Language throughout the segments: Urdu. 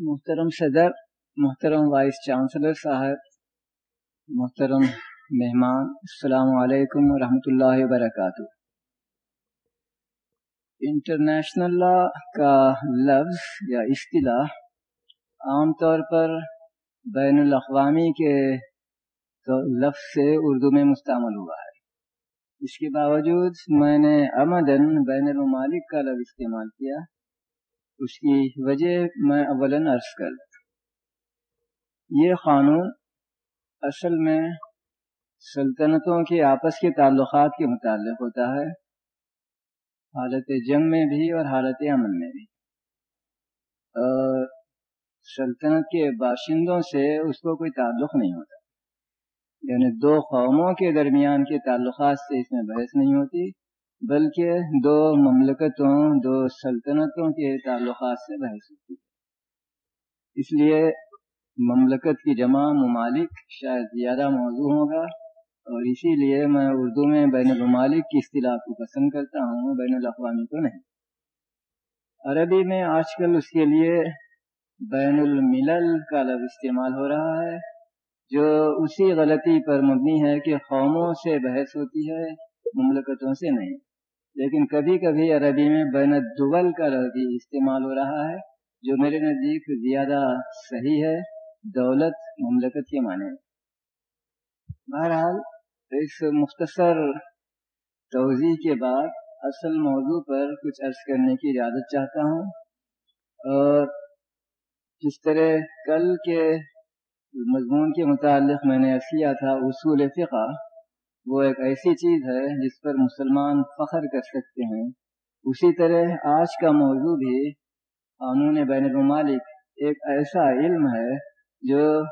محترم صدر، محترم وائس چانسلر صاحب، محترم مہمان، السلام علیکم ورحمۃ اللہ وبرکاتہ۔ انٹرنیشنل لا کا لفظ یا اصطلاح عام طور پر بین الاقوامی کے لفظ سے اردو میں مستعمل ہوا ہے۔ اس کے باوجود میں نے آمدن بین الممالک کا لفظ استعمال کیا۔ اس کی وجہ میں اول عرض کر یہ قانون اصل میں سلطنتوں کے آپس کے تعلقات کے متعلق ہوتا ہے، حالت جنگ میں بھی اور حالت امن میں بھی۔ اور سلطنت کے باشندوں سے اس کو کوئی تعلق نہیں ہوتا یعنی دو قوموں کے درمیان کے تعلقات سے اس میں بحث نہیں ہوتی۔ بلکہ دو مملکتوں، دو سلطنتوں کے تعلقات سے بحث ہوتی ہے۔ اس لیے مملکت کی جمع ممالک شاید زیادہ موضوع ہوگا، اور اسی لیے میں اردو میں بین الممالک کی اصطلاح کو پسند کرتا ہوں، بین الاقوامی کو نہیں۔ عربی میں آج کل اس کے لیے بین الملل کا لفظ استعمال ہو رہا ہے، جو اسی غلطی پر مبنی ہے کہ قوموں سے بحث ہوتی ہے، مملکتوں سے نہیں۔ لیکن کبھی کبھی عربی میں بین الدول کا لفظ استعمال ہو رہا ہے، جو میرے نزدیک زیادہ صحیح ہے، دولت مملکت کے معنی بہرحال، اس مختصر توضیح کے بعد اصل موضوع پر کچھ عرض کرنے کی اجازت چاہتا ہوں۔ اور جس طرح کل کے مضمون کے متعلق میں نے عرض کیا تھا، اصول فقہ وہ ایک ایسی چیز ہے جس پر مسلمان فخر کر سکتے ہیں۔ اسی طرح آج کا موضوع بھی قانون بین المالک ایک ایسا علم ہے جو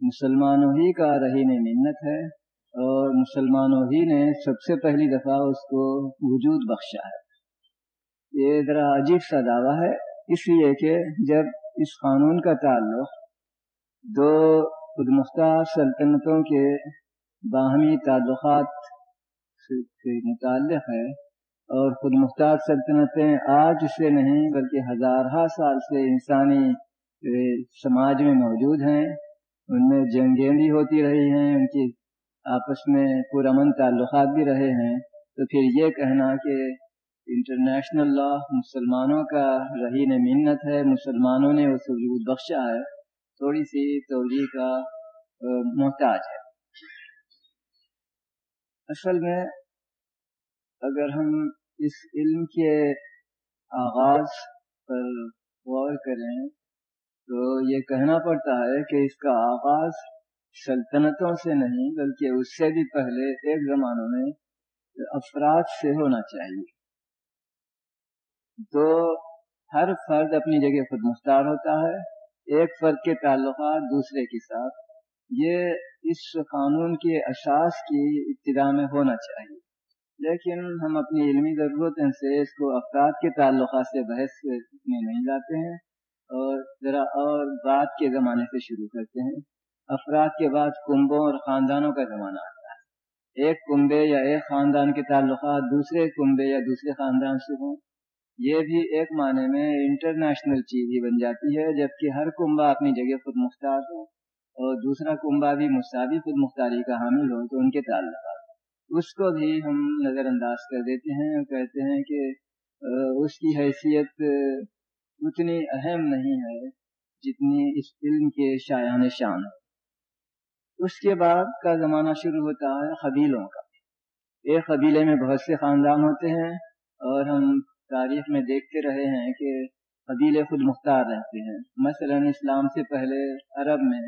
مسلمانوں ہی کا رہین منت ہے اور مسلمانوں ہی نے سب سے پہلی دفعہ اس کو وجود بخشا ہے۔ یہ ذرا عجیب سا دعویٰ ہے، اس لیے کہ جب اس قانون کا تعلق دو خود مختار سلطنتوں کے باہمی تعلقات سے متعلق ہے اور خود مختار سلطنتیں آج سے نہیں، بلکہ ہزارہ سال سے انسانی سماج میں موجود ہیں۔ ان میں جنگیں بھی ہوتی رہی ہیں، ان کی آپس میں پرامن تعلقات بھی رہے ہیں۔ تو پھر یہ کہنا کہ انٹرنیشنل لا مسلمانوں کا رہین منت ہے، مسلمانوں نے اس وجود بخشا ہے۔ تھوڑی سی توجہ کا محتاج ہے۔ اصل میں اگر ہم اس علم کے آغاز پر غور کریں تو یہ کہنا پڑتا ہے کہ اس کا آغاز سلطنتوں سے نہیں، بلکہ اس سے بھی پہلے ایک زمانوں میں افراد سے ہونا چاہیے۔ تو ہر فرد اپنی جگہ خود مختار ہوتا ہے، ایک فرد کے تعلقات دوسرے کے ساتھ یہ اس قانون کے اساس کی ابتدا میں ہونا چاہیے۔ لیکن ہم اپنی علمی ضرورتیں سے اس کو افراد کے تعلقات سے بحث میں نہیں لاتے ہیں اور ذرا اور بات کے زمانے سے شروع کرتے ہیں۔ افراد کے بعد کنبوں اور خاندانوں کا زمانہ آتا ہے۔ ایک کنبے یا ایک خاندان کے تعلقات دوسرے کنبے یا دوسرے خاندان سے ہوں۔ یہ بھی ایک معنی میں انٹرنیشنل چیز ہی بن جاتی ہے، جبکہ ہر کنبہ اپنی جگہ خود مختار ہو اور دوسرا کنبہ بھی مساوی خود مختاری کا حامل ہو تو ان کے تعلقات اس کو بھی ہم نظر انداز کر دیتے ہیں اور کہتے ہیں کہ اس کی حیثیت اتنی اہم نہیں ہے جتنی اس فلم کے شایان شان ہے۔ اس کے بعد کا زمانہ شروع ہوتا ہے قبیلوں کا۔ ایک قبیلے میں بہت سے خاندان ہوتے ہیں اور ہم تاریخ میں دیکھتے رہے ہیں کہ قبیلے خود مختار رہتے ہیں۔ مثلا اسلام سے پہلے عرب میں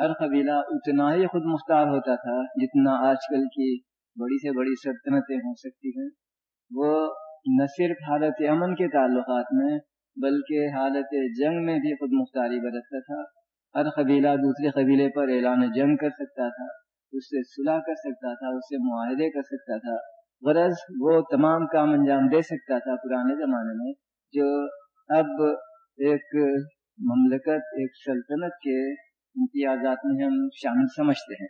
ہر قبیلہ اتنا ہی خود مختار ہوتا تھا جتنا آج کل کی بڑی سے بڑی سلطنتیں ہو سکتی ہیں۔ وہ نہ صرف حالت امن کے تعلقات میں، بلکہ حالت جنگ میں بھی خود مختاری برتتا تھا۔ ہر قبیلہ دوسرے قبیلے پر اعلان جنگ کر سکتا تھا، اس سے صلاح کر سکتا تھا، اس سے معاہدے کر سکتا تھا۔ غرض وہ تمام کام انجام دے سکتا تھا پرانے زمانے میں، جو اب ایک مملکت، ایک سلطنت کے امتیازات میں ہم شامل سمجھتے ہیں۔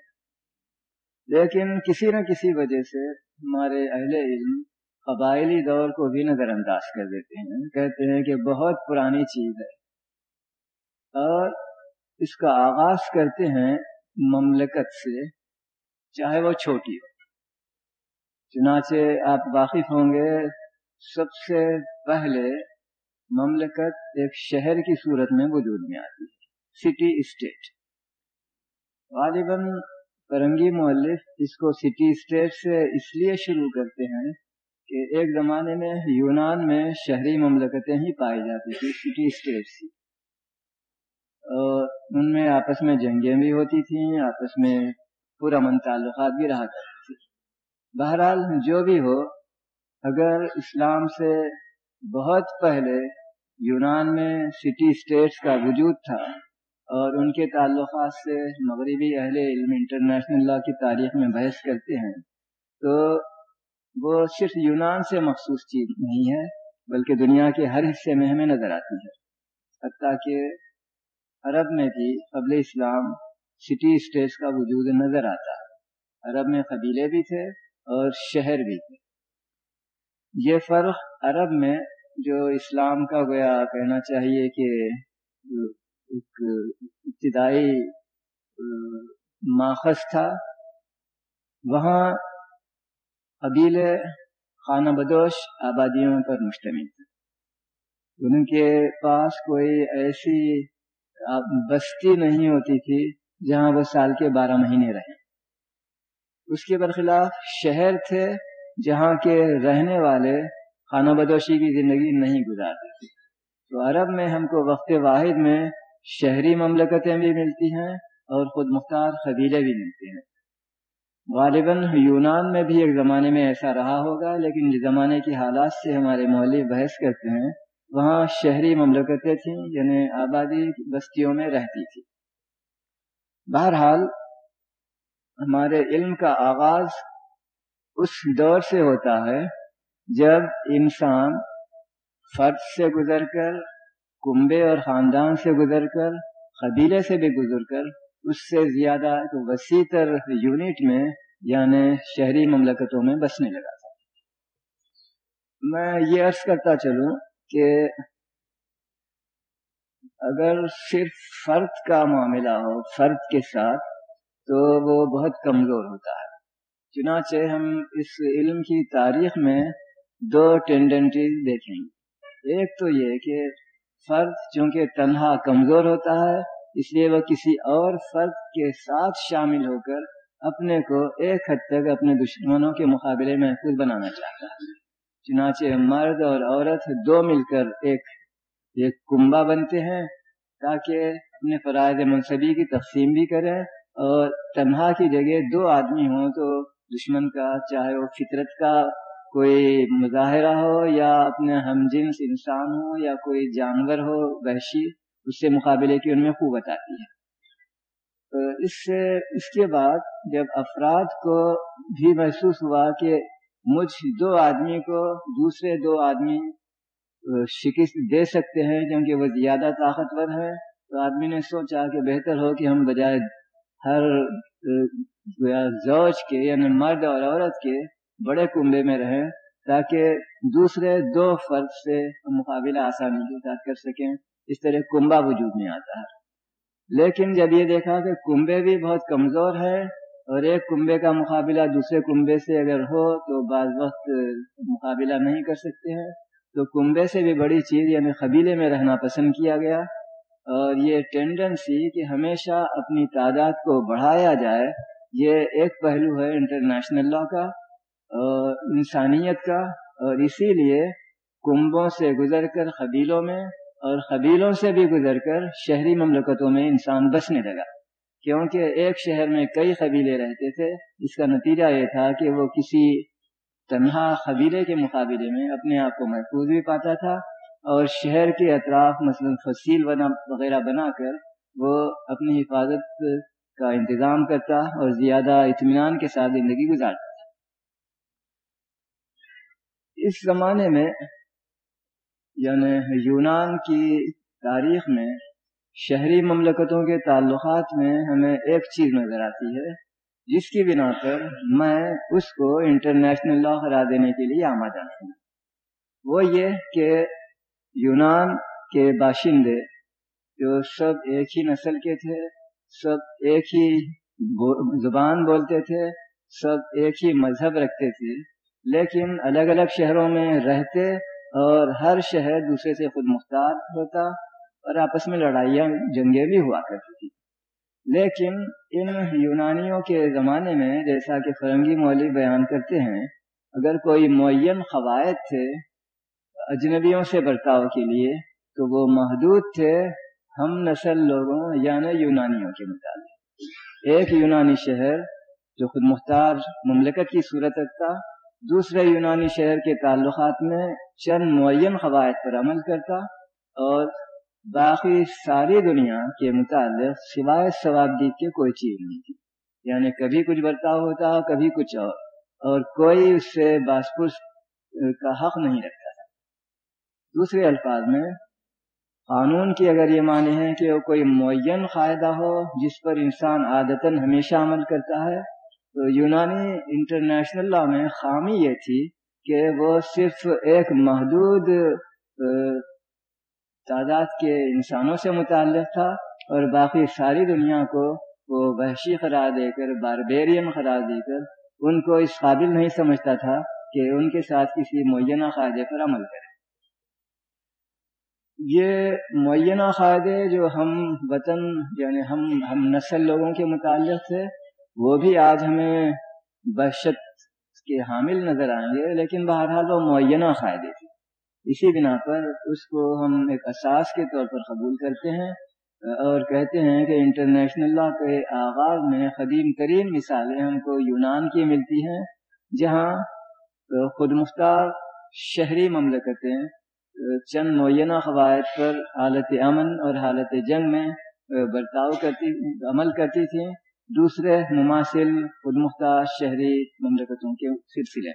لیکن کسی نہ کسی وجہ سے ہمارے اہل علم قبائلی دور کو بھی نظر انداز کر دیتے ہیں۔ کہتے ہیں کہ بہت پرانی چیز ہے۔ اور اس کا آغاز کرتے ہیں مملکت سے، چاہے وہ چھوٹی ہو۔ چنانچہ آپ واقف ہوں گے، سب سے پہلے مملکت ایک شہر کی صورت میں وجود میں آتی ہے۔ سٹی اسٹیٹ غالباً فرنگی مؤلف اس کو سٹی اسٹیٹ سے اس لیے شروع کرتے ہیں کہ ایک زمانے میں یونان میں شہری مملکتیں ہی پائی جاتی تھی سٹی اسٹیٹ اور ان میں آپس میں جنگیں بھی ہوتی تھیں، آپس میں پورا من تعلقات بھی رہا کرتے تھے۔ بہرحال جو بھی ہو، اگر اسلام سے بہت پہلے یونان میں سٹی اسٹیٹس کا وجود تھا اور ان کے تعلقات سے مغربی اہل علم انٹرنیشنل لا کی تاریخ میں بحث کرتے ہیں، تو وہ صرف یونان سے مخصوص چیز نہیں ہے، بلکہ دنیا کے ہر حصے میں ہمیں نظر آتی ہے۔ حتیٰ کہ عرب میں بھی قبل اسلام سٹی اسٹیٹس کا وجود نظر آتا ہے۔ عرب میں قبیلے بھی تھے اور شہر بھی تھے۔ یہ فرق عرب میں جو اسلام کا گویا کہنا چاہیے کہ ایک ابتدائی ماخذ تھا۔ وہاں قبیل خانہ بدوش آبادیوں پر مشتمل تھے ان کے پاس کوئی ایسی بستی نہیں ہوتی تھی جہاں وہ سال کے بارہ مہینے رہیں۔ اس کے برخلاف شہر تھے جہاں کے رہنے والے خانہ بدوشی کی زندگی نہیں گزارتے تھے۔ تو عرب میں ہم کو وقت واحد میں شہری مملکتیں بھی ملتی ہیں اور خود مختار قبیلے بھی ملتے ہیں۔ غالباً یونان میں بھی ایک زمانے میں ایسا رہا ہوگا، لیکن جس زمانے کی حالات سے ہمارے مولوی بحث کرتے ہیں، وہاں شہری مملکتیں تھیں یعنی آبادی بستیوں میں رہتی تھی۔ بہرحال، ہمارے علم کا آغاز اس دور سے ہوتا ہے، جب انسان فرد سے گزر کر کنبے اور خاندان سے گزر کر، قبیلے سے بھی گزر کر، اس سے زیادہ وسیع تر یونٹ میں یعنی شہری مملکتوں میں بسنے لگا تھا۔ میں یہ عرض کرتا چلوں کہ اگر صرف فرد کا معاملہ ہو، فرد کے ساتھ، تو وہ بہت کمزور ہوتا ہے۔ چنانچہ ہم اس علم کی تاریخ میں دو ٹینڈنٹیز دیکھیں۔ گے ایک تو یہ کہ فرد چونکہ تنہا کمزور ہوتا ہے، اس لیے وہ کسی اور فرد کے ساتھ شامل ہو کر اپنے کو ایک حد تک اپنے دشمنوں کے مقابلے محفوظ بنانا چاہتا ہے۔ چنانچہ مرد اور عورت دو مل کر ایک ایک کنبا بنتے ہیں تاکہ اپنے فرائض منصبی کی تقسیم بھی کریں اور تنہا کی جگہ دو آدمی ہوں تو دشمن کا، چاہے وہ فطرت کا کوئی مظاہرہ ہو یا اپنے ہم جنس انسان ہو یا کوئی جانور ہو، وحشی، اس سے مقابلے کی ان میں قوت آتی ہے۔ تو اس سے، اس کے بعد جب افراد کو بھی محسوس ہوا کہ مجھ دو آدمی کو دوسرے دو آدمی شکست دے سکتے ہیں کیونکہ وہ زیادہ طاقتور ہے تو آدمی نے سوچا کہ بہتر ہو کہ ہم بجائے ہر زوج کے یعنی مرد اور عورت کے بڑے کنبے میں رہیں تاکہ دوسرے دو فرد سے مقابلہ آسانی کے ساتھ کر سکیں۔ اس طرح کنبا وجود میں آتا ہے۔ لیکن جب یہ دیکھا کہ کنبے بھی بہت کمزور ہے اور ایک کنبے کا مقابلہ دوسرے کنبے سے اگر ہو تو بعض وقت مقابلہ نہیں کر سکتے ہیں۔ تو کنبے سے بھی بڑی چیز یعنی قبیلے میں رہنا پسند کیا گیا اور یہ ٹینڈنسی کہ ہمیشہ اپنی تعداد کو بڑھایا جائے، یہ ایک پہلو ہے انٹرنیشنل لا کا۔ انسانیت کا، اور اسی لیے کنبوں سے گزر کر قبیلوں میں اور قبیلوں سے بھی گزر کر شہری مملکتوں میں انسان بسنے لگا۔ کیونکہ ایک شہر میں کئی قبیلے رہتے تھے، اس کا نتیجہ یہ تھا کہ وہ کسی تنہا قبیلے کے مقابلے میں اپنے آپ کو محفوظ بھی پاتا تھا اور شہر کے اطراف مثلا فصیل بنا، وغیرہ بنا کر وہ اپنی حفاظت کا انتظام کرتا اور زیادہ اطمینان کے ساتھ زندگی گزارتا تھا اس زمانے میں یعنی یونان کی تاریخ میں، شہری مملکتوں کے تعلقات میں ہمیں ایک چیز نظر آتی ہے، جس کی بنا پر میں اس کو انٹرنیشنل لا قرار دینے کے لیے آمادہ ہوں۔ وہ یہ کہ یونان کے باشندے جو سب ایک ہی نسل کے تھے، سب ایک ہی زبان بولتے تھے، سب ایک ہی مذہب رکھتے تھے لیکن الگ الگ شہروں میں رہتے اور ہر شہر دوسرے سے خود مختار ہوتا اور آپس میں لڑائیاں، جنگیں بھی ہوا کرتی تھی لیکن ان یونانیوں کے زمانے میں جیسا کہ فرنگی مولی بیان کرتے ہیں، اگر کوئی معین قواعد تھے اجنبیوں سے برتاؤ کے لیے، تو وہ محدود تھے ہم نسل لوگوں یعنی یونانیوں کے مطابق ایک یونانی شہر جو خود مختار مملکت کی صورت رکھتا دوسرے یونانی شہر کے تعلقات میں چند معین قواعد پر عمل کرتا اور باقی ساری دنیا کے متعلق سوائے ثوابدید کے کوئی چیز نہیں تھی۔ یعنی کبھی کچھ برتاؤ ہوتا، کبھی کچھ اور اور کوئی اس سے باسپس کا حق نہیں رکھتا تھا۔ دوسرے الفاظ میں، قانون کی اگر یہ معنی ہے کہ وہ کوئی معین قاعدہ ہو جس پر انسان عادتاً ہمیشہ عمل کرتا ہے تو یونانی انٹرنیشنل لا میں خامی یہ تھی کہ وہ صرف ایک محدود تعداد کے انسانوں سے متعلق تھا اور باقی ساری دنیا کو وہ وحشی قرار دے کر، باربیرین قرار دے کر ان کو اس قابل نہیں سمجھتا تھا کہ ان کے ساتھ کسی معینہ قاعدے پر عمل کرے۔ یہ معینہ قاعدے جو ہم وطن یعنی ہم ہم نسل لوگوں کے متعلق تھے وہ بھی آج ہمیں بحشت کے حامل نظر آئیں گے، لیکن بہرحال وہ معینہ قاعدے تھے۔ اسی بنا پر اس کو ہم ایک اساس کے طور پر قبول کرتے ہیں اور کہتے ہیں کہ انٹرنیشنل لا کے آغاز میں قدیم ترین مثالیں ہم کو یونان کی ملتی ہیں، جہاں خود مختار شہری مملکتیں چند معینہ قواعد پر حالت امن اور حالت جنگ میں برتاؤ کرتی، عمل کرتی تھیں۔ دوسرے مماثل خود مختار شہری مملکتوں کے سلسلے۔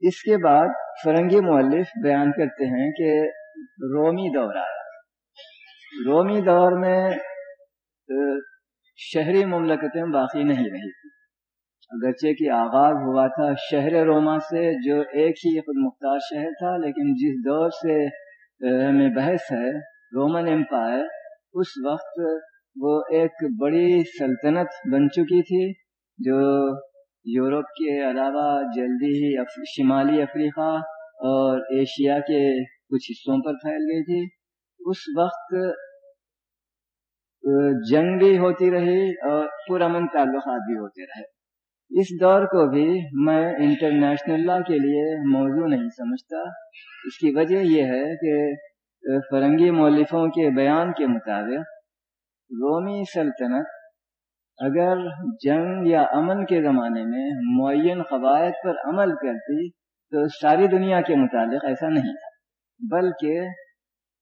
اس کے بعد فرنگی مؤلف بیان کرتے ہیں کہ رومی دور آیا رومی دور میں شہری مملکتیں باقی نہیں رہی۔ تھی اگرچہ کی آغاز ہوا تھا شہر روما سے، جو ایک ہی خود مختار شہر تھا، لیکن جس دور سے ہمیں بحث ہے، رومن امپائر، اس وقت وہ ایک بڑی سلطنت بن چکی تھی جو یورپ کے علاوہ جلدی ہی شمالی افریقہ اور ایشیا کے کچھ حصوں پر پھیل گئی تھی۔ اس وقت جنگ بھی ہوتی رہی اور پرامن تعلقات بھی ہوتے رہے۔ اس دور کو بھی میں انٹرنیشنل لا کے لیے موضوع نہیں سمجھتا۔ اس کی وجہ یہ ہے کہ فرنگی مولفوں کے بیان کے مطابق رومی سلطنت اگر جنگ یا امن کے زمانے میں معین قواعد پر عمل کرتی تو ساری دنیا کے متعلق ایسا نہیں تھا، بلکہ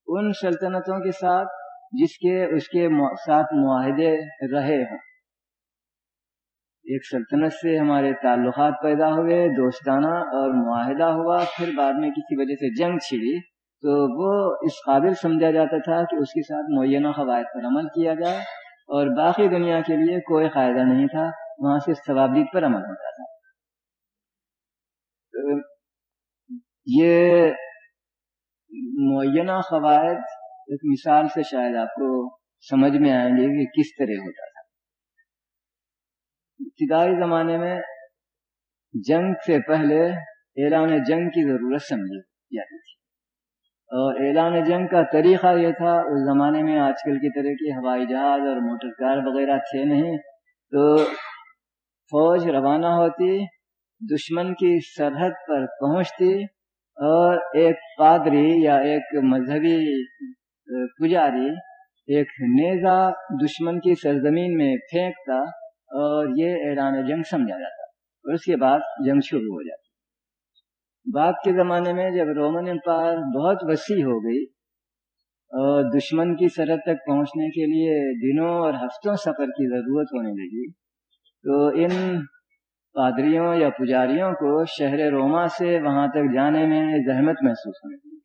ان سلطنتوں کے ساتھ جس کے، اس کے ساتھ معاہدے رہے ہوں۔ ایک سلطنت سے ہمارے تعلقات پیدا ہوئے، دوستانہ اور معاہدہ ہوا، پھر بعد میں کسی وجہ سے جنگ چھڑی تو وہ اس قابل سمجھا جاتا تھا کہ اس کے ساتھ معینہ قواعد پر عمل کیا جائے اور باقی دنیا کے لیے کوئی قاعدہ نہیں تھا، وہاں سے ثوابدید پر عمل ہوتا تھا۔ یہ معینہ قواعد ایک مثال سے شاید آپ کو سمجھ میں آئیں گے کہ کس طرح ہوتا تھا۔ ابتدائی زمانے میں جنگ سے پہلے اعلان جنگ کی ضرورت سمجھی جاتی تھی۔ اعلان جنگ کا طریقہ یہ تھا، اس زمانے میں آج کل کی طرح کی ہوائی جہاز اور موٹر کار وغیرہ تھے نہیں۔ تو فوج روانہ ہوتی، دشمن کی سرحد پر پہنچتی اور ایک پادری یا ایک مذہبی پجاری، ایک نیزا دشمن کی سرزمین میں پھینکتا اور یہ اعلان جنگ سمجھا جاتا۔ اور اس کے بعد جنگ شروع ہو جاتی۔ بعد کے زمانے میں جب رومن امپائر بہت وسیع ہو گئی اور دشمن کی سرحد تک پہنچنے کے لیے دنوں اور ہفتوں سفر کی ضرورت ہونے لگی، تو ان پادریوں یا پجاریوں کو شہر روما سے وہاں تک جانے میں زحمت محسوس ہونے لگی۔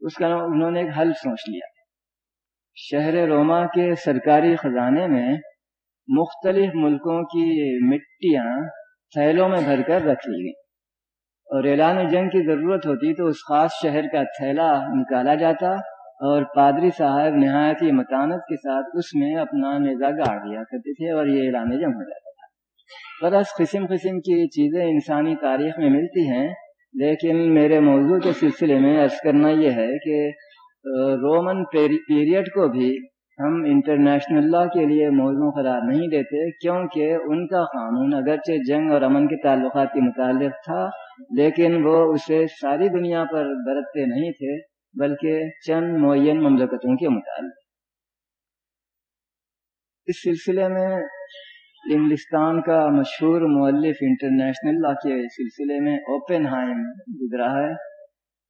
اس کا انہوں نے ایک حل سوچ لیا۔ شہر روما کے سرکاری خزانے میں مختلف ملکوں کی مٹیاں تھیلوں میں بھر کر رکھ لی گئیں۔ اور اعلان جنگ کی ضرورت ہوتی تو اس خاص شہر کا تھیلا نکالا جاتا اور پادری صاحب نہایت ہی متانت کے ساتھ اس میں اپنا نیزا گاڑ دیا کرتے تھے اور یہ اعلان جم ہو جاتا تھا۔ برس قسم قسم کی چیزیں انسانی تاریخ میں ملتی ہیں، لیکن میرے موضوع کے سلسلے میں عرض کرنا یہ ہے کہ رومن پیریڈ کو بھی ہم انٹرنیشنل لا کے لیے موضوع قرار نہیں دیتے کیونکہ ان کا قانون اگرچہ جنگ اور امن کے تعلقات کے متعلق تھا، لیکن وہ اسے ساری دنیا پر برتتے نہیں تھے، بلکہ چند معین مملکتوں کے متعلق۔ اس سلسلے میں انگلستان کا مشہور مؤلف انٹرنیشنل لا کے سلسلے میں اوپن ہائم گزرا ہے۔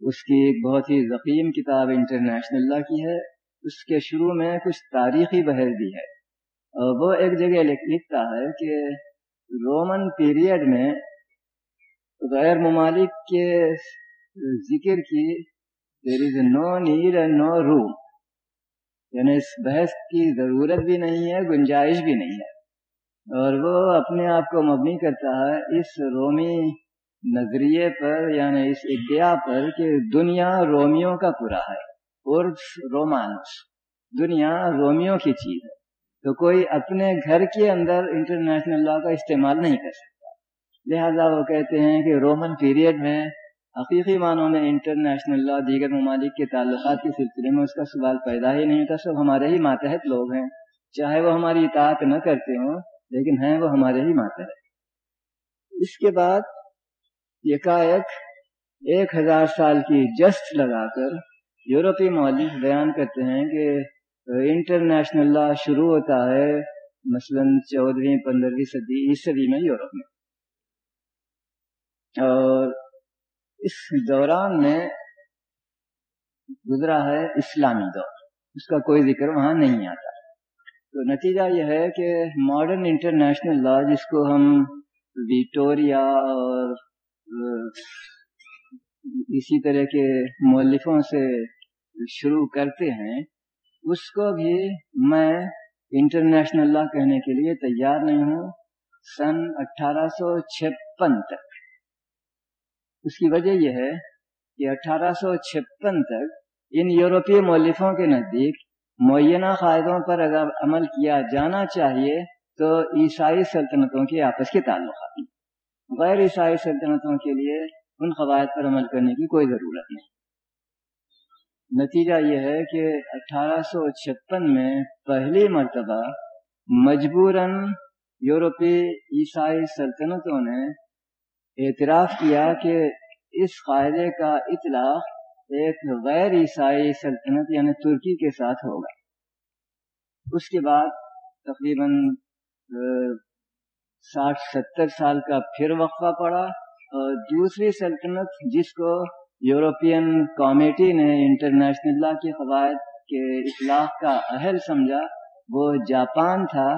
اس کی ایک بہت ہی ذقیم کتاب انٹرنیشنل لا کی ہے۔ اس کے شروع میں کچھ تاریخی بحث بھی ہے۔ اور وہ ایک جگہ لکھتا ہے کہ رومن پیریڈ میں غیر ممالک کے ذکر کی دیر از نو نیڈ اینڈ نو روم یعنی اس بحث کی ضرورت بھی نہیں ہے، گنجائش بھی نہیں ہے۔ اور وہ اپنے آپ کو مبنی کرتا ہے اس رومی نظریے پر یعنی اس ادعا پر کہ دنیا رومیوں کا پورا ہے۔ رومانس۔ دنیا رومیو کی چیز ہے۔ تو کوئی اپنے گھر کے اندر انٹرنیشنل لا کا استعمال نہیں کر سکتا۔ لہذا وہ کہتے ہیں کہ رومن پیریڈ میں حقیقی معنوں میں انٹرنیشنل لا دیگر ممالک کے تعلقات کے سلسلے میں اس کا سوال پیدا ہی نہیں ہوتا سب ہمارے ہی ماتحت لوگ ہیں۔ چاہے وہ ہماری اطاعت نہ کرتے ہوں، لیکن ہیں وہ ہمارے ہی ماتحت۔ اس کے بعد یکایک ایک ہزار سال کی جست لگا کر یورپی مولف بیان کرتے ہیں کہ انٹرنیشنل لا شروع ہوتا ہے مثلا چودہویں پندرہویں صدی، عیسوی میں یورپ میں۔ اور اس دوران میں گزرا ہے اسلامی دور۔ اس کا کوئی ذکر وہاں نہیں آتا۔ تو نتیجہ یہ ہے کہ ماڈرن انٹرنیشنل لا جس کو ہم وکٹوریا اور اسی طرح کے مولفوں سے شروع کرتے ہیں، اس کو بھی میں انٹرنیشنل لا کہنے کے لیے تیار نہیں ہوں۔ سن اٹھارہ سو چھپن تک۔ اس کی وجہ یہ ہے کہ اٹھارہ سو چھپن تک ان یورپی مولفوں کے نزدیک معینہ قاعدوں پر اگر عمل کیا جانا چاہیے تو عیسائی سلطنتوں کے آپس کے تعلقات غیر عیسائی سلطنتوں کے لیے ان قواعد پر عمل کرنے کی کوئی ضرورت نہیں۔ نتیجہ یہ ہے کہ اٹھارہ سو چھپن میں پہلی مرتبہ مجبوراً یورپی عیسائی سلطنتوں نے اعتراف کیا کہ اس قاعدے کا اطلاق ایک غیر عیسائی سلطنت یعنی ترکی کے ساتھ ہوگا۔ اس کے بعد تقریباً ساٹھ ستر سال کا پھر وقفہ پڑا اور دوسری سلطنت جس کو یورپین کامیٹی نے انٹرنیشنل لا کے قواعد کے اطلاق کا اہل سمجھا۔ وہ جاپان تھا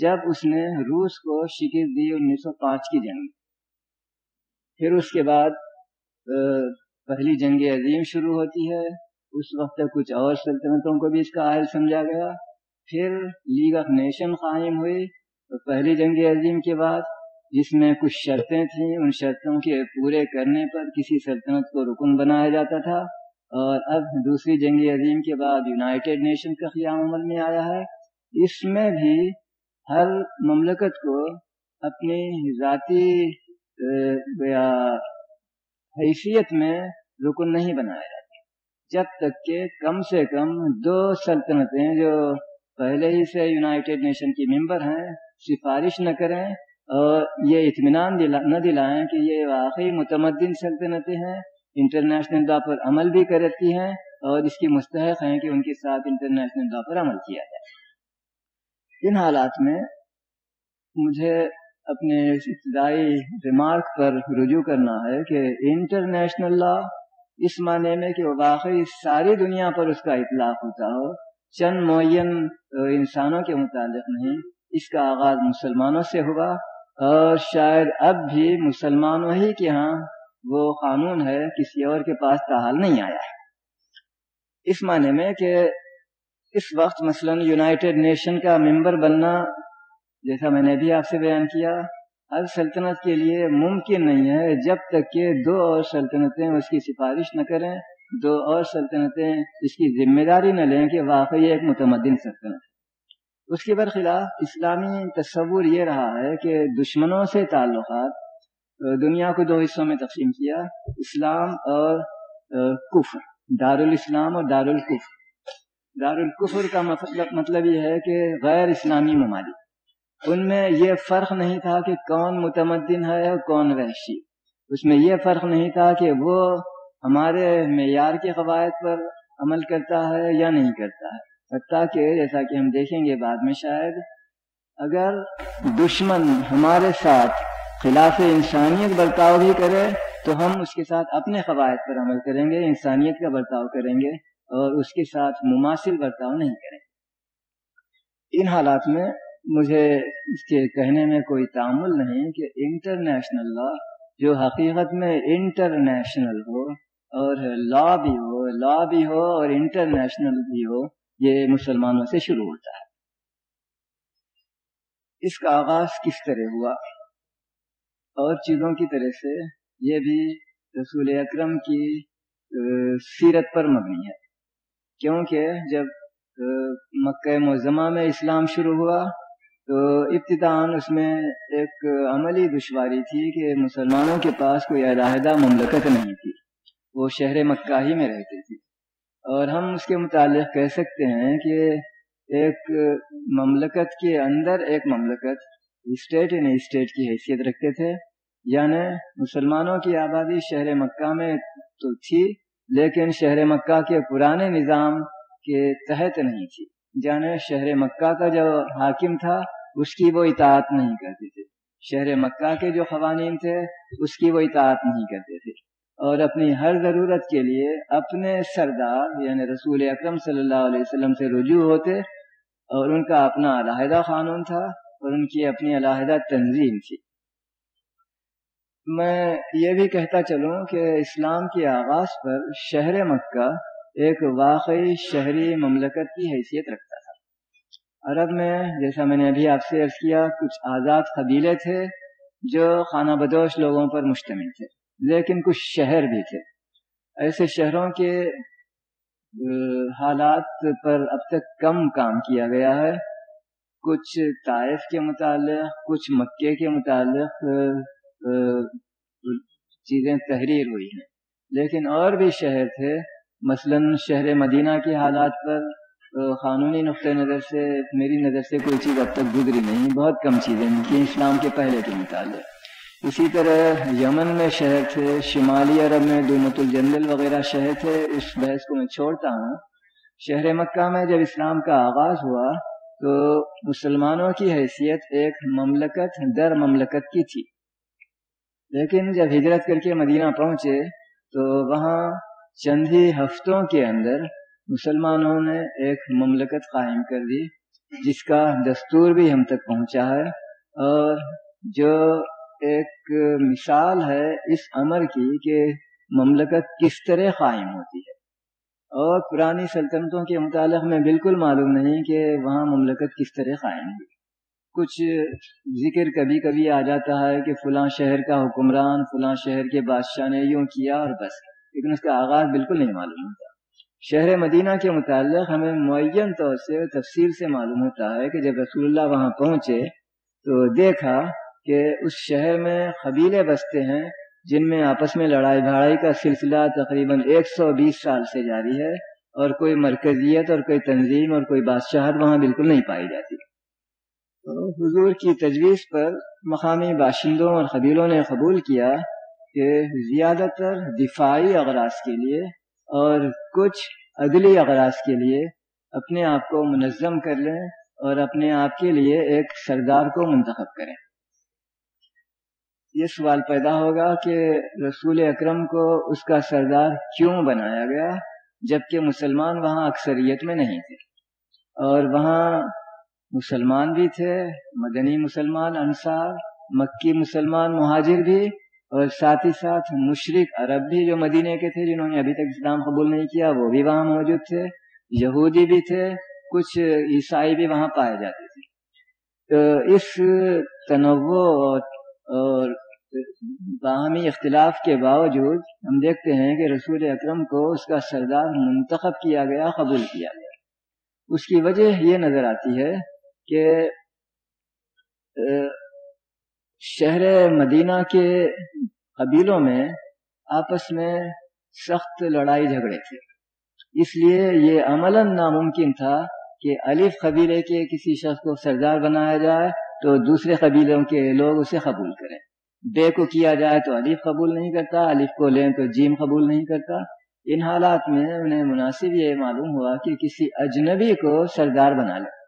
جب اس نے روس کو شکست دی انیس سو پانچ کی جنگ۔ پھر اس کے بعد پہلی جنگ عظیم شروع ہوتی ہے۔ اس وقت کچھ اور سلطنتوں کو بھی اس کا اہل سمجھا گیا۔ پھر لیگ آف نیشن قائم ہوئی۔ پہلی جنگ عظیم کے بعد جس میں کچھ شرطیں تھیں، ان شرطوں کے پورے کرنے پر کسی سلطنت کو رکن بنایا جاتا تھا۔ اور اب دوسری جنگ عظیم کے بعد یونائٹیڈ نیشن کا قیام عمل میں آیا ہے۔ اس میں بھی ہر مملکت کو اپنی ذاتی حیثیت میں رکن نہیں بنایا جاتا۔ جب تک کہ کم سے کم دو سلطنتیں جو پہلے ہی سے یونائٹیڈ نیشن کی ممبر ہیں، سفارش نہ کریں یہ اطمینان نہ دلائیں کہ یہ واقعی متمدن سلطنتیں ہیں انٹرنیشنل لا پر عمل بھی کرتی ہیں اور اس کی مستحق ہیں کہ ان کے ساتھ انٹرنیشنل لا پر عمل کیا جائے۔ ان حالات میں مجھے اپنے ابتدائی ریمارک پر رجوع کرنا ہے کہ انٹرنیشنل لا اس معنی میں کہ واقعی ساری دنیا پر اس کا اطلاق ہوتا ہو۔ چند معین انسانوں کے متعلق نہیں، اس کا آغاز مسلمانوں سے ہوا اور شاید اب بھی مسلمانوں ہی کے ہاں وہ قانون ہے، کسی اور کے پاس تحال نہیں آیا ہے۔ اس معنی میں کہ اس وقت مثلا یونائٹڈ نیشن کا ممبر بننا جیسا میں نے بھی آپ سے بیان کیا اب سلطنت کے لیے ممکن نہیں ہے جب تک کہ دو اور سلطنتیں اس کی سفارش نہ کریں، دو اور سلطنتیں اس کی ذمہ داری نہ لیں کہ واقعی ایک متمدن سلطنت ہے۔ اس کے برخلاف اسلامی تصور یہ رہا ہے کہ دشمنوں سے تعلقات، دنیا کو دو حصوں میں تقسیم کیا، اسلام اور کفر، دارالاسلام اور دارالکفر۔ دارالکفر کا مطلب مطلب یہ ہے کہ غیر اسلامی ممالک۔ ان میں یہ فرق نہیں تھا کہ کون متمدن ہے اور کون وحشی۔ اس میں یہ فرق نہیں تھا کہ وہ ہمارے معیار کے قواعد پر عمل کرتا ہے یا نہیں کرتا ہے۔ حتیٰ کہ جیسا کہ ہم دیکھیں گے بعد میں شاید، اگر دشمن ہمارے ساتھ خلاف انسانیت برتاؤ بھی کرے، تو ہم اس کے ساتھ اپنے قواعد پر عمل کریں گے، انسانیت کا برتاؤ کریں گے اور اس کے ساتھ مماثل برتاؤ نہیں کریں گے۔ ان حالات میں مجھے اس کے کہنے میں کوئی تعمل نہیں کہ انٹرنیشنل لا، جو حقیقت میں انٹرنیشنل ہو اور لا بھی ہو لا بھی ہو اور انٹرنیشنل بھی ہو یہ مسلمانوں سے شروع ہوتا ہے۔ اس کا آغاز کس طرح ہوا؟ اور چیزوں کی طرح سے یہ بھی رسول اکرم کی سیرت پر مبنی ہے۔ کیونکہ جب مکہ معظمہ میں اسلام شروع ہوا، تو ابتدان اس میں ایک عملی دشواری تھی کہ مسلمانوں کے پاس کوئی علیحدہ مملکت نہیں تھی۔ وہ شہر مکہ ہی میں رہتے تھے۔ اور ہم اس کے متعلق کہہ سکتے ہیں کہ ایک مملکت کے اندر ایک مملکت اسٹیٹ یعنی اسٹیٹ کی حیثیت رکھتے تھے۔ یعنی مسلمانوں کی آبادی شہر مکہ میں تو تھی، لیکن شہر مکہ کے پرانے نظام کے تحت نہیں تھی۔ جانے شہر مکہ کا جو حاکم تھا، اس کی وہ اطاعت نہیں کرتے تھے۔ شہر مکہ کے جو قوانین تھے، اس کی وہ اطاعت نہیں کرتے تھے۔ اور اپنی ہر ضرورت کے لیے اپنے سردار یعنی رسول اکرم صلی اللہ علیہ وسلم سے رجوع ہوتے اور ان کا اپنا علیحدہ قانون تھا اور ان کی اپنی علیحدہ تنظیم تھی۔ میں یہ بھی کہتا چلوں کہ اسلام کے آغاز پر شہر مکہ ایک واقعی شہری مملکت کی حیثیت رکھتا تھا۔ عرب میں جیسا میں نے ابھی آپ سے عرض کیا، کچھ آزاد قبیلے تھے جو خانہ بدوش لوگوں پر مشتمل تھے۔ لیکن کچھ شہر بھی تھے۔ ایسے شہروں کے حالات پر اب تک کم کام کیا گیا ہے۔ کچھ طائف کے متعلق، کچھ مکے کے متعلق چیزیں تحریر ہوئی ہیں۔ لیکن اور بھی شہر تھے۔ مثلا شہر مدینہ کے حالات پر قانونی نقطۂ نظر سے، میری نظر سے کوئی چیز اب تک گزری نہیں۔ بہت کم چیزیں کی اسلام کے پہلے کے متعلق۔ اسی طرح یمن میں شہر تھے، شمالی عرب میں دومت الجنگل وغیرہ شہر تھے، اس بحث کو میں چھوڑتا ہوں۔ شہر مکہ میں جب اسلام کا آغاز ہوا تو مسلمانوں کی حیثیت ایک مملکت، در مملکت کی تھی۔ لیکن جب ہجرت کر کے مدینہ پہنچے تو وہاں چند ہی ہفتوں کے اندر مسلمانوں نے ایک مملکت قائم کر دی، جس کا دستور بھی ہم تک پہنچا ہے۔ اور جو ایک مثال ہے اس امر کی کہ مملکت کس طرح قائم ہوتی ہے۔ اور پرانی سلطنتوں کے متعلق میں بالکل معلوم نہیں کہ وہاں مملکت کس طرح قائم ہوئی۔ کچھ ذکر کبھی کبھی آ جاتا ہے کہ فلاں شہر کا حکمران فلاں شہر کے بادشاہ نے یوں کیا اور بس۔ لیکن اس کا آغاز بالکل نہیں معلوم ہوتا۔ شہر مدینہ کے متعلق ہمیں معین طور سے تفصیل سے معلوم ہوتا ہے کہ جب رسول اللہ وہاں پہنچے تو دیکھا کہ اس شہر میں قبیلے بستے ہیں جن میں آپس میں لڑائی بھاڑائی کا سلسلہ تقریباً ایک سو بیس سال سے جاری ہے اور کوئی مرکزیت اور کوئی تنظیم اور کوئی بادشاہت وہاں بالکل نہیں پائی جاتی۔ حضور کی تجویز پر مقامی باشندوں اور قبیلوں نے قبول کیا کہ زیادہ تر دفاعی اغراض کے لیے اور کچھ عدلی اغراض کے لیے اپنے آپ کو منظم کر لیں اور اپنے آپ کے لیے ایک سردار کو منتخب کریں۔ یہ سوال پیدا ہوگا کہ رسول اکرم کو اس کا سردار کیوں بنایا گیا جبکہ مسلمان وہاں اکثریت میں نہیں تھے۔ اور وہاں مسلمان بھی تھے، مدنی مسلمان، انصار، مکی مسلمان، مہاجر بھی، اور ساتھ ہی ساتھ مشرق عرب بھی جو مدینے کے تھے، جنہوں نے ابھی تک اسلام قبول نہیں کیا، وہ بھی وہاں موجود تھے۔ یہودی بھی تھے، کچھ عیسائی بھی وہاں پائے جاتے تھے۔ تو اس تنوع اور باہمی اختلاف کے باوجود ہم دیکھتے ہیں کہ رسول اکرم کو اس کا سردار منتخب کیا گیا، قبول کیا گیا۔ اس کی وجہ یہ نظر آتی ہے کہ شہر مدینہ کے قبیلوں میں آپس میں سخت لڑائی جھگڑے تھے۔ اس لیے یہ عمل ناممکن تھا کہ الف قبیلے کے کسی شخص کو سردار بنایا جائے تو دوسرے قبیلوں کے لوگ اسے قبول کریں۔ بے کو کیا جائے تو الف قبول نہیں کرتا الف کو لیں تو جیم قبول نہیں کرتا۔ ان حالات میں انہیں مناسب یہ معلوم ہوا کہ کسی اجنبی کو سردار بنا لے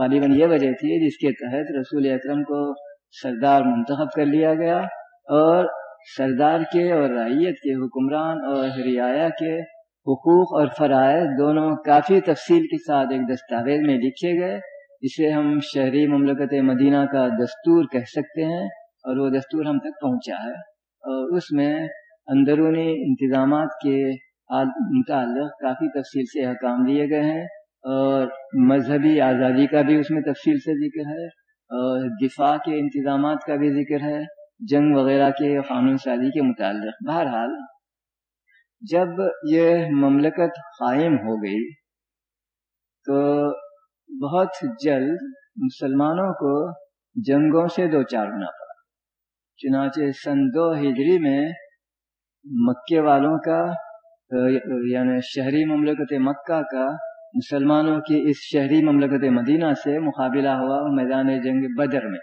غالباً یہ وجہ تھی جس کے تحت رسول اکرم کو سردار منتخب کر لیا گیا اور سردار کے اور رعیت کے حکمران اور رعایا کے حقوق اور فرائض دونوں کافی تفصیل کے ساتھ ایک دستاویز میں لکھے گئے۔ جسے ہم شہری مملکت مدینہ کا دستور کہہ سکتے ہیں اور وہ دستور ہم تک پہنچا ہے۔ اور اس میں اندرونی انتظامات کے متعلق کافی تفصیل سے احکام دیے گئے ہیں اور مذہبی آزادی کا بھی اس میں تفصیل سے ذکر ہے اور دفاع کے انتظامات کا بھی ذکر ہے، جنگ وغیرہ کے قانون سازی کے متعلق۔ بہرحال، جب یہ مملکت قائم ہو گئی تو بہت جلد مسلمانوں کو جنگوں سے دو چار ہونا پڑا۔ چنانچہ سن دو ہجری میں مکے والوں کا یعنی شہری مملکت مکہ کا مسلمانوں کی اس شہری مملکت مدینہ سے مقابلہ ہوا میدان جنگ بدر میں۔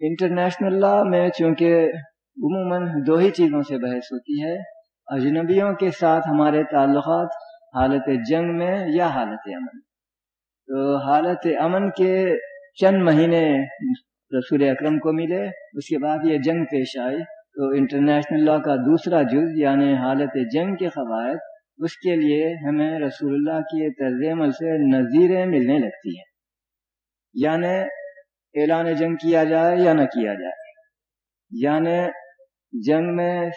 انٹرنیشنل لا میں چونکہ عموماً دو ہی چیزوں سے بحث ہوتی ہے، اجنبیوں کے ساتھ ہمارے تعلقات حالت جنگ میں یا حالت امن تو حالت امن کے چند مہینے رسول اکرم کو ملے، اس کے بعد یہ جنگ پیش آئی۔ تو انٹرنیشنل لا کا دوسرا جز یعنی حالت جنگ کے قواعد، اس کے لیے ہمیں رسول اللہ کی طرز عمل سے نظیریں ملنے لگتی ہیں۔ یعنی اعلان جنگ کیا جائے یا نہ کیا جائے۔ یعنی جنگ میں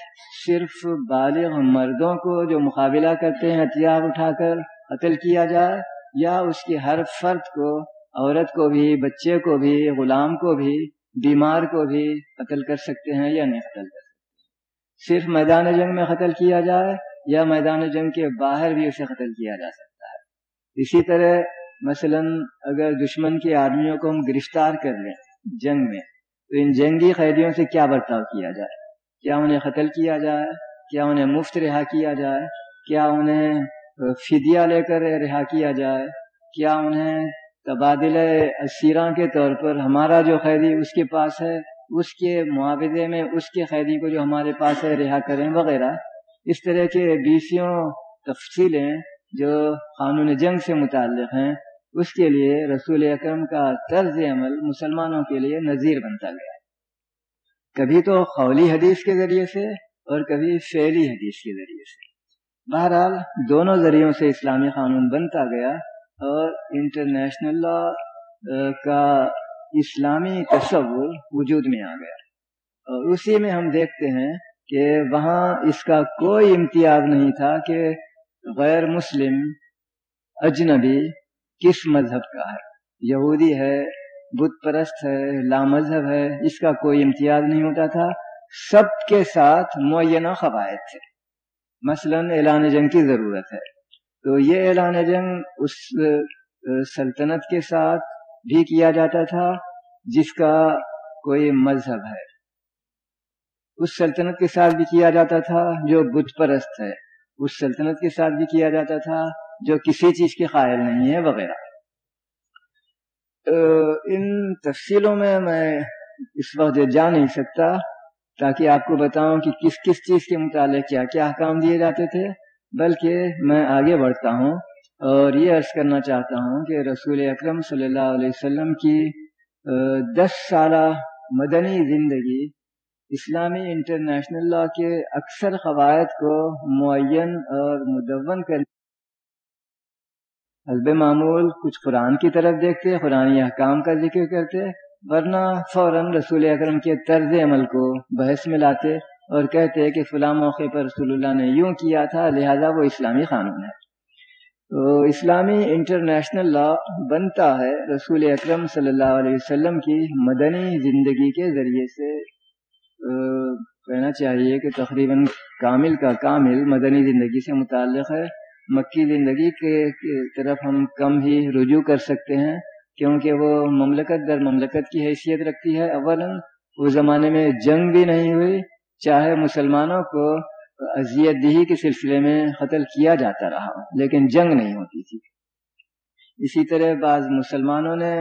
صرف بالغ مردوں کو جو مقابلہ کرتے ہیں، ہتھیار اٹھا کر قتل کیا جائے، یا اس کے ہر فرد کو، عورت کو بھی، بچے کو بھی، غلام کو بھی، بیمار کو بھی قتل کر سکتے ہیں یا نہیں قتل کر سکتے صرف میدان جنگ میں قتل کیا جائے یا میدان جنگ کے باہر بھی اسے قتل کیا جا سکتا ہے؟ اسی طرح مثلا اگر دشمن کے آدمیوں کو ہم گرفتار کر لیں جنگ میں، تو ان جنگی قیدیوں سے کیا برتاؤ کیا جائے؟ کیا انہیں قتل کیا جائے؟ کیا انہیں مفت رہا کیا جائے؟ کیا انہیں فدیہ لے کر رہا کیا جائے؟ کیا انہیں تبادلہ اسیرہ کے طور پر ہمارا جو قیدی اس کے پاس ہے، اس کے معاوضے میں اس کے قیدی کو جو ہمارے پاس ہے رہا کریں وغیرہ؟ اس طرح کے بیسیوں تفصیلیں جو قانون جنگ سے متعلق ہیں، اس کے لیے رسول اکرم کا طرز عمل مسلمانوں کے لیے نظیر بنتا گیا۔ کبھی تو قولی حدیث کے ذریعے سے اور کبھی فعلی حدیث کے ذریعے سے۔ بہرحال دونوں ذریعوں سے اسلامی قانون بنتا گیا اور انٹرنیشنل لا کا اسلامی تصور وجود میں آ گیا۔ اور اسی میں ہم دیکھتے ہیں کہ وہاں اس کا کوئی امتیاز نہیں تھا کہ غیر مسلم اجنبی کس مذہب کا ہے۔ یہودی ہے بت پرست ہے لامذہب مذہب ہے، اس کا کوئی امتیاز نہیں ہوتا تھا۔ سب کے ساتھ معینہ قواعد تھے۔ مثلا اعلان جنگ کی ضرورت ہے۔ تو یہ اعلان جنگ اس سلطنت کے ساتھ بھی کیا جاتا تھا جس کا کوئی مذہب ہے۔ اس سلطنت کے ساتھ بھی کیا جاتا تھا جو بت پرست ہے۔ اس سلطنت کے ساتھ بھی کیا جاتا تھا جو کسی چیز کے قائل نہیں ہے، وغیرہ۔ ان تفصیلوں میں میں اس وقت جا نہیں سکتا تاکہ آپ کو بتاؤں کہ کس کس چیز کے متعلق کیا کیا حکام دیے جاتے تھے، بلکہ میں آگے بڑھتا ہوں اور یہ عرض کرنا چاہتا ہوں کہ رسول اکرم صلی اللہ علیہ وسلم کی دس سالہ مدنی زندگی اسلامی انٹرنیشنل لا کے اکثر قواعد کو معین اور مدون کر حلب معمول کچھ قرآن کی طرف دیکھتے، قرآن احکام کا ذکر کرتے، ورنہ فوراً رسول اکرم کے طرز عمل کو بحث میں لاتے اور کہتے کہ فلاں موقع پر رسول اللہ نے یوں کیا تھا، لہذا وہ اسلامی قانون ہے۔ تو اسلامی انٹرنیشنل لا بنتا ہے رسول اکرم صلی اللہ علیہ وسلم کی مدنی زندگی کے ذریعے سے۔ کہنا چاہیے کہ تقریباً کامل کا کامل مدنی زندگی سے متعلق ہے۔ مکی زندگی کے طرف ہم کم ہی رجوع کر سکتے ہیں، کیونکہ وہ مملکت در مملکت کی حیثیت رکھتی ہے۔ اولاً اس زمانے میں جنگ بھی نہیں ہوئی، چاہے مسلمانوں کو اذیت دہی کے سلسلے میں قتل کیا جاتا رہا، لیکن جنگ نہیں ہوتی تھی۔ اسی طرح بعض مسلمانوں نے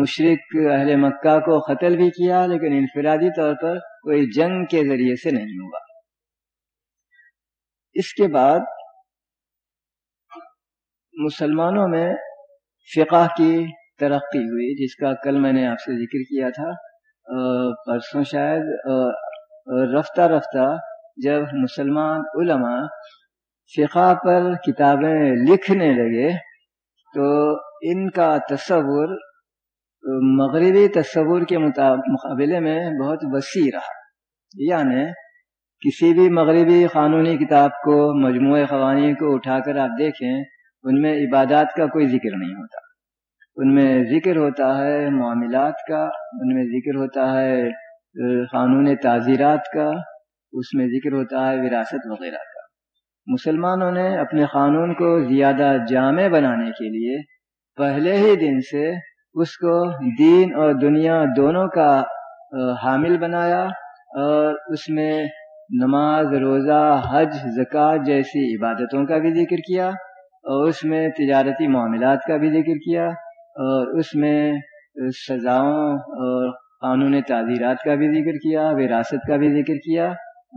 مشرق اہل مکہ کو قتل بھی کیا، لیکن انفرادی طور پر کوئی جنگ کے ذریعے سے نہیں ہوا۔ اس کے بعد مسلمانوں میں فقہ کی ترقی ہوئی، جس کا کل میں نے آپ سے ذکر کیا تھا۔ پرسوں شاید رفتہ رفتہ جب مسلمان علماء فقہ پر کتابیں لکھنے لگے، تو ان کا تصور، مغربی تصور کے مقابلے میں بہت وسیع رہا۔ یعنی کسی بھی مغربی قانونی کتاب کو، مجموعہ قوانین کو اٹھا کر آپ دیکھیں ان میں عبادات کا کوئی ذکر نہیں ہوتا۔ ان میں ذکر ہوتا ہے معاملات کا، ان میں ذکر ہوتا ہے قانون تعزیرات کا، اس میں ذکر ہوتا ہے وراثت وغیرہ کا۔ مسلمانوں نے اپنے قانون کو زیادہ جامع بنانے کے لیے پہلے ہی دن سے اس کو دین اور دنیا دونوں کا حامل بنایا اور اس میں نماز، روزہ، حج، زکوٰۃ جیسی عبادتوں کا بھی ذکر کیا۔ اور اس میں تجارتی معاملات کا بھی ذکر کیا اور اس میں سزاؤں اور قانون تعزیرات کا بھی ذکر کیا، وراثت کا بھی ذکر کیا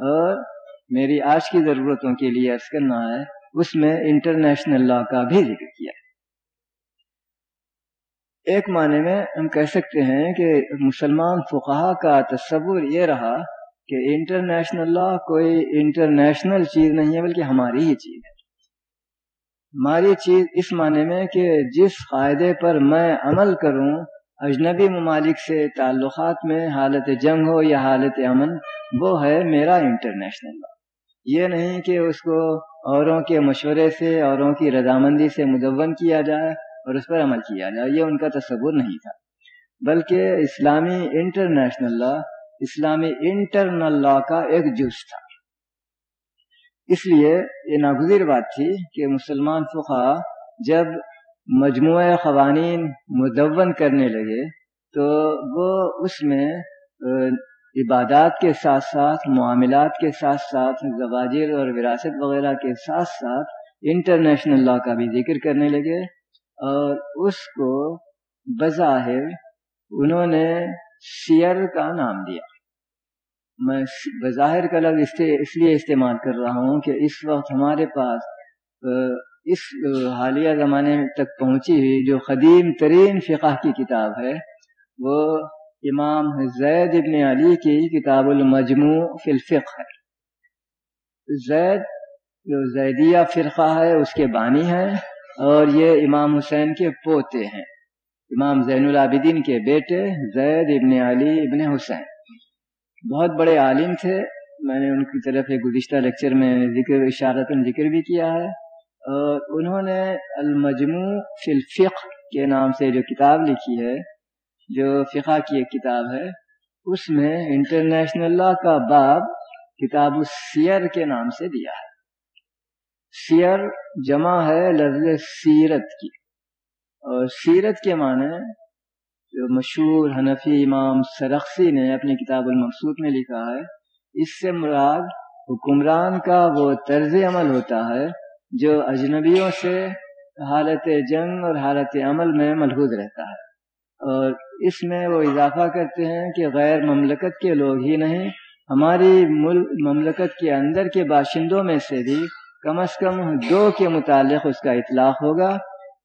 اور میری آج کی ضرورتوں کے لیے عرض کرنا ہے، اس میں انٹرنیشنل لا کا بھی ذکر کیا۔ ایک معنی میں ہم کہہ سکتے ہیں کہ مسلمان فقہ کا تصور یہ رہا کہ انٹرنیشنل لا کوئی انٹرنیشنل چیز نہیں ہے، بلکہ ہماری ہی چیز ہے۔ ہماری چیز اس معنی میں کہ جس قاعدے پر میں عمل کروں، اجنبی ممالک سے تعلقات میں حالت جنگ ہو یا حالت امن، وہ ہے میرا انٹرنیشنل لا یہ نہیں کہ اس کو اوروں کے مشورے سے، اوروں کی رضامندی سے مدون کیا جائے اور اس پر عمل کیا جائے، یہ ان کا تصور نہیں تھا۔ بلکہ اسلامی انٹرنیشنل لا اسلامی انٹرنل لا کا ایک جز تھا۔ اس لیے یہ ناگزیر بات تھی کہ مسلمان فقہ جب مجموعہ قوانین مدون کرنے لگے تو وہ اس میں عبادات کے ساتھ ساتھ، معاملات کے ساتھ ساتھ، زواجر اور وراثت وغیرہ کے ساتھ ساتھ انٹرنیشنل لا کا بھی ذکر کرنے لگے اور اس کو بظاہر انہوں نے سیر کا نام دیا۔ میں بظاہر کا لفظ اس لیے استعمال کر رہا ہوں کہ اس وقت ہمارے پاس اس حالیہ زمانے تک پہنچی ہوئی جو قدیم ترین فقہ کی کتاب ہے، وہ امام زید ابن علی کی کتاب المجموع فی الفقہ ہے۔ زید، جو زیدیہ فرقہ ہے، اس کے بانی ہیں اور یہ امام حسین کے پوتے ہیں۔ امام زین العابدین کے بیٹے زید ابن علی ابن حسین۔ بہت بڑے عالم تھے۔ میں نے ان کی طرف ایک گزشتہ لیکچر میں ذکر اشارت ذکر بھی کیا ہے۔ اور انہوں نے المجموع فی الفقہ کے نام سے جو کتاب لکھی ہے، جو فقہ کی ایک کتاب ہے، اس میں انٹرنیشنل لا کا باب کتاب السیر کے نام سے دیا ہے۔ سیر جمع ہے لفظ سیرت کی۔ اور سیرت کے معنی جو مشہور حنفی امام سرخسی نے اپنی کتاب المقصود میں لکھا ہے، اس سے مراد حکمران کا وہ طرز عمل ہوتا ہے جو اجنبیوں سے حالت جنگ اور حالت عمل میں ملحوظ رہتا ہے۔ اور اس میں وہ اضافہ کرتے ہیں کہ غیر مملکت کے لوگ ہی نہیں، ہماری ملک مملکت کے اندر کے باشندوں میں سے بھی کم از کم دو کے متعلق اس کا اطلاق ہوگا۔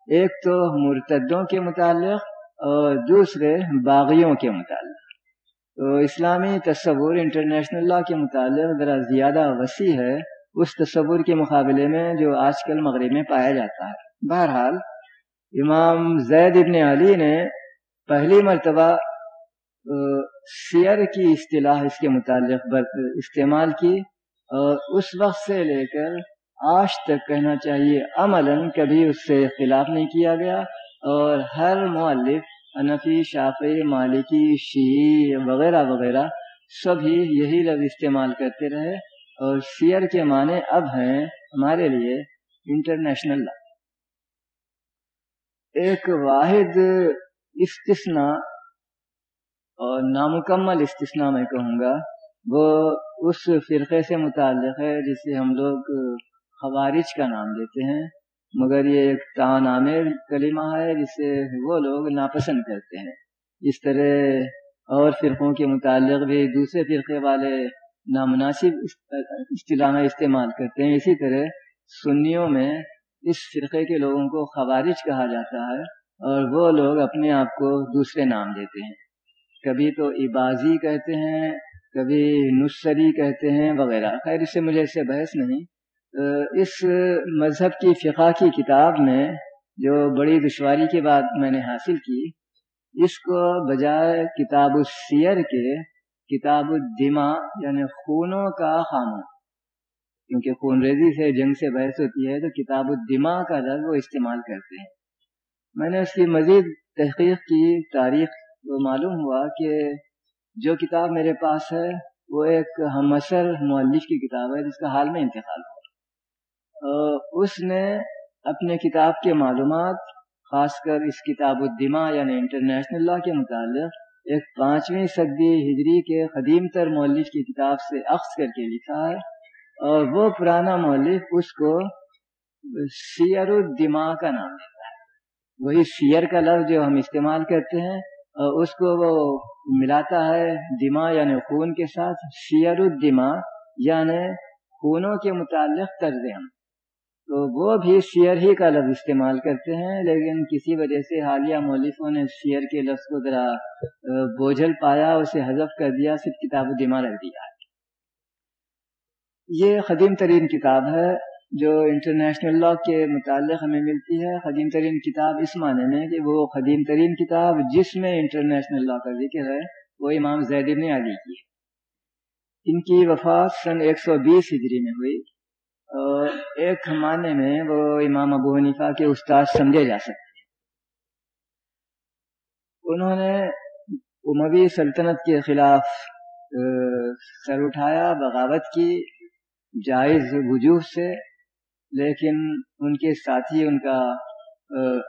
ایک تو مرتدوں کے متعلق اور دوسرے باغیوں کے متعلق۔ تو اسلامی تصور انٹرنیشنل لا کے متعلق ذرا زیادہ وسیع ہے۔ اس تصور کے مقابلے میں جو آج کل مغرب میں پایا جاتا ہے۔ بہرحال، امام زید ابن علی نے پہلی مرتبہ سیر کی اصطلاح اس کے متعلق استعمال کی۔ اور اس وقت سے لے کر آج تک کہنا چاہیے عمل کبھی اس سے خلاف نہیں کیا گیا۔ اور ہر مؤلف انفی شافی مالکی، شیعی وغیرہ وغیرہ سبھی یہی لفظ استعمال کرتے رہے اور سیر کے معنی اب ہیں ہمارے لیے انٹرنیشنل لا۔ ایک واحد استثناء اور نامکمل استثناء میں کہوں گا، وہ اس فرقے سے متعلق ہے جسے ہم لوگ خوارج کا نام دیتے ہیں۔ مگر یہ ایک تعامر کلمہ ہے جسے وہ لوگ ناپسند کرتے ہیں۔ اس طرح اور فرقوں کے متعلق بھی دوسرے فرقے والے نامناسب اصطلاح استعمال کرتے ہیں۔ اسی طرح سنیوں میں اس فرقے کے لوگوں کو خوارج کہا جاتا ہے اور وہ لوگ اپنے آپ کو دوسرے نام دیتے ہیں۔ کبھی تو عبازی کہتے ہیں، کبھی نصری کہتے ہیں وغیرہ۔ خیر، اس سے مجھے اس سے بحث نہیں۔ اس مذہب کی فقہ کی کتاب میں جو بڑی دشواری کے بعد میں نے حاصل کی، اس کو بجائے کتاب السیر کے کتاب الدماء یعنی خونوں کا خانوں کیونکہ خون ریزی سے جنگ سے بحث ہوتی ہے، تو کتاب الدماء کا لفظ وہ استعمال کرتے ہیں۔ میں نے اس کی مزید تحقیق کی، تاریخ معلوم ہوا کہ جو کتاب میرے پاس ہے، وہ ایک ہم اثر مؤلف کی کتاب ہے، جس کا حال میں انتقال ہوا۔ اس نے اپنے کتاب کے معلومات، خاص کر اس کتاب الدماء یعنی انٹرنیشنل لا کے متعلق، ایک پانچویں صدی ہجری کے قدیم تر مولف کی کتاب سے عکس کر کے لکھا ہے اور وہ پرانا مولف اس کو سیر الدماء کا نام دیتا ہے۔ وہی سیر کا لفظ جو ہم استعمال کرتے ہیں اور اس کو وہ ملاتا ہے دماغ یعنی خون کے ساتھ سیر الدماء یعنی خونوں کے متعلق طرز ہم تو وہ بھی شیئر ہی کا لفظ استعمال کرتے ہیں، لیکن کسی وجہ سے حالیہ مولفوں نے شیئر کے لفظ کو ذرا بوجھل پایا، اسے حذف کر دیا، صرف کتاب و دماغ رکھ دیا۔ یہ قدیم ترین کتاب ہے جو انٹرنیشنل لا کے متعلق ہمیں ملتی ہے۔ قدیم ترین کتاب اس معنی میں کہ وہ قدیم ترین کتاب جس میں انٹرنیشنل لا کا ذکر ہے، وہ امام زید بن علی کی ہے۔ ان کی وفات سن ایک سو بیس ہجری میں ہوئی۔ ایک معنی میں وہ امام ابو حنیفہ کے استاد سمجھے جا سکتے انہوں نے اموی سلطنت کے خلاف سر اٹھایا، بغاوت کی، جائز وجوہ سے، لیکن ان کے ساتھی ان کا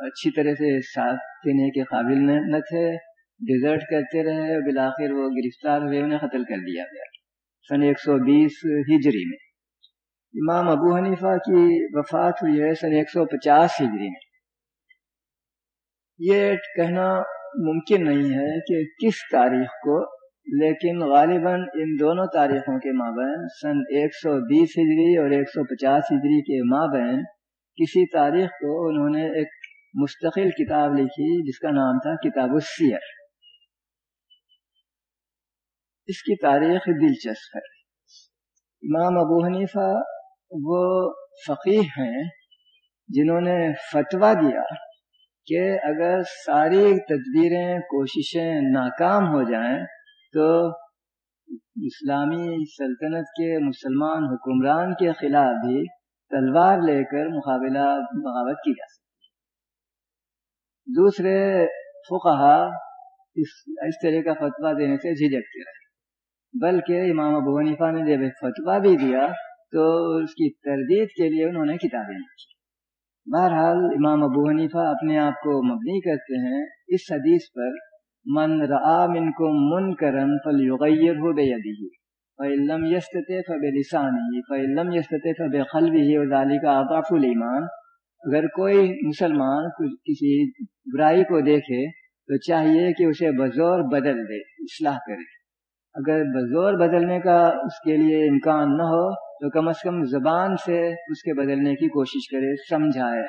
اچھی طرح سے ساتھ دینے کے قابل نہ تھے۔ ڈیزرٹ کرتے رہے، بلاخر وہ گرفتار ہوئے، انہیں قتل کر دیا گیا۔ سن ایک سو بیس ہجری میں۔ امام ابو حنیفہ کی وفات ہوئی ہے سن ایک سو پچاس ہجری میں۔ یہ کہنا ممکن نہیں ہے کہ کس تاریخ کو، لیکن غالباً ان دونوں تاریخوں کے مابین سن ایک سو بیس ہجری اور ایک سو پچاس ہجری کے مابین کسی تاریخ کو انہوں نے ایک مستقل کتاب لکھی جس کا نام تھا کتاب السیر۔ اس کی تاریخ دلچسپ ہے۔ امام ابو حنیفہ وہ فقیر ہیں جنہوں نے فتویٰ دیا کہ اگر ساری تدبیریں، کوششیں ناکام ہو جائیں تو اسلامی سلطنت کے مسلمان حکمران کے خلاف بھی تلوار لے کر مقابلہ بغاوت کی جا سکتی ہے۔ دوسرے فقہا اس اس طرح کا فتویٰ دینے سے جھجکتے رہے۔ بلکہ امام ابو حنیفہ نے جب ایک فتویٰ بھی دیا تو اس کی تردید کے لیے انہوں نے کتابیں لکھی۔ بہرحال امام ابو حنیفہ اپنے آپ کو مبنی کرتے ہیں۔ اس حدیث پر من را من کو من کرن فل یغیر ہو بے ادی فعلم یستتے فب لسانی فعلم یستتے فب خلوی وزالی کا آباف الایمان۔ اگر کوئی مسلمان کسی برائی کو دیکھے تو چاہیے کہ اسے بزور بدل دے، اصلاح کرے۔ اگر بزور بدلنے کا اس کے لیے امکان نہ ہو تو کم از کم زبان سے اس کے بدلنے کی کوشش کرے، سمجھائے،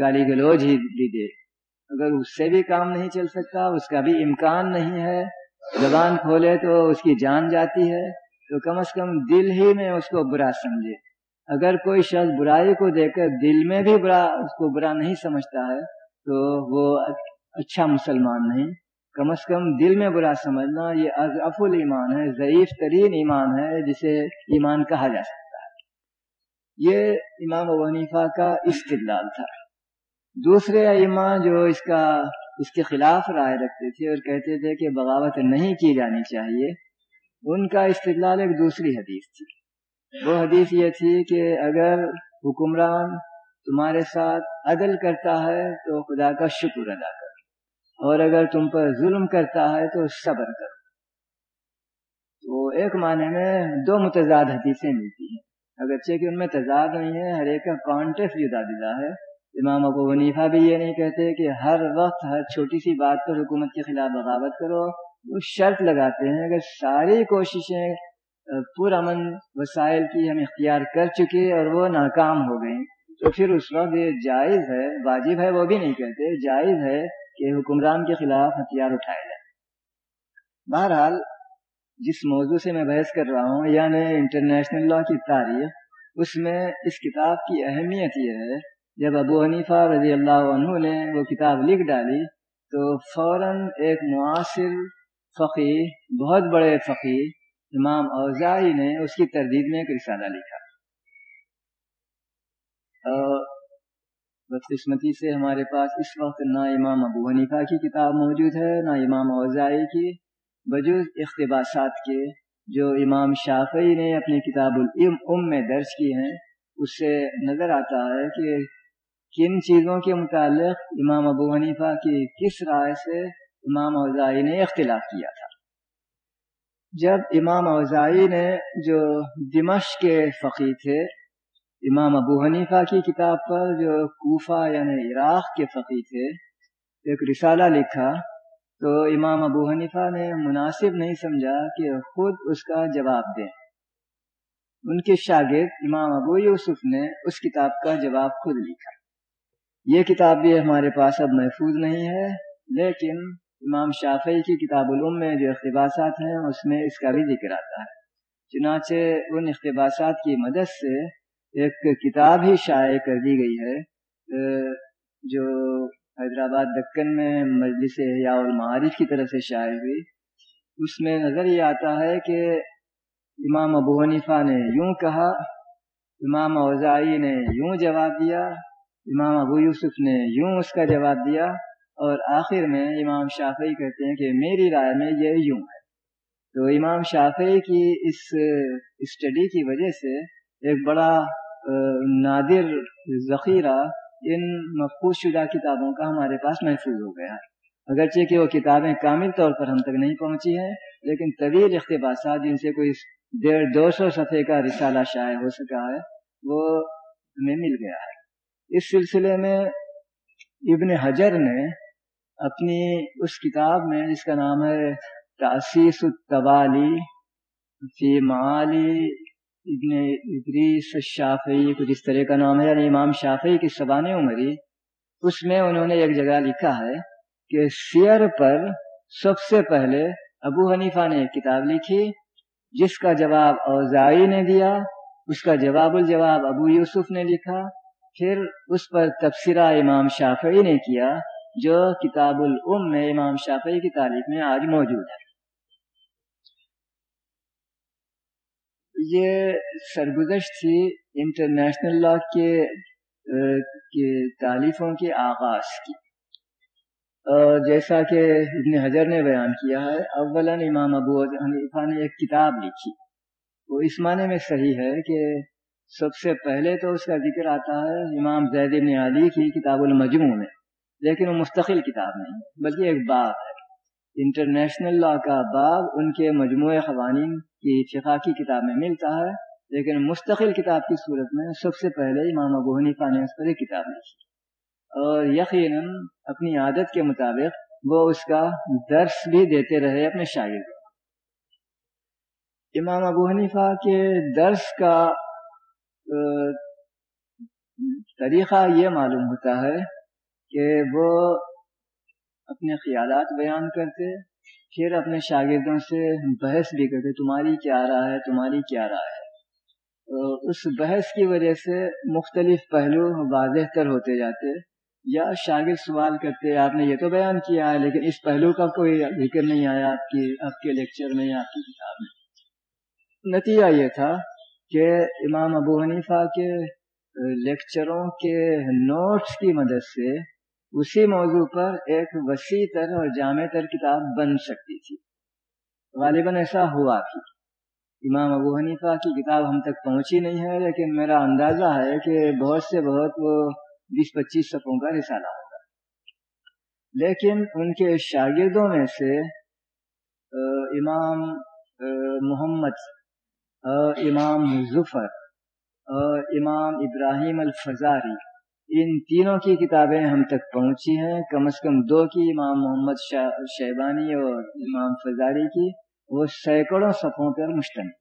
گالی گلوج ہی بھی دے۔ اگر اس سے بھی کام نہیں چل سکتا، اس کا بھی امکان نہیں ہے۔ زبان کھولے تو اس کی جان جاتی ہے۔ تو کم از کم دل ہی میں اس کو برا سمجھے۔ اگر کوئی شخص برائی کو دیکھ کر دل میں بھی برا، اس کو برا نہیں سمجھتا ہے، تو وہ اچھا مسلمان نہیں۔ کم از کم دل میں برا سمجھنا یہ اضعف ایمان ہے، ضعیف ترین ایمان ہے، جسے ایمان کہا جا سکتا یہ امام ابو حنیفہ کا استدلال تھا۔ دوسرے امام جو اس کا، اس کے خلاف رائے رکھتے تھے اور کہتے تھے کہ بغاوت نہیں کی جانی چاہیے، ان کا استدلال ایک دوسری حدیث تھی۔ وہ حدیث یہ تھی کہ اگر حکمران تمہارے ساتھ عدل کرتا ہے تو خدا کا شکر ادا کرو، اور اگر تم پر ظلم کرتا ہے تو صبر کرو۔ تو ایک معنی میں دو متضاد حدیثیں ملتی ہیں۔ اگرچہ کہ ان میں تضاد نہیں ہے ہر ایک کا کانٹیکٹ جدا جدا ہے۔ امام ابو حنیفہ بھی یہ نہیں کہتے کہ ہر وقت ہر چھوٹی سی بات پر حکومت کے خلاف بغاوت کرو۔ وہ شرط لگاتے ہیں۔ اگر ساری کوششیں پرامن وسائل کی ہم اختیار کر چکے اور وہ ناکام ہو گئیں، تو پھر اس وقت یہ جائز ہے، واجب ہے، وہ بھی نہیں کہتے، جائز ہے کہ حکمران کے خلاف ہتھیار اٹھائے جائے بہرحال جس موضوع سے میں بحث کر رہا ہوں یعنی انٹرنیشنل لا کی تاریخ، اس میں اس کتاب کی اہمیت یہ ہے، جب ابو حنیفہ رضی اللہ عنہ نے وہ کتاب لکھ ڈالی، تو فوراً ایک معاصر فقی بہت بڑے فقی امام اوزائی نے اس کی تردید میں ایک رسالہ لکھا۔ بدقسمتی سے ہمارے پاس اس وقت نہ امام ابو حنیفہ کی کتاب موجود ہے، نہ امام اوزائی کی بجز اقتباسات کے جو امام شافعی نے اپنی کتاب الام میں درج کی ہیں، اس سے نظر آتا ہے کہ کن چیزوں کے متعلق امام ابو حنیفہ کی کس رائے سے امام اوزائی نے اختلاف کیا تھا۔ جب امام اوزائی نے جو دمش کے فقی تھے، امام ابو حنیفہ کی کتاب پر جو کوفہ یعنی عراق کے فقی تھے، ایک رسالہ لکھا تو امام ابو حنیفہ نے مناسب نہیں سمجھا کہ خود اس کا جواب دیں۔ ان کے شاگرد امام ابو یوسف نے اس کتاب کا جواب خود لکھا۔ یہ کتاب بھی ہمارے پاس اب محفوظ نہیں ہے، لیکن امام شافعی کی کتاب العم میں جو اقتباسات ہیں، اس میں اس کا بھی ذکر آتا ہے۔ چنانچہ ان اقتباسات کی مدد سے ایک کتاب ہی شائع کر دی گئی ہے، جو حیدرآباد دکن میں مجلس یا المعارف کی طرف سے شائع ہوئی۔ اس میں نظر یہ آتا ہے کہ امام ابو حنیفہ نے یوں کہا، امام اوزائی نے یوں جواب دیا، امام ابو یوسف نے یوں اس کا جواب دیا اور آخر میں امام شافعی کہتے ہیں کہ میری رائے میں یہ یوں ہے۔ تو امام شافعی کی اس اسٹڈی کی وجہ سے ایک بڑا نادر ذخیرہ ان مفقوض شدہ کتابوں کا ہمارے پاس محفوظ ہو گیا اگرچہ کہ وہ کتابیں کامل طور پر ہم تک نہیں پہنچی ہیں، لیکن طویل اقتباسات جن سے کوئی ڈیڑھ دو سو صفحے کا رسالہ شائع ہو سکا ہے، وہ ہمیں مل گیا ہے۔ اس سلسلے میں ابن حجر نے اپنی اس کتاب میں، جس کا نام ہے تاسیس التوالی فی معالی ابن ادریس شافعی کچھ اس طرح کا نام ہے یعنی امام شافعی کی سبان عمری، اس میں انہوں نے ایک جگہ لکھا ہے کہ سیر پر سب سے پہلے ابو حنیفہ نے ایک کتاب لکھی، جس کا جواب اوزائی نے دیا، اس کا جواب الجواب ابو یوسف نے لکھا، پھر اس پر تبصرہ امام شافعی نے کیا، جو کتاب العم میں امام شافعی کی تاریخ میں آج موجود ہے۔ یہ سرگزشت تھی انٹرنیشنل لا کے تعلیفوں کے آغاز کی۔ اور جیسا کہ ابن حجر نے بیان کیا ہے، اولا امام ابو حنیفہ نے ایک کتاب لکھی۔ وہ اس معنی میں صحیح ہے کہ سب سے پہلے تو اس کا ذکر آتا ہے امام زید بن علی کی کتاب المجموع میں، لیکن وہ مستقل کتاب نہیں، بلکہ ایک باب ہے۔ انٹرنیشنل لا کا باب ان کے مجموعہ قوانین کی فقہ کی کتاب میں ملتا ہے، لیکن مستقل کتاب کی صورت میں سب سے پہلے امام ابو حنیفہ نے اس پر ایک کتاب لکھی۔ اور یقیناً اپنی عادت کے مطابق وہ اس کا درس بھی دیتے رہے اپنے شاگرد۔ امام ابو حنیفہ کے درس کا طریقہ یہ معلوم ہوتا ہے کہ وہ اپنے خیالات بیان کرتے پھر اپنے شاگردوں سے بحث بھی کرتے، تمہاری کیا رائے ہے، تمہاری کیا رائے ہے؟ اس بحث کی وجہ سے مختلف پہلو واضح تر ہوتے جاتے یا شاگرد سوال کرتے، آپ نے یہ تو بیان کیا ہے، لیکن اس پہلو کا کوئی ذکر نہیں آیا آپ کی، آپ کے لیکچر میں یا آپ کی کتاب میں۔ نتیجہ یہ تھا کہ امام ابو حنیفہ کے لیکچروں کے نوٹس کی مدد سے اسی موضوع پر ایک وسیع تر اور جامع تر کتاب بن سکتی تھی۔ غالباً ایسا ہوا بھی امام ابو حنیفہ کی کتاب ہم تک پہنچی نہیں ہے، لیکن میرا اندازہ ہے کہ بہت سے بہت وہ بیس پچیس صفوں کا رسالہ ہوگا۔ لیکن ان کے شاگردوں میں سے امام محمد امام ظفر اور امام ابراہیم الفزاری ان تینوں کی کتابیں ہم تک پہنچی ہیں۔ کم از کم دو کی، امام محمد شیبانی اور امام فضاری کی۔ وہ سینکڑوں صفوں پر مشتمل۔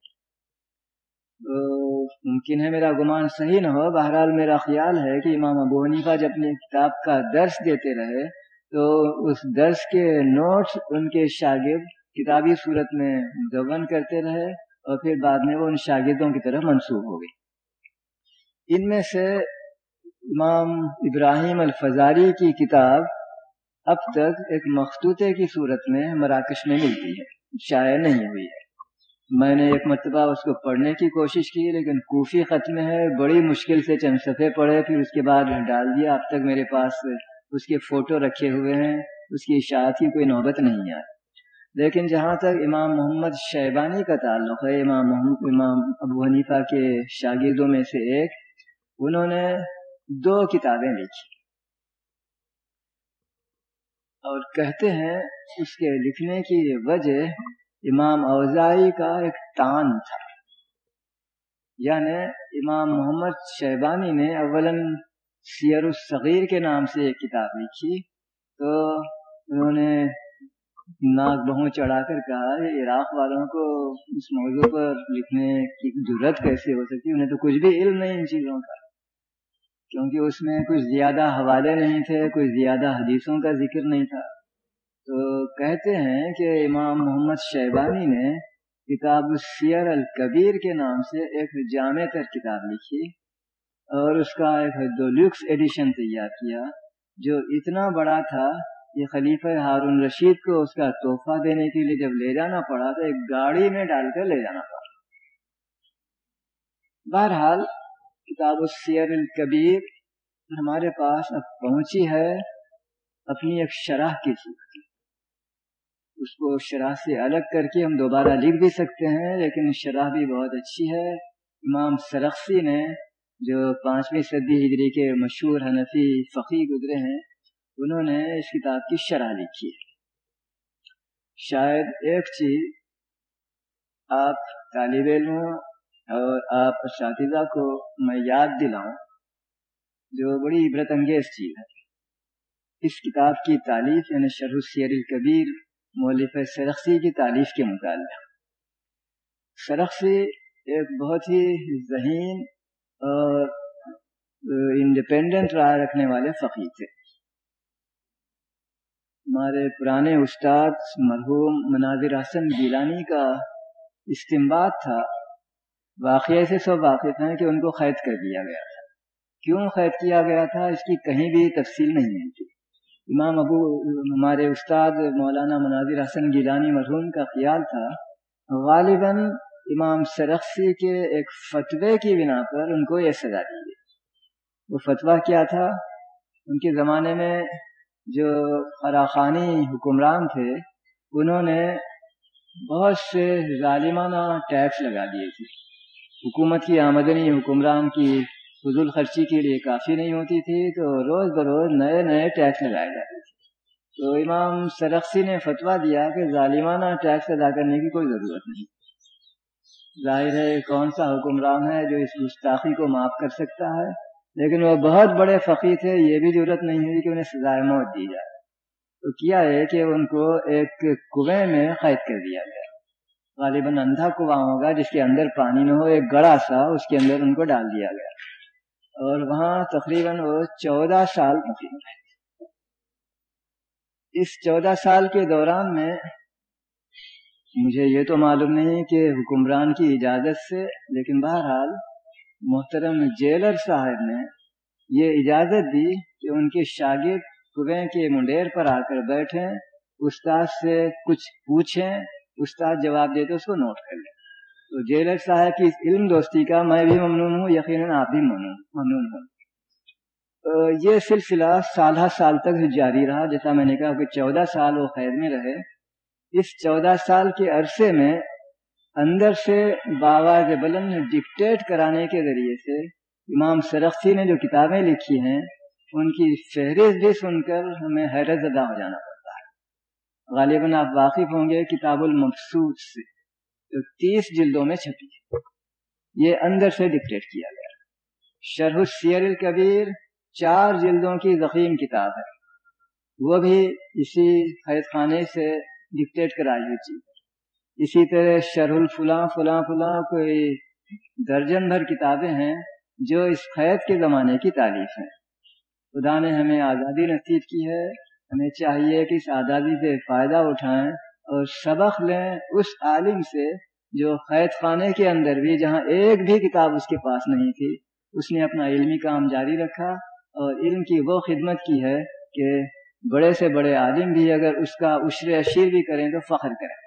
ممکن ہے میرا گمان صحیح نہ ہو۔ بہرحال میرا خیال ہے کہ امام ابو حنیفہ جب اپنی کتاب کا درس دیتے رہے، تو اس درس کے نوٹس ان کے شاگرد کتابی صورت میں مدون کرتے رہے اور پھر بعد میں وہ ان شاگردوں کی طرف منسوخ ہو گئی ان میں سے امام ابراہیم الفزاری کی کتاب اب تک ایک مخطوطے کی صورت میں مراکش میں ملتی ہے۔ شائع نہیں ہوئی ہے۔ میں نے ایک مرتبہ اس کو پڑھنے کی کوشش کی، لیکن کوفی خط میں ہے، بڑی مشکل سے چند صفحے پڑھے، پھر اس کے بعد ڈال دیا۔ اب تک میرے پاس اس کے فوٹو رکھے ہوئے ہیں، اس کی اشاعت کی کوئی نوبت نہیں آئی لیکن جہاں تک امام محمد شیبانی کا تعلق ہے، امام محمد، امام ابو حنیفہ کے شاگردوں میں سے ایک، انہوں نے دو کتابیں لکھی۔ اور کہتے ہیں اس کے لکھنے کی وجہ امام اوزائی کا ایک تان تھا۔ یعنی امام محمد شیبانی نے اولن سیر الصغیر کے نام سے ایک کتاب لکھی۔ تو انہوں نے ناک بہوں چڑھا کر کہا کہ عراق والوں کو اس موضوع پر لکھنے کی ضرورت کیسے ہو سکتی انہیں تو کچھ بھی علم نہیں ان چیزوں کا۔ کیونکہ اس میں کچھ زیادہ حوالے نہیں تھے، کچھ زیادہ حدیثوں کا ذکر نہیں تھا۔ تو کہتے ہیں کہ امام محمد شیبانی نے کتاب السیر الکبیر کے نام سے ایک جامع تر کتاب لکھی اور اس کا ایک ڈولیکس ایڈیشن تیار کیا، جو اتنا بڑا تھا کہ خلیفہ ہارون رشید کو اس کا تحفہ دینے کے لیے جب لے جانا پڑا تو ایک گاڑی میں ڈال کر لے جانا پڑا۔ بہرحال کتاب السیر الکبیر ہمارے پاس اب پہنچی ہے، اپنی ایک شرح کی صورت اس کو شرح سے الگ کر کے ہم دوبارہ لکھ بھی سکتے ہیں، لیکن شرح بھی بہت اچھی ہے۔ امام سرخسی نے جو پانچویں صدی ہجری کے مشہور حنفی فقی گزرے ہیں، انہوں نے اس کتاب کی شرح لکھی ہے۔ شاید ایک چیز آپ طالب علموں اور آپ اساتذہ کو میں یاد دلاؤں جو بڑی عبرت انگیز چیز ہے۔ اس کتاب کی تعلیف یعنی شرح السیر الکبیر مولف سرخسی کی تعلیف کے مطالعہ سرخسی ایک بہت ہی ذہین اور انڈیپینڈنٹ رائے رکھنے والے فقیر تھے۔ ہمارے پرانے استاد مرحوم مناظر حسن گیلانی کا استمباد تھا۔ واقعہ سے سب واقف ہیں کہ ان کو قید کر دیا گیا تھا۔ کیوں قید کیا گیا تھا؟ اس کی کہیں بھی تفصیل نہیں ملتی۔ امام ابو، ہمارے استاد مولانا مناظر حسن گیلانی مرحوم کا خیال تھا، غالباً امام سرخسی کے ایک فتوے کی بنا پر ان کو یہ سزا دی گئی۔ وہ فتویٰ کیا تھا؟ ان کے زمانے میں جو فراخانی حکمران تھے، انہوں نے بہت سے ظالمانہ ٹیکس لگا دیے تھے۔ حکومت کی آمدنی، حکمران کی فضول خرچی کے لیے کافی نہیں ہوتی تھی، تو روز بروز نئے نئے ٹیکس لگائے جاتے تھے۔ تو امام سرخسی نے فتویٰ دیا کہ ظالمانہ ٹیکس ادا کرنے کی کوئی ضرورت نہیں۔ ظاہر ہے کون سا حکمران ہے جو اس گستاخی کو معاف کر سکتا ہے، لیکن وہ بہت بڑے فقیر تھے، یہ بھی ضرورت نہیں ہوئی کہ انہیں سزائے موت دی جائے۔ تو کیا ہے کہ ان کو ایک کنویں میں قید کر دیا گیا۔ غالباً اندھا کنواں ہوگا جس کے اندر پانی نہ ہو، ایک گڑا سا اس کے اندر ان کو ڈال دیا گیا۔ اور وہاں تقریباً وہ چودہ سال مقیم رہے اس چودہ سال کے دوران میں مجھے یہ تو معلوم نہیں کہ حکمران کی اجازت سے، لیکن بہرحال محترم جیلر صاحب نے یہ اجازت دی کہ ان کے شاگرد کنویں کے منڈیر پر آ کر بیٹھیں استاد سے کچھ پوچھیں۔ استاد جواب دے تو اس کو نوٹ کر لیں۔ تو جیلر صاحب کی علم دوستی کا میں بھی ممنون ہوں، یقیناً آپ بھی ممنون ہوں۔ یہ سلسلہ سالہ سال تک جاری رہا، جیسا میں نے کہا کہ چودہ سال وہ قید میں رہے۔ اس چودہ سال کے عرصے میں اندر سے بابا بلند ڈکٹیٹ کرانے کے ذریعے سے امام سرخی نے جو کتابیں لکھی ہیں، ان کی فہرست بھی سن کر ہمیں حیرت زدہ ہو جانا۔ غالباً آپ واقف ہوں گے کتاب المقصود سے، جو تیس جلدوں میں چھپی ہے۔ یہ اندر سے ڈکٹیٹ کیا گیا۔ شرح السیر الکبیر چار جلدوں کی ضخیم کتاب ہے۔ وہ بھی اسی حید خانے سے ڈکٹیٹ کرائی ہوئی چیز اسی طرح شرح الفلاں، فلاں فلاں کوئی درجن بھر کتابیں ہیں جو اس قید کے زمانے کی تعریف ہیں۔ خدا نے ہمیں آزادی نصیب کی ہے۔ ہمیں چاہیے کہ اس آزادی سے فائدہ اٹھائیں اور سبق لیں اس عالم سے جو قید خانے کے اندر بھی جہاں ایک بھی کتاب اس کے پاس نہیں تھی، اس نے اپنا علمی کام جاری رکھا اور علم کی وہ خدمت کی ہے کہ بڑے سے بڑے عالم بھی اگر اس کا عشر اشیر بھی کریں تو فخر کریں۔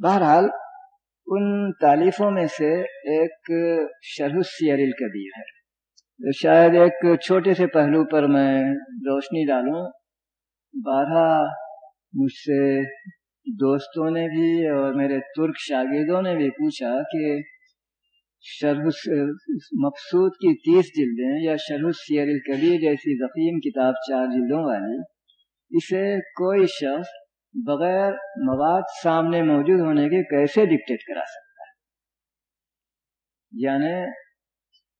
بہرحال ان تعلیفوں میں سے ایک شرح سیر القبیر ہے۔ شاید ایک چھوٹے سے پہلو پر میں روشنی ڈالوں۔ بارہ مجھ سے دوستوں نے بھی اور میرے ترک شاگردوں نے بھی پوچھا کہ شرح مقصود کی تیس جلدیں یا شرح سیر الکبیر جیسی ذخیم کتاب چار جلدوں والی، اسے کوئی شخص بغیر مواد سامنے موجود ہونے کے کیسے ڈکٹیٹ کرا سکتا ہے؟ یعنی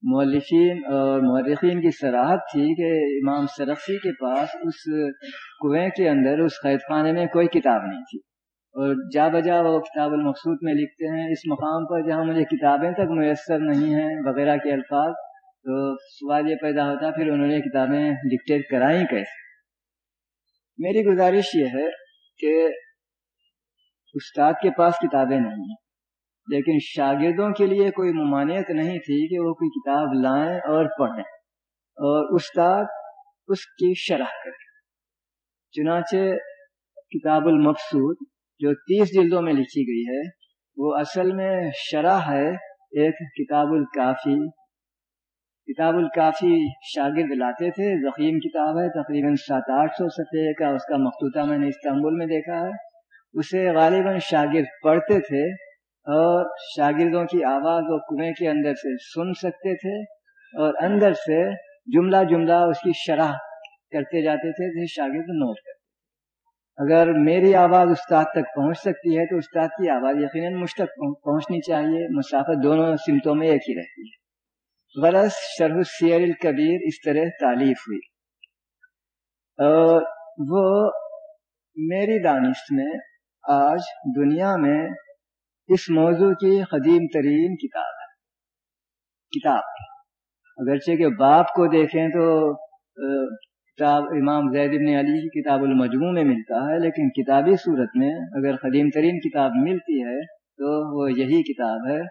مولفین اور مورخین کی سراحت تھی کہ امام سرخی کے پاس اس کنویں کے اندر، اس قید خانے میں کوئی کتاب نہیں تھی۔ اور جا بجا وہ کتاب المقصود میں لکھتے ہیں، اس مقام پر جہاں مجھے کتابیں تک میسر نہیں ہیں وغیرہ کے الفاظ، تو سوال یہ پیدا ہوتا پھر انہوں نے کتابیں ڈکٹیٹ کرائیں کیسے؟ میری گزارش یہ ہے کہ استاد کے پاس کتابیں نہیں ہیں۔ لیکن شاگردوں کے لیے کوئی ممانعت نہیں تھی کہ وہ کوئی کتاب لائیں اور پڑھیں۔ اور استاد اس کی شرح کرے چنانچہ کتاب المقصود جو تیس جلدوں میں لکھی گئی ہے، وہ اصل میں شرح ہے ایک کتاب الکافی۔ کتاب الکافی شاگرد لاتے تھے ذخیم کتاب ہے، تقریباً سات آٹھ سو سطح کا اس کا مخطوطہ میں نے استنبول میں دیکھا ہے۔ اسے غالباً شاگرد پڑھتے تھے اور شاگردوں کی آواز وہ کنویں کے اندر سے سن سکتے تھے اور اندر سے جملہ جملہ اس کی شرح کرتے جاتے تھے، جسے شاگرد نوٹ کرتے اگر میری آواز استاد تک پہنچ سکتی ہے تو استاد کی آواز یقیناً مجھ تک پہنچنی چاہیے، مسافت دونوں سمتوں میں ایک ہی رہتی ہے۔ غرض شرح سیر الکبیر اس طرح تعلیف ہوئی۔ اور وہ میری دانش میں آج دنیا میں اس موضوع کی قدیم ترین کتاب ہے۔ کتاب۔ اگرچہ کہ باپ کو دیکھیں تو کتاب امام زید بن علی کی کتاب المجموع میں ملتا ہے، لیکن کتابی صورت میں اگر قدیم ترین کتاب ملتی ہے تو وہ یہی کتاب ہے۔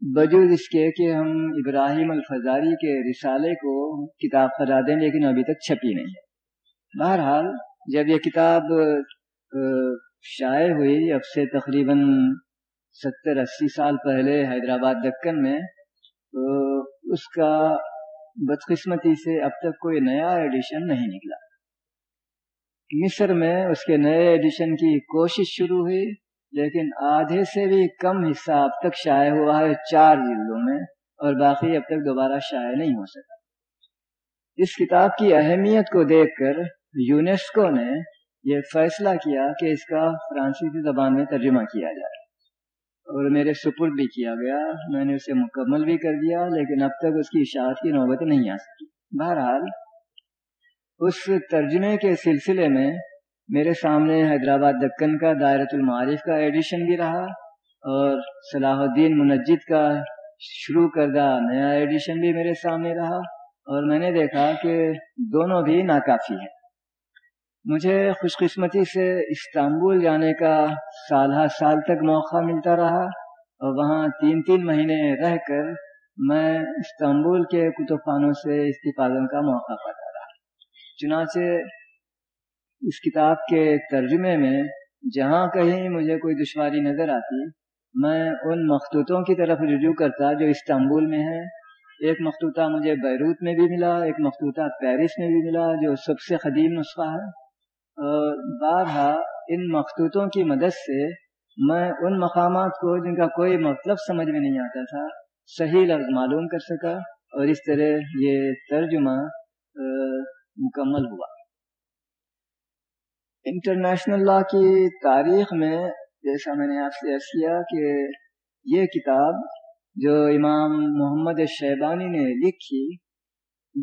بجوز اس کے کہ ہم ابراہیم الفزاری کے رسالے کو کتاب کرا دیں، لیکن ابھی تک چھپی نہیں ہے۔ بہرحال، جب یہ کتاب شائع ہوئی، اب سے تقریباً ستر، اسی سال پہلے حیدرآباد دکن میں، تو اس کا بدقسمتی سے اب تک کوئی نیا ایڈیشن نہیں نکلا۔ مصر میں اس کے نئے ایڈیشن کی کوشش شروع ہوئی۔ لیکن آدھے سے بھی کم حصہ اب تک شائع ہوا ہے چار جلدوں میں اور باقی اب تک دوبارہ شائع نہیں ہو سکا۔ اس کتاب کی اہمیت کو دیکھ کر یونیسکو نے یہ فیصلہ کیا کہ اس کا فرانسیسی زبان میں ترجمہ کیا جائے۔ اور میرے سپر بھی کیا گیا، میں نے اسے مکمل بھی کر دیا، لیکن اب تک اس کی اشاعت کی نوبت نہیں آ سکی۔ بہرحال، اس ترجمے کے سلسلے میں میرے سامنے حیدرآباد دکن کا دائرۃ المعارف کا ایڈیشن بھی رہا اور صلاح الدین منجد کا شروع کردہ نیا ایڈیشن بھی میرے سامنے رہا اور میں نے دیکھا کہ دونوں بھی ناکافی ہیں۔ مجھے خوش قسمتی سے استنبول جانے کا سال ہر سال تک موقع ملتا رہا اور وہاں تین تین مہینے رہ کر میں استنبول کے کتب خانوں سے استفادہ کا موقع پاتا رہا۔ چنانچہ اس کتاب کے ترجمے میں جہاں کہیں مجھے کوئی دشواری نظر آتی، میں ان مخطوطوں کی طرف رجوع کرتا جو استنبول میں ہیں۔ ایک مخطوطہ مجھے بیروت میں بھی ملا، ایک مخطوطہ پیرس میں بھی ملا جو سب سے قدیم نسخہ ہے۔ بارہا، ان مخطوطوں کی مدد سے میں ان مقامات کو جن کا کوئی مطلب سمجھ میں نہیں آتا تھا، صحیح لفظ معلوم کر سکا اور اس طرح یہ ترجمہ مکمل ہوا۔ انٹرنیشنل لا کی تاریخ میں جیسا میں نے آپ سے عرض کیا کہ یہ کتاب جو امام محمد شیبانی نے لکھی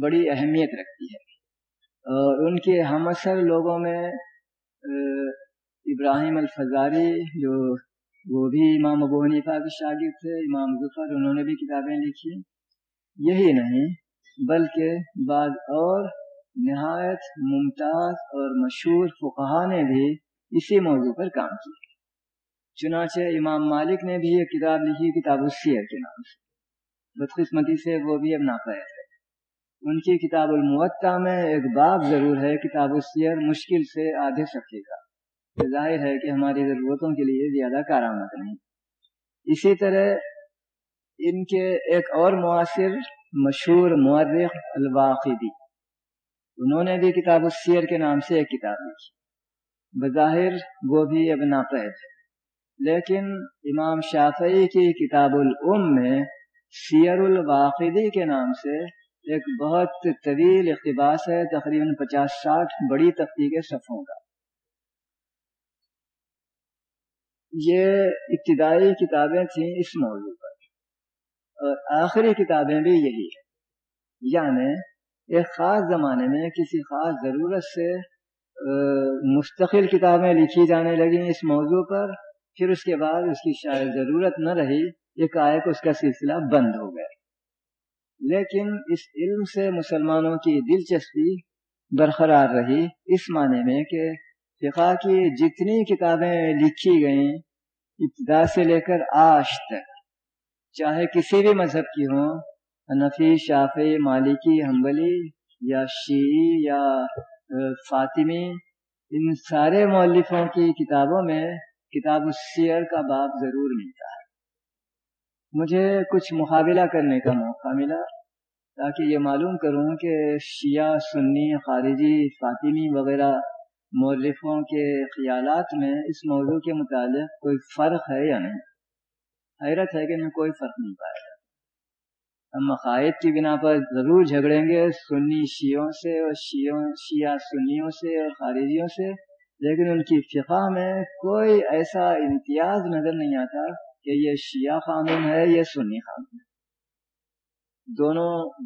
بڑی اہمیت رکھتی ہے۔ اور ان کے ہم اثر لوگوں میں ابراہیم الفزاری جو وہ بھی امام ابو حنیفہ کے شاگرد تھے، امام ظفر انہوں نے بھی کتابیں لکھی۔ یہی نہیں، بلکہ بعض اور نہایت ممتاز اور مشہور فقہ نے بھی اسی موضوع پر کام کیا۔ چنانچہ امام مالک نے بھی یہ کتاب لکھی، کتاب السیر کے نام سے۔ بدقسمتی سے وہ بھی اب ناپید ہے۔ ان کی کتاب المعطا میں ایک باب ضرور ہے، کتاب السیر مشکل سے آدھے صفحے کا۔ ظاہر ہے کہ ہماری ضرورتوں کے لیے زیادہ کارآمد نہیں۔ اسی طرح ان کے ایک اور معاصر مشہور مورخ الواقدی۔ انہوں نے بھی کتاب السیر کے نام سے ایک کتاب لکھی۔ بظاہر وہ بھی اب ناپید ہے۔ لیکن امام شافعی کی کتاب العم میں سیر الواقدی کے نام سے ایک بہت طویل اقتباس ہے، تقریباً پچاس ساٹھ بڑی تختی کے صفوں کا۔ یہ ابتدائی کتابیں تھیں اس موضوع پر۔ اور آخری کتابیں بھی یہی ہیں۔ یعنی ایک خاص زمانے میں کسی خاص ضرورت سے مستقل کتابیں لکھی جانے لگیں اس موضوع پر، پھر اس کے بعد اس کی شاید ضرورت نہ رہی، ایک آئے اس کا سلسلہ بند ہو گیا۔ لیکن اس علم سے مسلمانوں کی دلچسپی برقرار رہی، اس معنی میں کہ فقہ کی جتنی کتابیں لکھی گئیں، ابتدا سے لے کر آج تک، چاہے کسی بھی مذہب کی ہوں نفی شافی مالکی، حنبلی یا شیعی یا فاطمی، ان سارے مولفوں کی کتابوں میں کتاب السیر کا باب ضرور ملتا ہے۔ مجھے کچھ مقابلہ کرنے کا موقع ملا تاکہ یہ معلوم کروں کہ شیعہ، سنی، خارجی، فاطمی وغیرہ مولفوں کے خیالات میں اس موضوع کے متعلق کوئی فرق ہے یا نہیں؟ حیرت ہے کہ میں کوئی فرق نہیں پایا ہم عقائد کی بنا پر ضرور جھگڑیں گے، سنی شیعوں سے اور شیعوں، شیعہ سنیوں سے اور خارجیوں سے، لیکن ان کی فقہ میں کوئی ایسا امتیاز نظر نہیں آتا کہ یہ شیعہ قانون ہے یہ سنی قانون ہے۔ دونوں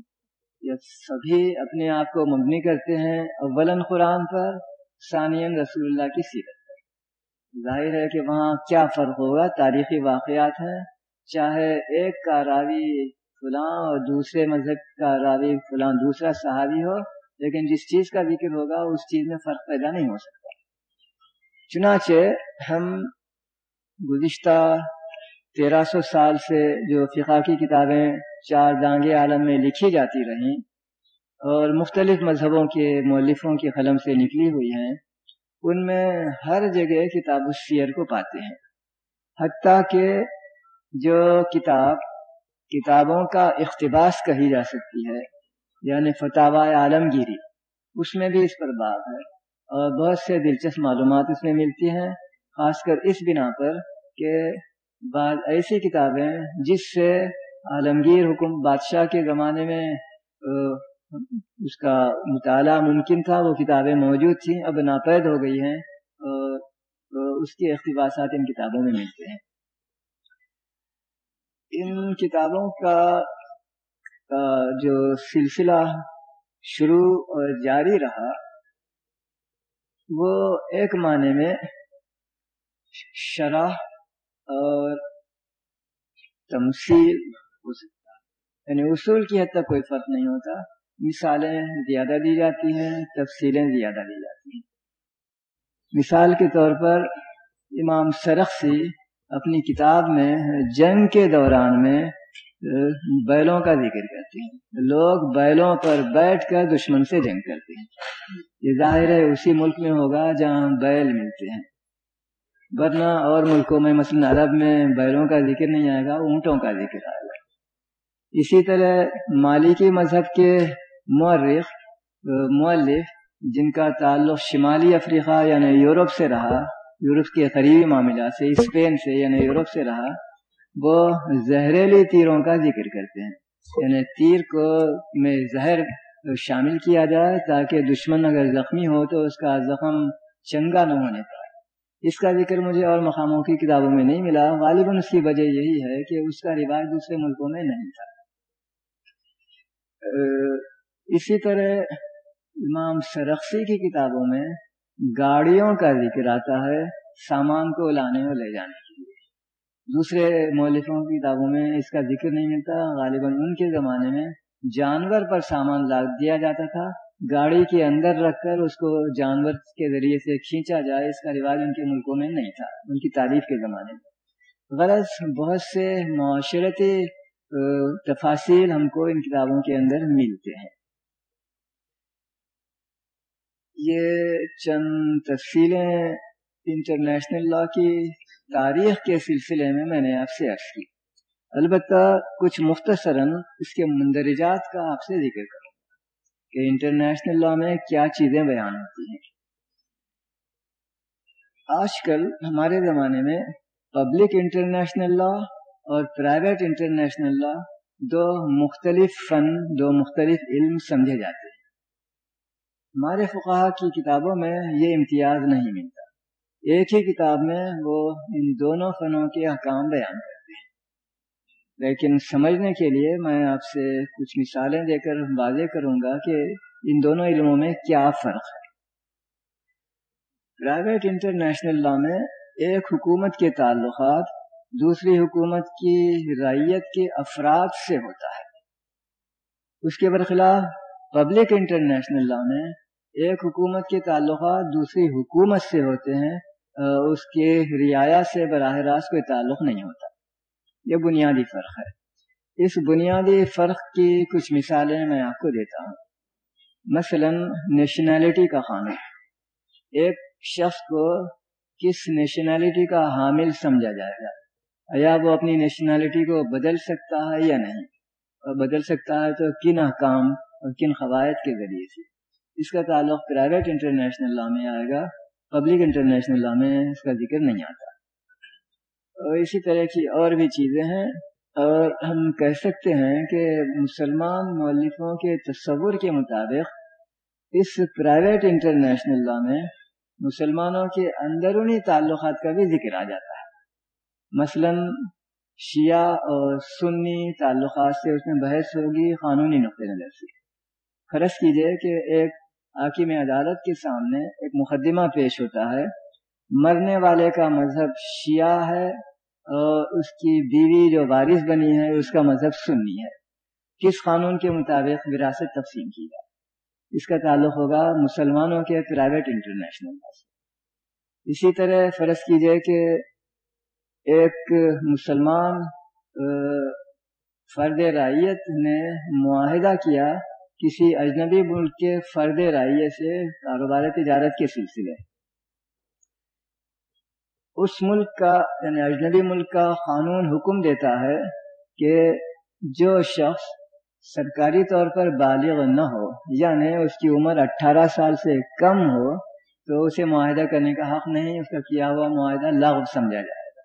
یہ سبھی اپنے آپ کو مبنی کرتے ہیں اولن قرآن پر ثانین رسول اللہ کی سیرت پر۔ ظاہر ہے کہ وہاں کیا فرق ہوگا، تاریخی واقعات ہیں، چاہے ایک کا راوی فلاں اور دوسرے مذہب کا راوی فلاں دوسرا صحابی ہو، لیکن جس چیز کا ذکر ہوگا، اس چیز میں فرق پیدا نہیں ہو سکتا۔ چنانچہ ہم گزشتہ تیرہ سو سال سے جو فقہ کی کتابیں چار دانگ عالم میں لکھی جاتی رہیں اور مختلف مذہبوں کے مولفوں کے قلم سے نکلی ہوئی ہیں، ان میں ہر جگہ کتاب السیر کو پاتے ہیں۔ حتیٰ کہ جو کتاب کتابوں کا اقتباس کہی جا سکتی ہے یعنی فتح عالمگیری اس میں بھی اس پر بات ہے اور بہت سے دلچسپ معلومات اس میں ملتی ہیں، خاص کر اس بنا پر کہ بعض ایسی کتابیں جس سے عالمگیر حکم بادشاہ کے زمانے میں اس کا مطالعہ ممکن تھا، وہ کتابیں موجود تھیں، اب ناپید ہو گئی ہیں اور اس کے اقتباسات ان کتابوں میں ملتے ہیں۔ ان کتابوں کا جو سلسلہ شروع اور جاری رہا، وہ ایک معنی میں شرح اور تمثیل ہو سکتا یعنی اصول کی حد تک کوئی فرق نہیں ہوتا۔ مثالیں زیادہ دی جاتی ہیں، تفصیلیں زیادہ دی جاتی ہیں۔ مثال کے طور پر امام سرخسی اپنی کتاب میں، جنگ کے دوران میں، بیلوں کا ذکر کرتے ہیں۔ لوگ بیلوں پر بیٹھ کر دشمن سے جنگ کرتے ہیں۔ یہ ظاہر ہے اسی ملک میں ہوگا جہاں بیل ملتے ہیں۔ ورنہ اور ملکوں میں، مثلا عرب میں بیلوں کا ذکر نہیں آئے گا، اونٹوں کا ذکر آئے گا۔ اسی طرح مالکی مذہب کے مورخ مولف جن کا تعلق شمالی افریقہ یعنی یورپ سے رہا یورپ کے قریبی معاملات سے، اسپین سے یعنی یورپ سے رہا، وہ زہریلی تیروں کا ذکر کرتے ہیں۔ یعنی تیر کو میں زہر شامل کیا جائے تاکہ دشمن اگر زخمی ہو تو اس کا زخم چنگا نہ ہونے پائے۔ اس کا ذکر مجھے اور مقاموں کی کتابوں میں نہیں ملا، غالباً اس کی وجہ یہی ہے کہ اس کا رواج دوسرے ملکوں میں نہیں تھا۔ اسی طرح امام سرخسی کی کتابوں میں گاڑیوں کا ذکر آتا ہے سامان کو لانے اور لے جانے کے لیے۔ دوسرے مولفوں کی کتابوں میں اس کا ذکر نہیں ملتا۔ غالباً ان کے زمانے میں جانور پر سامان لاد دیا جاتا تھا۔ گاڑی کے اندر رکھ کر اس کو جانور کے ذریعے سے کھینچا جائے، اس کا رواج ان کے ملکوں میں نہیں تھا، ان کی تعریف کے زمانے میں۔ غرض بہت سے معاشرتی تفاصیل ہم کو ان کتابوں کے اندر ملتے ہیں۔ یہ چند تفصیلیں انٹرنیشنل لا کی تاریخ کے سلسلے میں میں نے آپ سے عرض کی۔ البتہ کچھ مختصراً اس کے مندرجات کا آپ سے ذکر کروں کہ انٹرنیشنل لا میں کیا چیزیں بیان ہوتی ہیں۔ آج کل ہمارے زمانے میں پبلک انٹرنیشنل لا اور پرائیویٹ انٹرنیشنل لا دو مختلف فن، دو مختلف علم سمجھے جاتے ہیں۔ ہمارے فقہ کی کتابوں میں یہ امتیاز نہیں ملتا۔ ایک ہی کتاب میں وہ ان دونوں فنوں کے احکام بیان کرتے ہیں۔ لیکن سمجھنے کے لیے میں آپ سے کچھ مثالیں دے کر واضح کروں گا کہ ان دونوں علموں میں کیا فرق ہے۔ پرائیویٹ انٹرنیشنل لا میں ایک حکومت کے تعلقات دوسری حکومت کی رعیت کے افراد سے ہوتا ہے۔ اس کے برخلاف پبلک انٹرنیشنل لا میں ایک حکومت کے تعلقات دوسری حکومت سے ہوتے ہیں اس کے رعایا سے براہ راست کوئی تعلق نہیں ہوتا۔ یہ بنیادی فرق ہے۔ اس بنیادی فرق کی کچھ مثالیں میں آپ کو دیتا ہوں۔ مثلا نیشنلٹی کا قانون ایک شخص کو کس نیشنلٹی کا حامل سمجھا جائے گا؟ یا وہ اپنی نیشنلٹی کو بدل سکتا ہے یا نہیں؟ اور بدل سکتا ہے تو کن احکام اور کن قواعد کے ذریعے سے؟ اس کا تعلق پرائیویٹ انٹرنیشنل لا میں آئے گا پبلک انٹرنیشنل لا میں اس کا ذکر نہیں آتا۔ اور اسی طرح کی اور بھی چیزیں ہیں۔ اور ہم کہہ سکتے ہیں کہ مسلمان مولفوں کے تصور کے مطابق اس پرائیویٹ انٹرنیشنل لا میں مسلمانوں کے اندرونی تعلقات کا بھی ذکر آ جاتا ہے۔ مثلا شیعہ اور سنی تعلقات سے اس میں بحث ہوگی، قانونی نقطۂ نظر سے۔ فرض کیجیے کہ ایک حاکم عدالت کے سامنے ایک مقدمہ پیش ہوتا ہے۔ مرنے والے کا مذہب شیعہ ہے اور اس کی بیوی جو وارث بنی ہے، اس کا مذہب سنی ہے۔ کس قانون کے مطابق وراثت تقسیم کی جائے؟ اس کا تعلق ہوگا مسلمانوں کے پرائیویٹ انٹرنیشنل سے۔ اسی طرح فرض کیجیے کہ ایک مسلمان فرد رائیت نے معاہدہ کیا کسی اجنبی ملک کے فرد رائے سے کاروبار تجارت کے سلسلے۔ اس ملک کا یعنی اجنبی ملک کا قانون حکم دیتا ہے کہ جو شخص سرکاری طور پر بالغ نہ ہو یعنی اس کی عمر اٹھارہ سال سے کم ہو، تو اسے معاہدہ کرنے کا حق نہیں، اس کا کیا ہوا معاہدہ لغو سمجھا جائے گا۔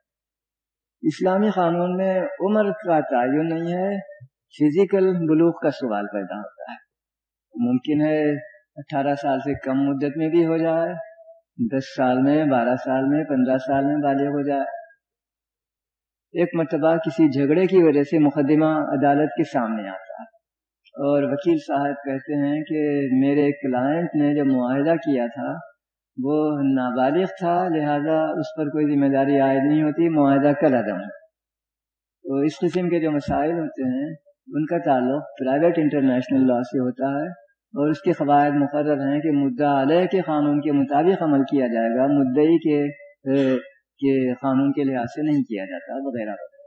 اسلامی قانون میں عمر کا تعین نہیں ہے فزیکل بلوغ کا سوال پیدا ہوتا ہے۔ ممکن ہے اٹھارہ سال سے کم مدت میں بھی ہو جائے، دس سال میں، بارہ سال میں، پندرہ سال میں بالغ ہو جائے۔ ایک مرتبہ کسی جھگڑے کی وجہ سے مقدمہ عدالت کے سامنے آتا ہے۔ اور وکیل صاحب کہتے ہیں کہ میرے کلائنٹ نے جو معاہدہ کیا تھا، وہ نابالغ تھا، لہذا اس پر کوئی ذمہ داری عائد نہیں ہوتی، معاہدہ کل عدم ہے تو اس قسم کے جو مسائل ہوتے ہیں ان کا تعلق پرائیویٹ انٹرنیشنل لا سے ہوتا ہے اور اس کے قواعد مقرر ہیں کہ مدعا علیہ کے قانون کے مطابق عمل کیا جائے گا، مدعی کے کے قانون کے لحاظ سے نہیں کیا جاتا، وغیرہ وغیرہ۔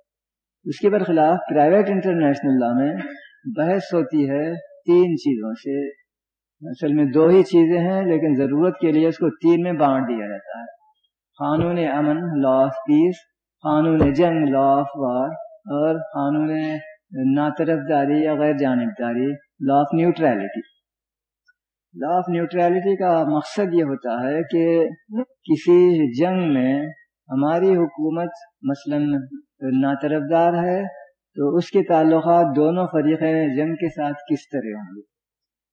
اس کے برخلاف پرائیویٹ انٹرنیشنل لا میں بحث ہوتی ہے تین چیزوں سے۔ اصل میں دو ہی چیزیں ہیں، لیکن ضرورت کے لیے اس کو تین میں بانٹ دیا جاتا ہے۔ قانون امن لا آف پیس قانون جنگ لا آف وار اور قانون نا طرف داری یا غیر جانبداری law of neutrality law of neutrality کا مقصد یہ ہوتا ہے کہ کسی جنگ میں ہماری حکومت مثلا نا طرف دار ہے تو اس کے تعلقات دونوں فریق جنگ کے ساتھ کس طرح ہوں گے؟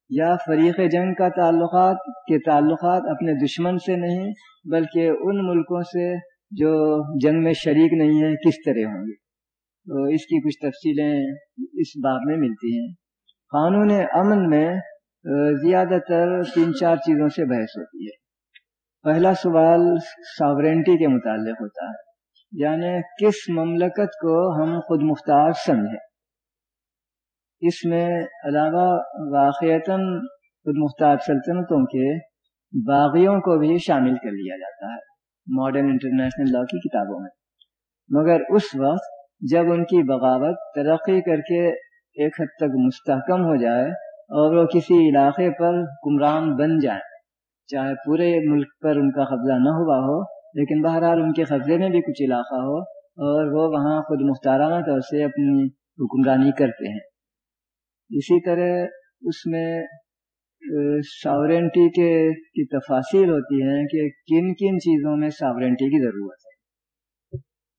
یا فریق جنگ کا تعلقات کے تعلقات اپنے دشمن سے نہیں، بلکہ ان ملکوں سے جو جنگ میں شریک نہیں ہے کس طرح ہوں گے؟ اس کی کچھ تفصیلیں اس بات میں ملتی ہیں۔ قانون امن میں زیادہ تر تین چار چیزوں سے بحث ہوتی ہے۔ پہلا سوال ساورینٹی کے متعلق ہوتا ہے یعنی کس مملکت کو ہم خود مختار سمجھیں۔ اس میں علاوہ واقعتاً خود مختار سلطنتوں کے باغیوں کو بھی شامل کر لیا جاتا ہے ماڈرن انٹرنیشنل لا کی کتابوں میں۔ مگر اس وقت جب ان کی بغاوت ترقی کر کے ایک حد تک مستحکم ہو جائے اور وہ کسی علاقے پر حکمران بن جائیں، چاہے پورے ملک پر ان کا قبضہ نہ ہوا ہو، لیکن بہرحال ان کے قبضے میں بھی کچھ علاقہ ہو اور وہ وہاں خود مختارانہ طور سے اپنی حکمرانی کرتے ہیں۔ اسی طرح اس میں ساورنٹی کے، کی تفاصیل ہوتی ہیں کہ کن کن چیزوں میں ساورنٹی کی ضرورت ہے۔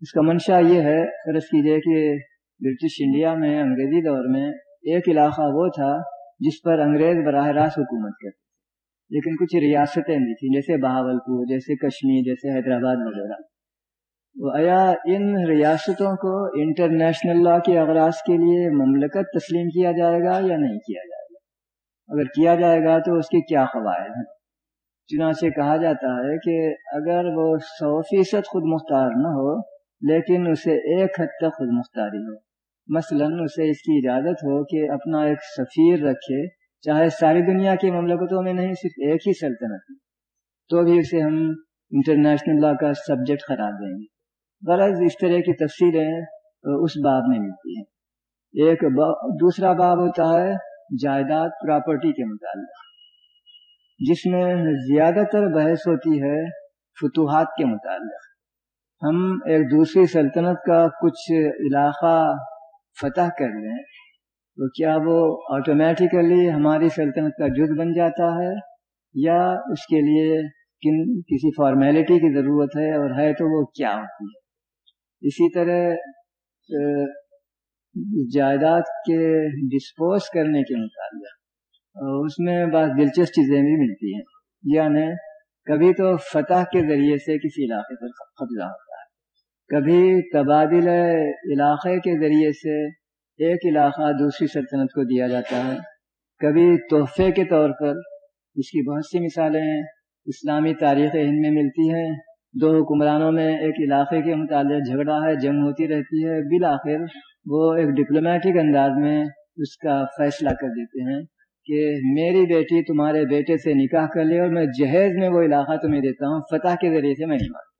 اس کا منشا یہ ہے، فرض کیجیے کہ برٹش انڈیا میں، انگریزی دور میں ایک علاقہ وہ تھا جس پر انگریز براہ راست حکومت کرتے تھے۔ لیکن کچھ ریاستیں بھی تھیں، جیسے بہاول پور جیسے کشمیر، جیسے حیدرآباد وغیرہ۔ آیا ان ریاستوں کو انٹرنیشنل لا کے اغراض کے لیے مملکت تسلیم کیا جائے گا یا نہیں کیا جائے گا؟ اگر کیا جائے گا تو اس کے کیا قواعد ہیں؟ چنانچہ کہا جاتا ہے کہ اگر وہ سو فیصد خود مختار نہ ہو لیکن اسے ایک حد تک خود مختاری ہو۔ مثلا اسے اس کی اجازت ہو کہ اپنا ایک سفیر رکھے، چاہے ساری دنیا کی مملکتوں میں نہیں، صرف ایک ہی سلطنت۔ میں تو بھی اسے ہم انٹرنیشنل لا کا سبجیکٹ قرار دیں گے۔ غرض اس طرح کی تفصیلیں اس باب میں ملتی ہیں۔ ایک دوسرا باب ہوتا ہے جائیداد پراپرٹی کے متعلق، جس میں زیادہ تر بحث ہوتی ہے فتوحات کے متعلق۔ ہم ایک دوسری سلطنت کا کچھ علاقہ فتح کر لیں تو کیا وہ آٹومیٹیکلی ہماری سلطنت کا جز بن جاتا ہے یا اس کے لیے کن کسی فارمیلٹی کی ضرورت ہے اور ہے تو وہ کیا ہوتی ہے؟ اسی طرح جائیداد کے ڈسپوز کرنے کے مطابق اس میں بعض دلچسپ چیزیں بھی ملتی ہیں۔ یعنی کبھی تو فتح کے ذریعے سے کسی علاقے پر قبضہ ہوتا ہے کبھی تبادل علاقے کے ذریعے سے ایک علاقہ دوسری سلطنت کو دیا جاتا ہے، کبھی تحفے کے طور پر۔ اس کی بہت سی مثالیں ہیں اسلامی تاریخ ہند میں ملتی ہیں۔ دو حکمرانوں میں ایک علاقے کے متعلق جھگڑا ہے، جنگ ہوتی رہتی ہے، بالآخر وہ ایک ڈپلومیٹک انداز میں اس کا فیصلہ کر دیتے ہیں کہ میری بیٹی تمہارے بیٹے سے نکاح کر لے اور میں جہیز میں وہ علاقہ تمہیں دیتا ہوں، فتح کے ذریعے سے میں نہیں مانتا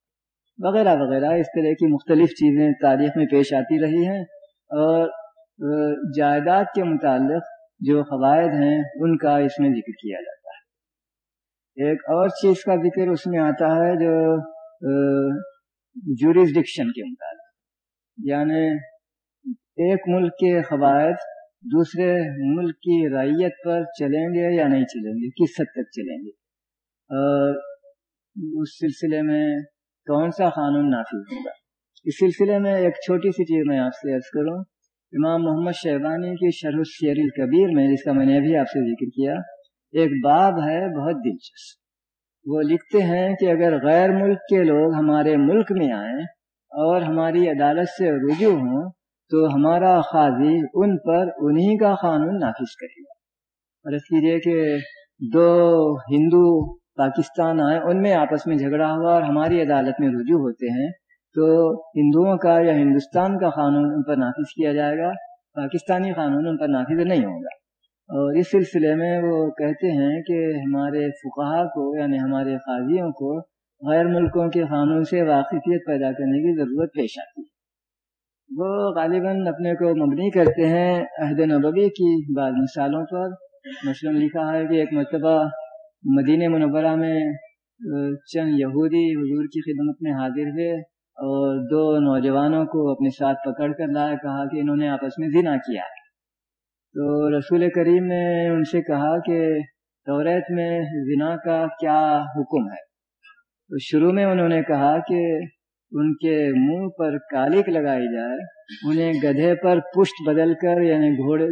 وغیرہ وغیرہ، اس طرح کی مختلف چیزیں تاریخ میں پیش آتی رہی ہیں اور جائیداد کے متعلق جو قواعد ہیں، ان کا اس میں ذکر کیا جاتا ہے۔ ایک اور چیز کا ذکر اس میں آتا ہے جو جورسڈکشن کے مطابق یعنی ایک ملک کے قواعد دوسرے ملک کی رعیت پر چلیں گے یا نہیں چلیں گے، کس حد تک چلیں گے؟ اور اس سلسلے میں کون سا قانون نافذ ہوگا؟ اس سلسلے میں ایک چھوٹی سی چیز میں آپ سے عرض کروں، امام محمد شہبانی کی شرح الشیر الکبیر میں، جس کا میں نے ابھی آپ سے ذکر کیا، ایک باب ہے بہت دلچسپ۔ وہ لکھتے ہیں کہ اگر غیر ملک کے لوگ ہمارے ملک میں آئیں اور ہماری عدالت سے رجوع ہوں، تو ہمارا قاضی ان پر انہی کا قانون نافذ کرے گا۔ اور اس لیے کہ دو ہندو پاکستان آئے، ان میں آپس میں جھگڑا ہوا اور ہماری عدالت میں رجوع ہوتے ہیں۔ تو ہندوؤں کا یا ہندوستان کا قانون ان پر نافذ کیا جائے گا، پاکستانی قانون ان پر نافذ نہیں ہوگا۔ اور اس سلسلے میں وہ کہتے ہیں کہ ہمارے فقہ کو یعنی ہمارے قاضیوں کو، غیر ملکوں کے قانون سے واقفیت پیدا کرنے کی ضرورت پیش آتی ہے۔ وہ غالباً اپنے کو مبنی کرتے ہیں عہد نبوی کی بعض مثالوں پر۔ مثلا لکھا ہے کہ ایک مرتبہ مدینہ منورہ میں چند یہودی حضور کی خدمت میں حاضر ہوئے اور دو نوجوانوں کو اپنے ساتھ پکڑ کر لایا، کہا کہ انہوں نے آپس میں زنا کیا۔ تو رسول کریم نے ان سے کہا کہ توریت میں زنا کا کیا حکم ہے؟ تو شروع میں انہوں نے کہا کہ ان کے منہ پر کالک لگائی جائے، انہیں گدھے پر پشت بدل کر یعنی گھوڑے،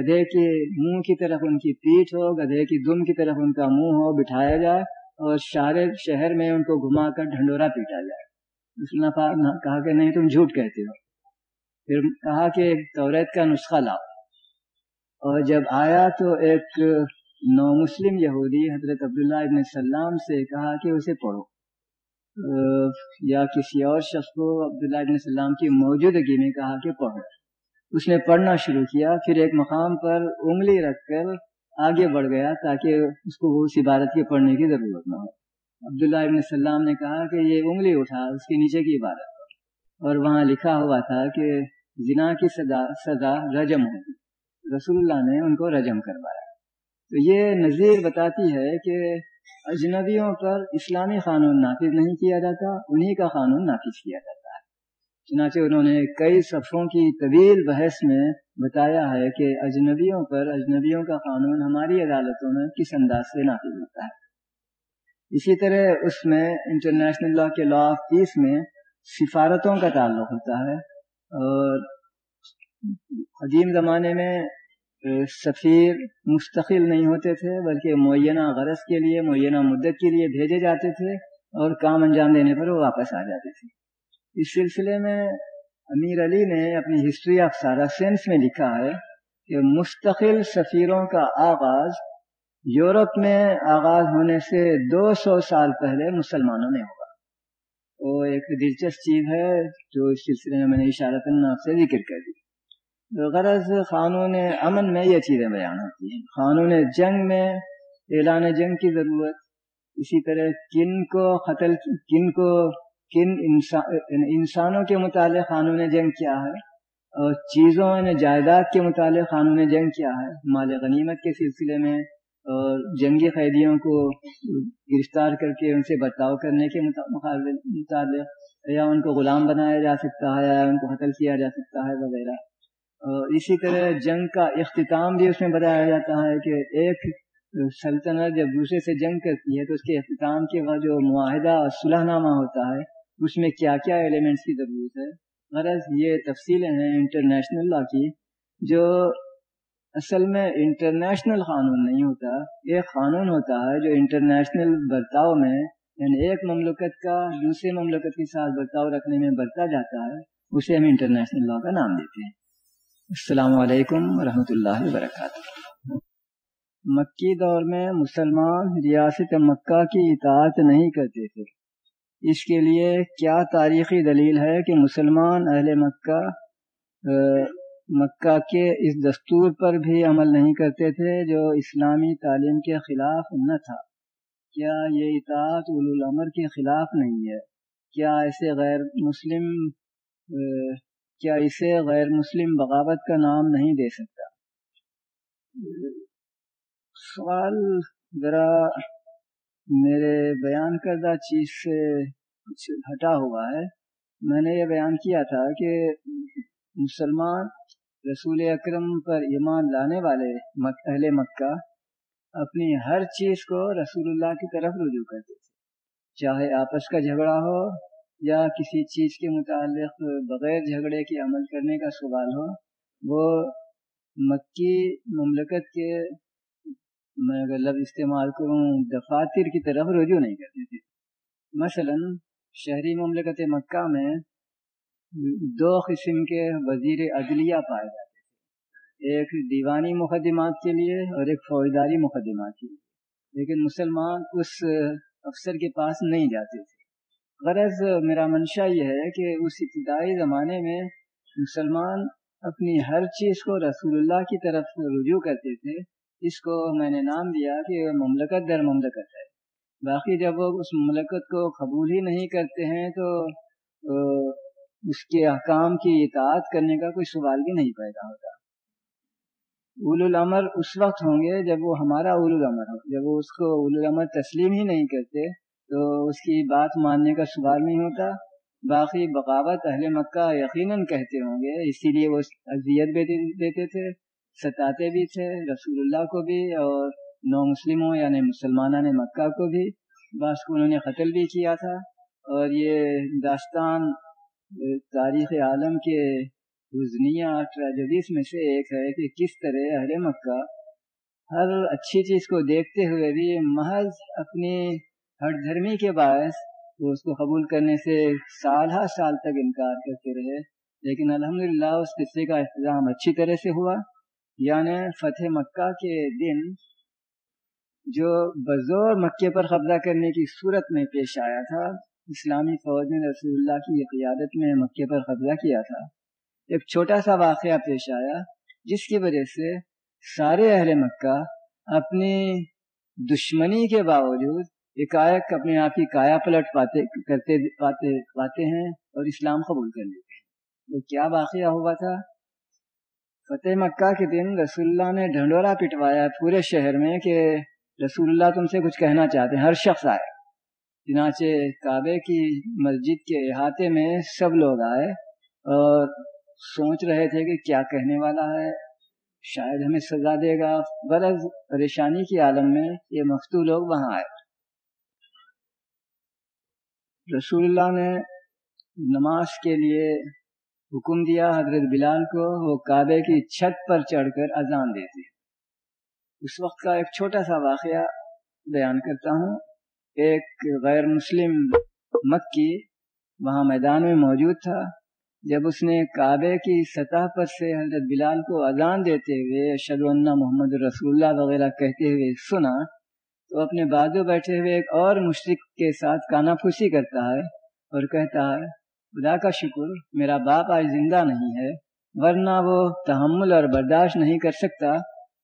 گدھے کے منہ کی طرف ان کی پیٹھ ہو، گدھے کی دم کی طرف ان کا منہ ہو، بٹھایا جائے اور شارے شہر میں ان کو گھما کر ڈھنڈورا پیٹا جائے۔ اس نے کہا کہ نہیں، تم جھوٹ کہتے ہو۔ پھر کہا کہ توریت کا نسخہ لاؤ۔ اور جب آیا تو ایک نو مسلم یہودی حضرت عبداللہ ابن السلام سے کہا کہ اسے پڑھو۔ یا کسی اور شخص کو عبداللہ ابن السلام کی موجودگی میں کہا کہ پڑھو۔ اس نے پڑھنا شروع کیا، پھر ایک مقام پر انگلی رکھ کر آگے بڑھ گیا تاکہ اس کو اس عبادت کے پڑھنے کی ضرورت نہ ہو۔ عبداللہ ابن السلام نے کہا کہ یہ انگلی اٹھا، اس کے نیچے کی عبادت اور وہاں لکھا ہوا تھا کہ زنا کی سزا سزا رجم ہوگی رسول اللہ نے ان کو رجم کروایا۔ تو یہ نظیر بتاتی ہے کہ اجنبیوں پر اسلامی قانون نافذ نہیں کیا جاتا، انہی کا قانون نافذ کیا جاتا ہے۔ چنانچہ انہوں نے کئی صفوں کی طویل بحث میں بتایا ہے کہ اجنبیوں پر اجنبیوں کا قانون ہماری عدالتوں میں کس انداز سے نافذ ہوتا ہے۔ اسی طرح اس میں انٹرنیشنل لا کے لا آف پیس میں سفارتوں کا تعلق ہوتا ہے اور قدیم زمانے میں سفیر مستقل نہیں ہوتے تھے، بلکہ معینہ غرض کے لیے، معینہ مدت کے لیے بھیجے جاتے تھے اور کام انجام دینے پر وہ واپس آ جاتے تھے۔ اس سلسلے میں امیر علی نے اپنی ہسٹری آف سارا سینس میں لکھا ہے کہ مستقل سفیروں کا آغاز یورپ میں آغاز ہونے سے دو سو سال پہلے مسلمانوں میں ہوگا۔ وہ ایک دلچسپ چیز ہے جو اس سلسلے میں میں نے اشارت آپ سے ذکر کر دی۔ غرض قانون امن میں یہ چیزیں بیان ہوتی ہیں قانون جنگ میں اعلان جنگ کی ضرورت، اسی طرح کن کو قتل، کن کو، کن انسان انسانوں کے متعلق قانون جنگ کیا ہے اور چیزوں یعنی جائیداد کے متعلق قانون جنگ کیا ہے۔ مال غنیمت کے سلسلے میں اور جنگی قیدیوں کو گرفتار کر کے ان سے برتاؤ کرنے کے متعلق یا ان کو غلام بنایا جا سکتا ہے یا ان کو قتل کیا جا سکتا ہے وغیرہ۔ اسی طرح جنگ کا اختتام بھی اس میں بتایا جاتا ہے کہ ایک سلطنت جب دوسرے سے جنگ کرتی ہے تو اس کے اختتام کے بعد جو معاہدہ اور صلح نامہ ہوتا ہے، اس میں کیا کیا ایلیمنٹس کی ضرورت ہے؟ غرض یہ تفصیلیں ہیں انٹرنیشنل لا کی، جو اصل میں انٹرنیشنل قانون نہیں ہوتا، ایک قانون ہوتا ہے جو انٹرنیشنل برتاؤ میں یعنی ایک مملکت کا دوسرے مملکت کے ساتھ برتاؤ رکھنے میں برتا جاتا ہے، اسے ہم انٹرنیشنل لا کا نام دیتے ہیں۔ السلام علیکم ورحمۃ اللہ وبرکاتہ۔ مکی دور میں مسلمان ریاست مکہ کی اطاعت نہیں کرتے تھے۔ اس کے لیے کیا تاریخی دلیل ہے کہ مسلمان اہل مکہ مکہ کے اس دستور پر بھی عمل نہیں کرتے تھے جو اسلامی تعلیم کے خلاف نہ تھا؟ کیا یہ اطاعت الامر کے خلاف نہیں ہے؟ کیا ایسے غیر مسلم کیا اسے غیر مسلم بغاوت کا نام نہیں دے سکتا؟ سوال ذرا میرے بیان کردہ چیز سے کچھ ہٹا ہوا ہے۔ میں نے یہ بیان کیا تھا کہ مسلمان رسول اکرم پر ایمان لانے والے اہل مکہ اپنی ہر چیز کو رسول اللہ کی طرف رجوع کرتے تھے۔ چاہے آپس کا جھگڑا ہو یا کسی چیز کے متعلق بغیر جھگڑے کے عمل کرنے کا سوال ہو، وہ مکی مملکت کے میں اگر لفظ استعمال کروں، دفاتر کی طرف رجوع نہیں کرتے تھے۔ مثلا شہری مملکت مکہ میں دو قسم کے وزیر عدلیہ پائے جاتے تھے۔ ایک دیوانی مقدمات کے لیے اور ایک فوجداری مقدمات کے لیے۔ لیکن مسلمان اس افسر کے پاس نہیں جاتے تھے۔ غرض میرا منشا یہ ہے کہ اس ابتدائی زمانے میں مسلمان اپنی ہر چیز کو رسول اللہ کی طرف رجوع کرتے تھے۔ اس کو میں نے نام دیا کہ مملکت در مملکت ہے۔ باقی جب وہ اس مملکت کو قبول ہی نہیں کرتے ہیں تو اس کے احکام کی اطاعت کرنے کا کوئی سوال بھی نہیں پیدا ہوتا۔ اول العمر اس وقت ہوں گے جب وہ ہمارا اول العمر ہو جب وہ اس کو اول العمر تسلیم ہی نہیں کرتے تو اس کی بات ماننے کا سوال نہیں ہوتا۔ باقی بغاوت اہل مکہ یقیناً کہتے ہوں گے، اسی لیے وہ اذیت بھی دیتے تھے، ستاتے بھی تھے، رسول اللہ کو بھی اور نو مسلموں یعنی مسلمانہ نے مکہ کو بھی۔ بعض کو انہوں نے قتل بھی کیا تھا اور یہ داستان تاریخ عالم کے حزنیہ ٹریجڈیز میں سے ایک ہے کہ کس طرح اہل مکہ ہر اچھی چیز کو دیکھتے ہوئے بھی محض اپنی ہر دھرمی کے باعث وہ اس کو قبول کرنے سے سال ہر سال تک انکار کرتے رہے۔ لیکن الحمدللہ اس قصے کا اختتام اچھی طرح سے ہوا۔ یعنی فتح مکہ کے دن جو بزور مکے پر قبضہ کرنے کی صورت میں پیش آیا تھا، اسلامی فوج نے رسول اللہ کی قیادت میں مکے پر قبضہ کیا تھا۔ ایک چھوٹا سا واقعہ پیش آیا، جس کی وجہ سے سارے اہل مکہ اپنی دشمنی کے باوجود ایک اپنے آپ کی کایا پلٹ پاتے، کرتے پاتے پاتے ہیں اور اسلام قبول کر لیتے ہیں۔ وہ کیا واقعہ ہوا تھا؟ فتح مکہ کے دن رسول اللہ نے ڈھنڈورا پٹوایا پورے شہر میں کہ رسول اللہ تم سے کچھ کہنا چاہتے ہیں۔ ہر شخص آئے۔ چنانچہ کعبے کی مسجد کے احاطے میں سب لوگ آئے اور سوچ رہے تھے کہ کیا کہنے والا ہے۔ شاید ہمیں سزا دے گا۔ برض پریشانی کے عالم میں یہ مفتو لوگ وہاں آئے۔ رسول اللہ نے نماز کے لیے حکم دیا، حضرت بلال کو، وہ کعبے کی چھت پر چڑھ کر اذان دیتے اس وقت کا ایک چھوٹا سا واقعہ بیان کرتا ہوں۔ ایک غیر مسلم مکی وہاں میدان میں موجود تھا۔ جب اس نے کعبے کی سطح پر سے حضرت بلال کو اذان دیتے ہوئے اشد اللہ محمد رسول اللہ وغیرہ کہتے ہوئے سنا تو اپنے بازو بیٹھے ہوئے ایک اور مشرق کے ساتھ کانا پھوسی کرتا ہے اور کہتا ہے، خدا کا شکر، میرا باپ آج زندہ نہیں ہے، ورنہ وہ تحمل اور برداشت نہیں کر سکتا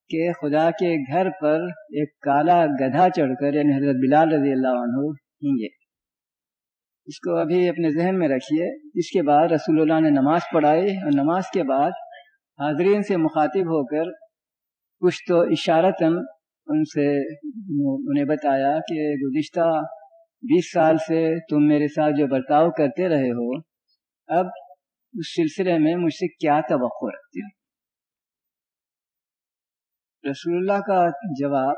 کہ خدا کے گھر پر ایک کالا گدھا چڑھ کر یعنی حضرت بلال رضی اللہ عنہ ہوں گے۔ اس کو ابھی اپنے ذہن میں رکھیے۔ اس کے بعد رسول اللہ نے نماز پڑھائی اور نماز کے بعد حاضرین سے مخاطب ہو کر، کچھ تو اشارتاً ان سے انہیں بتایا کہ گزشتہ بیس سال سے تم میرے ساتھ جو برتاؤ کرتے رہے ہو، اب اس سلسلے میں مجھ سے کیا توقع رکھتے ہو؟ رسول اللہ کا جواب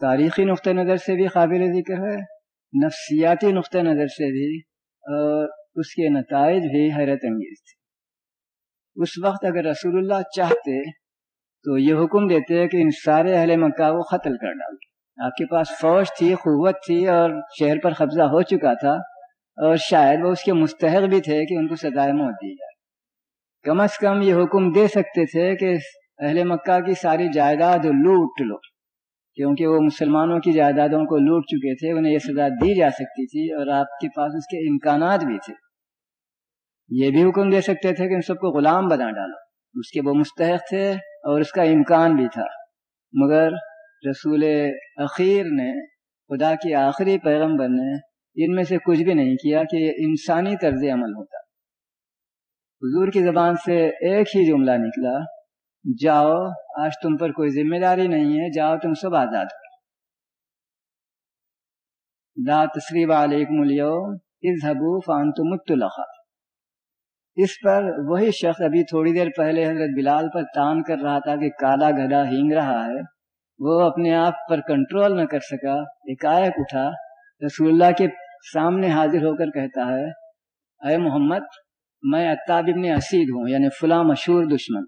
تاریخی نقطۂ نظر سے بھی قابل ذکر ہے، نفسیاتی نقطۂ نظر سے بھی، اور اس کے نتائج بھی حیرت انگیز تھے۔ اس وقت اگر رسول اللہ چاہتے تو یہ حکم دیتے کہ ان سارے اہل مکہ کو قتل کر ڈال آپ کے پاس فوج تھی، قوت تھی اور شہر پر قبضہ ہو چکا تھا اور شاید وہ اس کے مستحق بھی تھے کہ ان کو سزائے موت دی جائے۔ کم از کم یہ حکم دے سکتے تھے کہ اہل مکہ کی ساری جائیداد لوٹ لو، کیونکہ وہ مسلمانوں کی جائیدادوں کو لوٹ چکے تھے، انہیں یہ سزا دی جا سکتی تھی اور آپ کے پاس اس کے امکانات بھی تھے۔ یہ بھی حکم دے سکتے تھے کہ ان سب کو غلام بنا ڈالو۔ اس کے وہ مستحق تھے اور اس کا امکان بھی تھا۔ مگر رسول اخیر نے، خدا کی آخری پیغمبر نے ان میں سے کچھ بھی نہیں کیا کہ یہ انسانی طرز عمل ہوتا۔ حضور کی زبان سے ایک ہی جملہ نکلا، جاؤ، آج تم پر کوئی ذمہ داری نہیں ہے، جاؤ، تم سب آزاد ہو۔ لا تصریب علیکم اليوم، اذهبوا فانتم الطلقاء اس پر وہی شخص ابھی تھوڑی دیر پہلے حضرت بلال پر تان کر رہا تھا کہ کالا گھڑا ہینگ رہا ہے، وہ اپنے آپ پر کنٹرول نہ کر سکا، ایک اٹھا، رسول اللہ کے سامنے حاضر ہو کر کہتا ہے، اے محمد، میں اتاب ابن اسید ہوں یعنی فلاں مشہور دشمن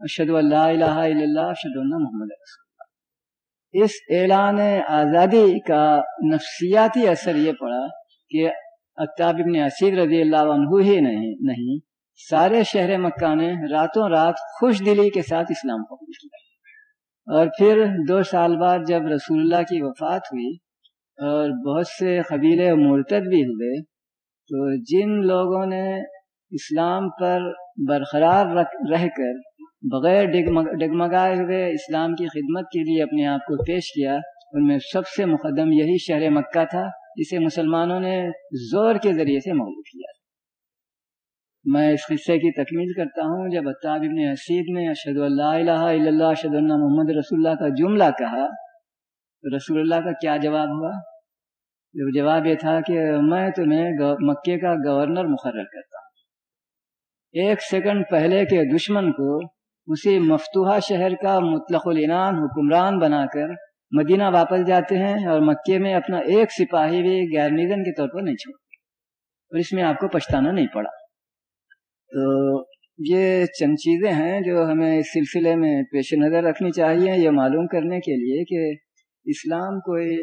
اشد اللہ الہ الا اللہ اشد اللہ محمد رسول اللہ۔ اس اعلان آزادی کا نفسیاتی اثر یہ پڑا کہ اکتاب ابن اسید رضی اللہ عنہ ہی نہیں نہیں۔ سارے شہر مکہ نے راتوں رات خوش دلی کے ساتھ اسلام قبول کیا۔ اور پھر دو سال بعد جب رسول اللہ کی وفات ہوئی اور بہت سے قبیلے مرتد بھی ہوئے، تو جن لوگوں نے اسلام پر برقرار رہ کر بغیر ڈگمگائے ہوئے اسلام کی خدمت کے لیے اپنے آپ کو پیش کیا، ان میں سب سے مقدم یہی شہر مکہ تھا۔ جسے مسلمانوں نے زور کے ذریعے سے مغلوب کیا میں اس قصے کی تکمیل کرتا ہوں، جب اتاب ابن حسید نے اشد اللہ الہ الا اللہ اشد اللہ محمد رسول اللہ کا جملہ کہا۔ تو رسول اللہ کا کیا جواب ہوا؟ جو جواب یہ تھا کہ میں تمہیں مکے کا گورنر مقرر کرتا ہوں۔ ایک سیکنڈ پہلے کے دشمن کو اسی مفتوحہ شہر کا مطلق العنان حکمران بنا کر مدینہ واپس جاتے ہیں اور مکے میں اپنا ایک سپاہی بھی غیر نگن کے طور پر نہیں چھوڑتے اور اس میں آپ کو پچھتانا نہیں پڑا۔ تو یہ چند چیزیں ہیں جو ہمیں اس سلسلے میں پیش نظر رکھنی چاہیے یہ معلوم کرنے کے لیے کہ اسلام کوئی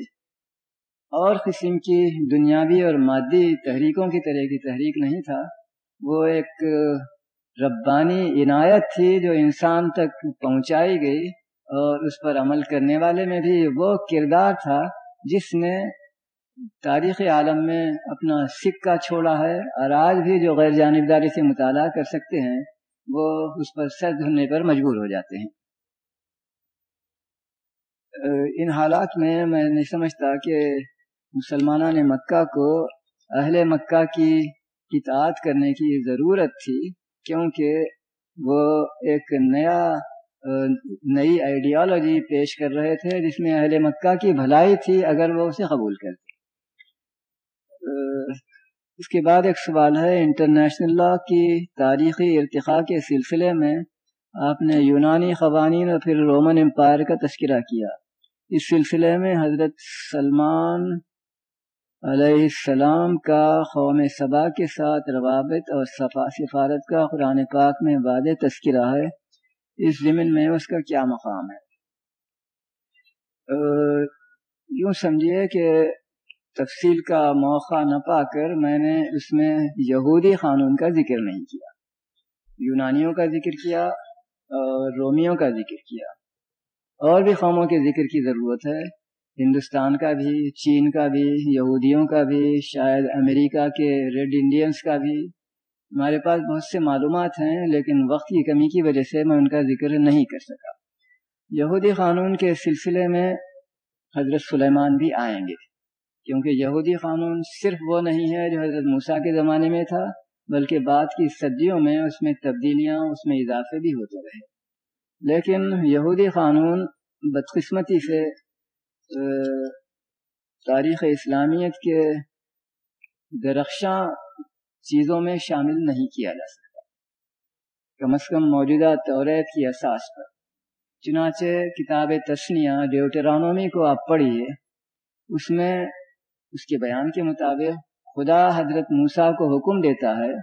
اور قسم کی دنیاوی اور مادی تحریکوں کی طرح کی تحریک نہیں تھا۔ وہ ایک ربانی عنایت تھی جو انسان تک پہنچائی گئی۔ اور اس پر عمل کرنے والے میں بھی وہ کردار تھا جس نے تاریخ عالم میں اپنا سکہ چھوڑا ہے اور آج بھی جو غیر جانبداری سے مطالعہ کر سکتے ہیں، وہ اس پر سر دھلنے پر مجبور ہو جاتے ہیں۔ ان حالات میں میں نہیں سمجھتا کہ مسلمانہ نے مکہ کو اہل مکہ کی اطاعت کرنے کی ضرورت تھی، کیونکہ وہ ایک نیا نئی آئیڈیالوجی پیش کر رہے تھے، جس میں اہل مکہ کی بھلائی تھی، اگر وہ اسے قبول کرتے۔ اس کے بعد ایک سوال ہے انٹرنیشنل لا کی تاریخی ارتقاء کے سلسلے میں آپ نے یونانی قوانین اور پھر رومن امپائر کا تذکرہ کیا۔ اس سلسلے میں حضرت سلمان علیہ السلام کا قوم صبا کے ساتھ روابط اور سفارت کا قرآن پاک میں واضح تذکرہ ہے۔ اس زمین میں اس کا کیا مقام ہے؟ یوں سمجھیے کہ تفصیل کا موقع نہ پا کر میں نے اس میں یہودی قانون کا ذکر نہیں کیا، یونانیوں کا ذکر کیا اور رومیوں کا ذکر کیا۔ اور بھی قوموں کے ذکر کی ضرورت ہے، ہندوستان کا بھی، چین کا بھی، یہودیوں کا بھی، شاید امریکہ کے ریڈ انڈینس کا بھی۔ ہمارے پاس بہت سے معلومات ہیں، لیکن وقت کی کمی کی وجہ سے میں ان کا ذکر نہیں کر سکا۔ یہودی قانون کے سلسلے میں حضرت سلیمان بھی آئیں گے۔ کیونکہ یہودی قانون صرف وہ نہیں ہے جو حضرت موسیٰ کے زمانے میں تھا، بلکہ بعد کی صدیوں میں اس میں تبدیلیاں، اس میں اضافے بھی ہوتے رہے۔ لیکن یہودی قانون بدقسمتی سے تاریخ اسلامیت کے درخشاں چیزوں میں شامل نہیں کیا جا سکتا۔ کم از کم موجودہ توریت کی اساس پر۔ چنانچہ کتاب تسنیہ ڈیوٹرانومی کو آپ پڑھیے، اس میں اس کے بیان کے مطابق خدا حضرت موسا کو حکم دیتا ہے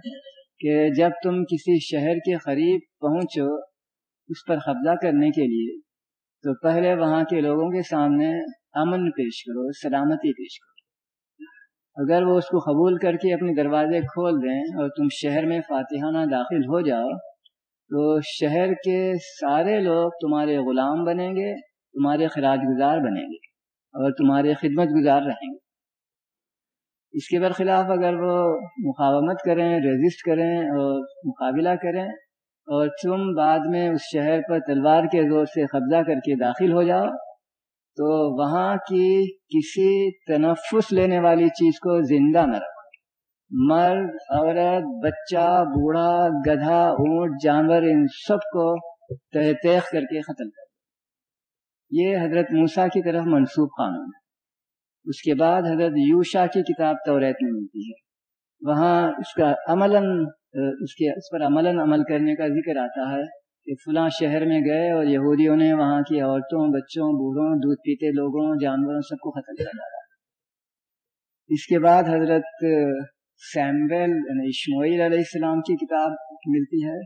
کہ جب تم کسی شہر کے قریب پہنچو اس پر قبضہ کرنے کے لیے، تو پہلے وہاں کے لوگوں کے سامنے امن پیش کرو، سلامتی پیش کرو۔ اگر وہ اس کو قبول کر کے اپنے دروازے کھول دیں اور تم شہر میں فاتحانہ داخل ہو جاؤ، تو شہر کے سارے لوگ تمہارے غلام بنیں گے، تمہارے خراج گزار بنیں گے اور تمہارے خدمت گزار رہیں گے۔ اس کے برخلاف اگر وہ مقاومت کریں، ریزسٹ کریں اور مقابلہ کریں اور تم بعد میں اس شہر پر تلوار کے زور سے قبضہ کر کے داخل ہو جاؤ تو وہاں کی کسی تنفس لینے والی چیز کو زندہ نہ رکھو۔ مرد، عورت، بچہ، بوڑھا، گدھا، اونٹ، جانور، ان سب کو تحتیخ کر کے ختم کر یہ حضرت موسا کی طرف منسوخ قانون ہے۔ اس کے بعد حضرت یوشا کی کتاب توریت میں ملتی ہے۔ وہاں اس کا عملاً، اس کے اس پر عملاً عمل کرنے کا ذکر آتا ہے۔ کہ فلاں شہر میں گئے اور یہودیوں نے وہاں کی عورتوں، بچوں، بوڑھوں، دودھ پیتے لوگوں، جانوروں سب کو ختم کر ڈالا۔ اس کے بعد حضرت سیمبل یعنی اشمعیل علیہ السلام کی کتاب ملتی ہے۔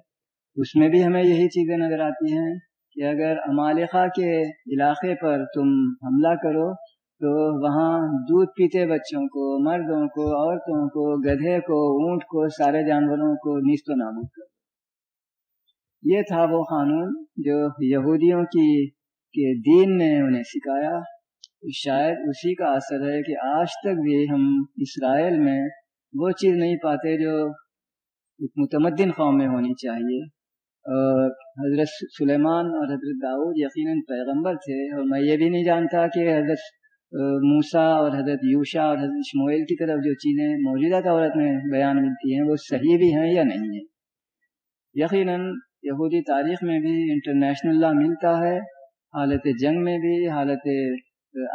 اس میں بھی ہمیں یہی چیزیں نظر آتی ہیں کہ اگر امالخہ کے علاقے پر تم حملہ کرو تو وہاں دودھ پیتے بچوں کو، مردوں کو، عورتوں کو، گدھے کو، اونٹ کو، سارے جانوروں کو نیست و نابود کر یہ تھا وہ قانون جو یہودیوں کی کے دین نے انہیں سکھایا۔ شاید اسی کا اثر ہے کہ آج تک بھی ہم اسرائیل میں وہ چیز نہیں پاتے جو متمدن قوم میں ہونی چاہیے۔ اور حضرت سلیمان اور حضرت داؤد یقیناً پیغمبر تھے اور میں یہ بھی نہیں جانتا کہ حضرت موسا اور حضرت یوشا اور حضرت شمویل کی طرف جو چیزیں موجودہ دولت میں بیان ملتی ہیں وہ صحیح بھی ہیں یا نہیں ہیں۔ یقیناً یہودی تاریخ میں بھی انٹرنیشنل لا ملتا ہے، حالت جنگ میں بھی، حالت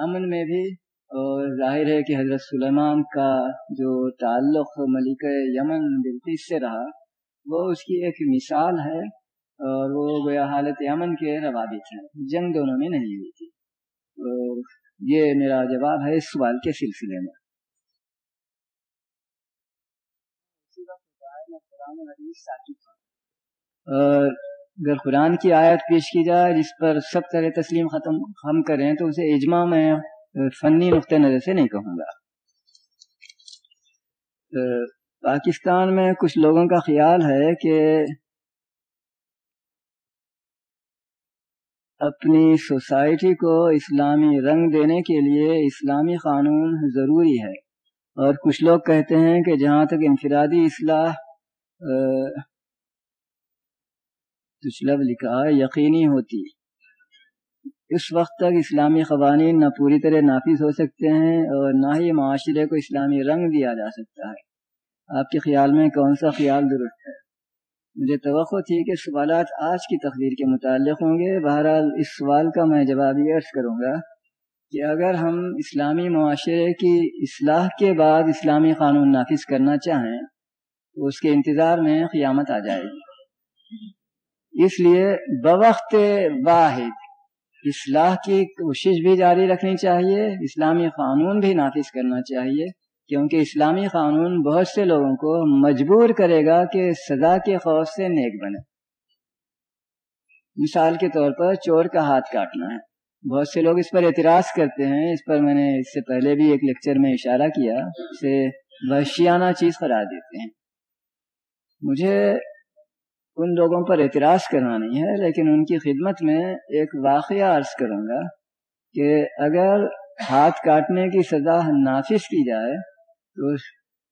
امن میں بھی۔ اور ظاہر ہے کہ حضرت سلیمان کا جو تعلق ملک یمن بلقیس سے رہا، وہ اس کی ایک مثال ہے اور وہ گویا حالت امن کے روابط ہیں۔ جنگ دونوں میں نہیں ہوئی تھی۔ تو یہ میرا جواب ہے اس سوال کے سلسلے میں۔ اگر قرآن کی آیت پیش کی جائے جس پر سب طرح تسلیم ختم ہم کریں تو اسے اجماع میں فنی نقطۂ نظر سے نہیں کہوں گا۔ پاکستان میں کچھ لوگوں کا خیال ہے کہ اپنی سوسائٹی کو اسلامی رنگ دینے کے لیے اسلامی قانون ضروری ہے۔ اور کچھ لوگ کہتے ہیں کہ جہاں تک انفرادی اصلاح لفظ لکھا یقینی ہوتی۔ اس وقت تک اسلامی قوانین نہ پوری طرح نافذ ہو سکتے ہیں اور نہ ہی معاشرے کو اسلامی رنگ دیا جا سکتا ہے۔ آپ کے خیال میں کون سا خیال درست ہے؟ مجھے توقع تھی کہ سوالات آج کی تقریر کے متعلق ہوں گے۔ بہرحال اس سوال کا میں جواب یہ عرض کروں گا کہ اگر ہم اسلامی معاشرے کی اصلاح کے بعد اسلامی قانون نافذ کرنا چاہیں تو اس کے انتظار میں قیامت آ جائے گی۔ اس لیے بوقت واحد اصلاح کی کوشش بھی جاری رکھنی چاہیے، اسلامی قانون بھی نافذ کرنا چاہیے، کیونکہ اسلامی قانون بہت سے لوگوں کو مجبور کرے گا کہ سزا کے خوف سے نیک بنے۔ مثال کے طور پر چور کا ہاتھ کاٹنا ہے۔ بہت سے لوگ اس پر اعتراض کرتے ہیں۔ اس پر میں نے اس سے پہلے بھی ایک لیکچر میں اشارہ کیا، اسے وحشیانہ چیز قرار دیتے ہیں۔ مجھے ان لوگوں پر اعتراض کرنا نہیں ہے، لیکن ان کی خدمت میں ایک واقعہ عرض کروں گا کہ اگر ہاتھ کاٹنے کی سزا نافذ کی جائے، تو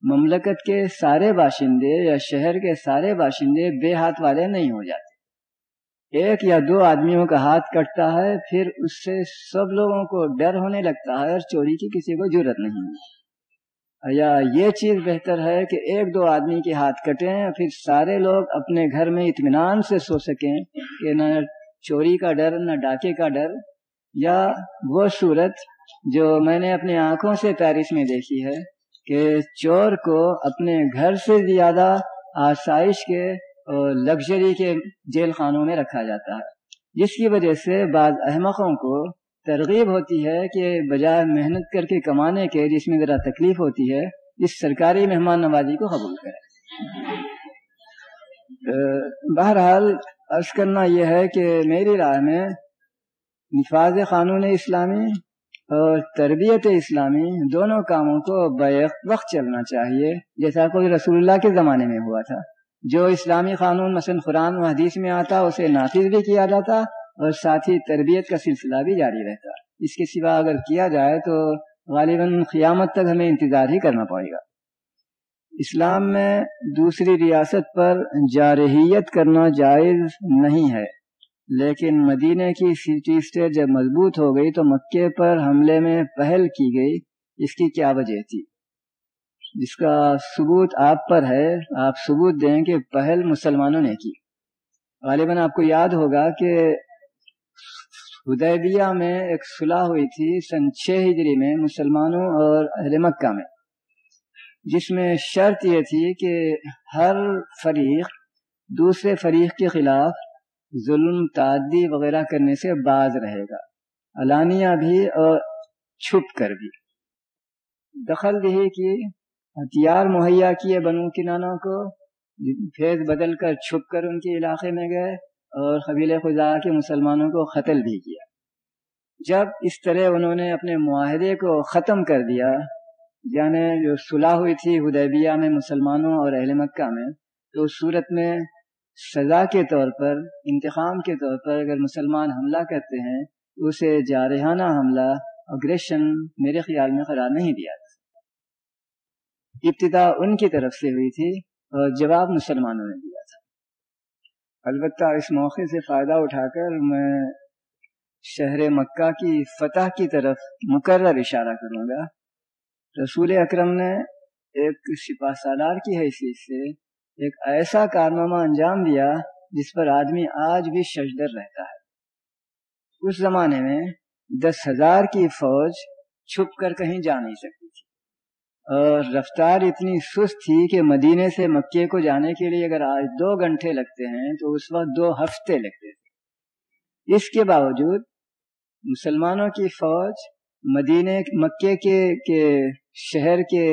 مملکت کے سارے باشندے یا شہر کے سارے باشندے بے ہاتھ والے نہیں ہو جاتے۔ ایک یا دو آدمیوں کا ہاتھ کٹتا ہے، پھر اس سے سب لوگوں کو ڈر ہونے لگتا ہے اور چوری کی کسی کو ضرورت نہیں۔ یا یہ چیز بہتر ہے کہ ایک دو آدمی کے ہاتھ کٹیں، پھر سارے لوگ اپنے گھر میں اطمینان سے سو سکیں کہ نہ چوری کا ڈر، نہ ڈاکے کا ڈر، یا وہ صورت جو میں نے اپنی آنکھوں سے تاریخ میں دیکھی ہے کہ چور کو اپنے گھر سے زیادہ آسائش کے اور لگژری کے جیل خانوں میں رکھا جاتا ہے۔ جس کی وجہ سے بعض احمقوں کو ترغیب ہوتی ہے کہ بجائے محنت کر کے کمانے کے جس میں ذرا تکلیف ہوتی ہے، اس سرکاری مہمان نوازی کو قبول کرے بہرحال عرض کرنا یہ ہے کہ میری رائے میں نفاذ قانون اسلامی اور تربیت اسلامی دونوں کاموں کو بیک وقت چلنا چاہیے، جیسا کوئی رسول اللہ کے زمانے میں ہوا تھا۔ جو اسلامی قانون مثلا قرآن و حدیث میں آتا، اسے نافذ بھی کیا جاتا اور ساتھ ہی تربیت کا سلسلہ بھی جاری رہتا اس کے سوا اگر کیا جائے تو غالباً قیامت تک ہمیں انتظار ہی کرنا پڑے گا۔ اسلام میں دوسری ریاست پر جارحیت کرنا جائز نہیں ہے، لیکن مدینہ کی سٹی اسٹیٹ جب مضبوط ہو گئی تو مکے پر حملے میں پہل کی گئی۔ اس کی کیا وجہ تھی؟ جس کا ثبوت آپ پر ہے، آپ ثبوت دیں کہ پہل مسلمانوں نے کی۔ غالباً آپ کو یاد ہوگا کہ حدیبیہ میں ایک صلاح ہوئی تھی سن چھ ہجری میں مسلمانوں اور اہل مکہ میں۔ جس میں شرط یہ تھی کہ ہر فریق دوسرے فریق کے خلاف ظلم، تعدی وغیرہ کرنے سے باز رہے گا۔ علانیہ بھی اور چھپ کر بھی۔ دخل دہی کی ہتھیار مہیا کیے بنو کنانوں کو پھیز بدل کر چھپ کر ان کے علاقے میں گئے۔ اور قبیل خدا کے مسلمانوں کو قتل بھی کیا۔ جب اس طرح انہوں نے اپنے معاہدے کو ختم کر دیا یعنی جو صلاح ہوئی تھی حدیبیہ میں مسلمانوں اور اہل مکہ میں، تو اس صورت میں سزا کے طور پر انتخام کے طور پر اگر مسلمان حملہ کرتے ہیں، تو اسے جارحانہ حملہ اگریشن میرے خیال میں قرار نہیں دیا تھا۔ ابتدا ان کی طرف سے ہوئی تھی اور جواب مسلمانوں نے دیا۔ تھا البتہ اس موقع سے فائدہ اٹھا کر میں شہر مکہ کی فتح کی طرف مقرر اشارہ کروں گا۔ رسول اکرم نے ایک سپاہ سالار کی حیثیت سے ایک ایسا کارنامہ انجام دیا جس پر آدمی آج بھی شجدر رہتا ہے۔ اس زمانے میں دس ہزار کی فوج چھپ کر کہیں جا نہیں سکتی اور رفتار اتنی سست تھی کہ مدینے سے مکے کو جانے کے لیے اگر آج دو گھنٹے لگتے ہیں تو اس وقت دو ہفتے لگتے تھے۔ اس کے باوجود مسلمانوں کی فوج مدینے، مکے کے کے شہر کے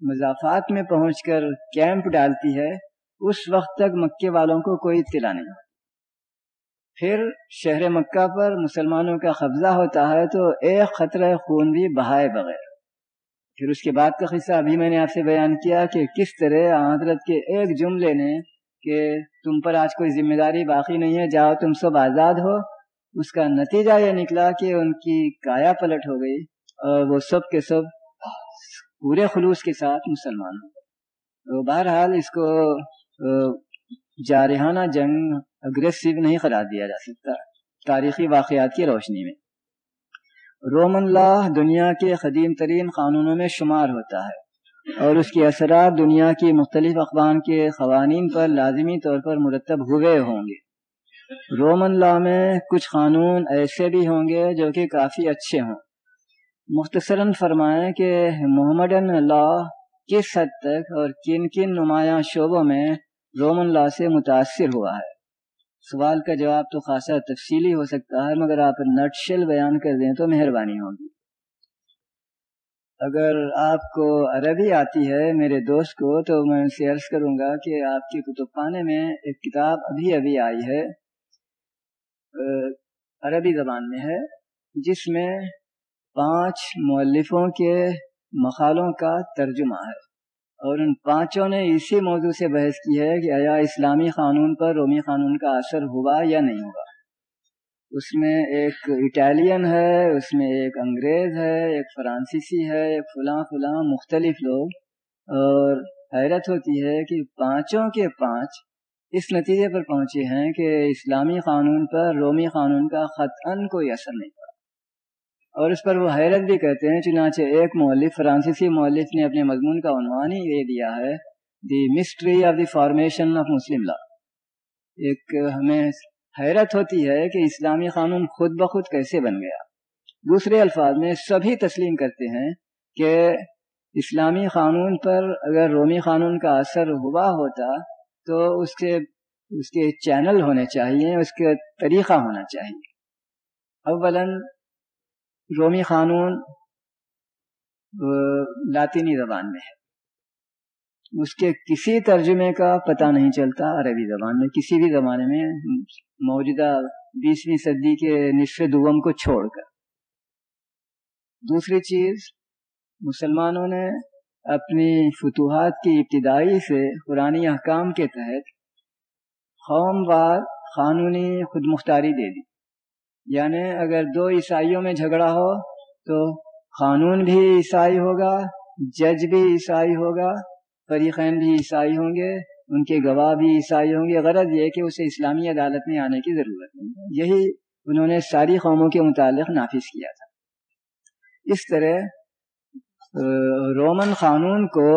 مضافات میں پہنچ کر کیمپ ڈالتی ہے، اس وقت تک مکے والوں کو کوئی اطلاع نہیں ہوتی۔ پھر شہر مکہ پر مسلمانوں کا قبضہ ہوتا ہے تو ایک خطرہ خون بھی بہائے بغیر۔ پھر اس کے بعد کا قصہ ابھی میں نے آپ سے بیان کیا کہ کس طرح حضرت کے ایک جملے نے کہ تم پر آج کوئی ذمہ داری باقی نہیں ہے، جاؤ تم سب آزاد ہو۔ اس کا نتیجہ یہ نکلا کہ ان کی کایا پلٹ ہو گئی اور وہ سب کے سب پورے خلوص کے ساتھ مسلمان ہو گئے۔ بہرحال اس کو جارحانہ جنگ اگریسو نہیں قرار دیا جا سکتا۔ تاریخی واقعات کی روشنی میں۔ رومن لا دنیا کے قدیم ترین قانونوں میں شمار ہوتا ہے اور اس کے اثرات دنیا کی مختلف اقوام کے قوانین پر لازمی طور پر مرتب ہوئے ہوں گے۔ رومن لا میں کچھ قانون ایسے بھی ہوں گے جو کہ کافی اچھے ہوں۔ مختصراً فرمائیں کہ محمدن لا کس حد تک اور کن کن نمایاں شعبوں میں رومن لا سے متاثر ہوا ہے؟ سوال کا جواب تو خاصا تفصیلی ہو سکتا ہے، مگر آپ نٹشل بیان کر دیں تو مہربانی ہوگی۔ اگر آپ کو عربی آتی ہے میرے دوست کو، تو میں ان سے عرض کروں گا کہ آپ کی کتب خانے میں ایک کتاب ابھی ابھی آئی ہے عربی زبان میں ہے، جس میں پانچ مؤلفوں کے مقالوں کا ترجمہ ہے۔ اور ان پانچوں نے اسی موضوع سے بحث کی ہے کہ آیا اسلامی قانون پر رومی قانون کا اثر ہوا یا نہیں ہوا۔ اس میں ایک اٹالین ہے، اس میں ایک انگریز ہے، ایک فرانسیسی ہے، ایک فلاں فلاں مختلف لوگ۔ اور حیرت ہوتی ہے کہ پانچوں کے پانچ اس نتیجے پر پہنچے ہیں کہ اسلامی قانون پر رومی قانون کا خطن کوئی اثر نہیں پڑا۔ اور اس پر وہ حیرت بھی کہتے ہیں چنانچہ ایک مولف فرانسیسی مولف نے اپنے مضمون کا عنوان ہی یہ دیا ہے the mystery of the formation of Muslim law ایک ہمیں حیرت ہوتی ہے کہ اسلامی قانون خود بخود کیسے بن گیا۔ دوسرے الفاظ میں سبھی تسلیم کرتے ہیں کہ اسلامی قانون پر اگر رومی قانون کا اثر ہوا ہوتا تو اس کے اس کے چینل ہونے چاہیے، اس کے طریقہ ہونا چاہیے۔ اولاً رومی قانون لاطینی زبان میں ہے۔ اس کے کسی ترجمے کا پتہ نہیں چلتا عربی زبان میں، کسی بھی زمانے میں موجودہ بیسویں صدی کے نصف دوم کو چھوڑ کر۔ دوسری چیز، مسلمانوں نے اپنی فتوحات کی ابتدائی سے قرآن احکام کے تحت قوم وار قانونی خود مختاری دے دی۔ یعنی اگر دو عیسائیوں میں جھگڑا ہو تو قانون بھی عیسائی ہوگا، جج بھی عیسائی ہوگا، فریقین بھی عیسائی ہوں گے، ان کے گواہ بھی عیسائی ہوں گے۔ غرض یہ کہ اسے اسلامی عدالت میں آنے کی ضرورت نہیں یہی انہوں نے ساری قوموں کے متعلق نافذ کیا تھا۔ اس طرح رومن قانون کو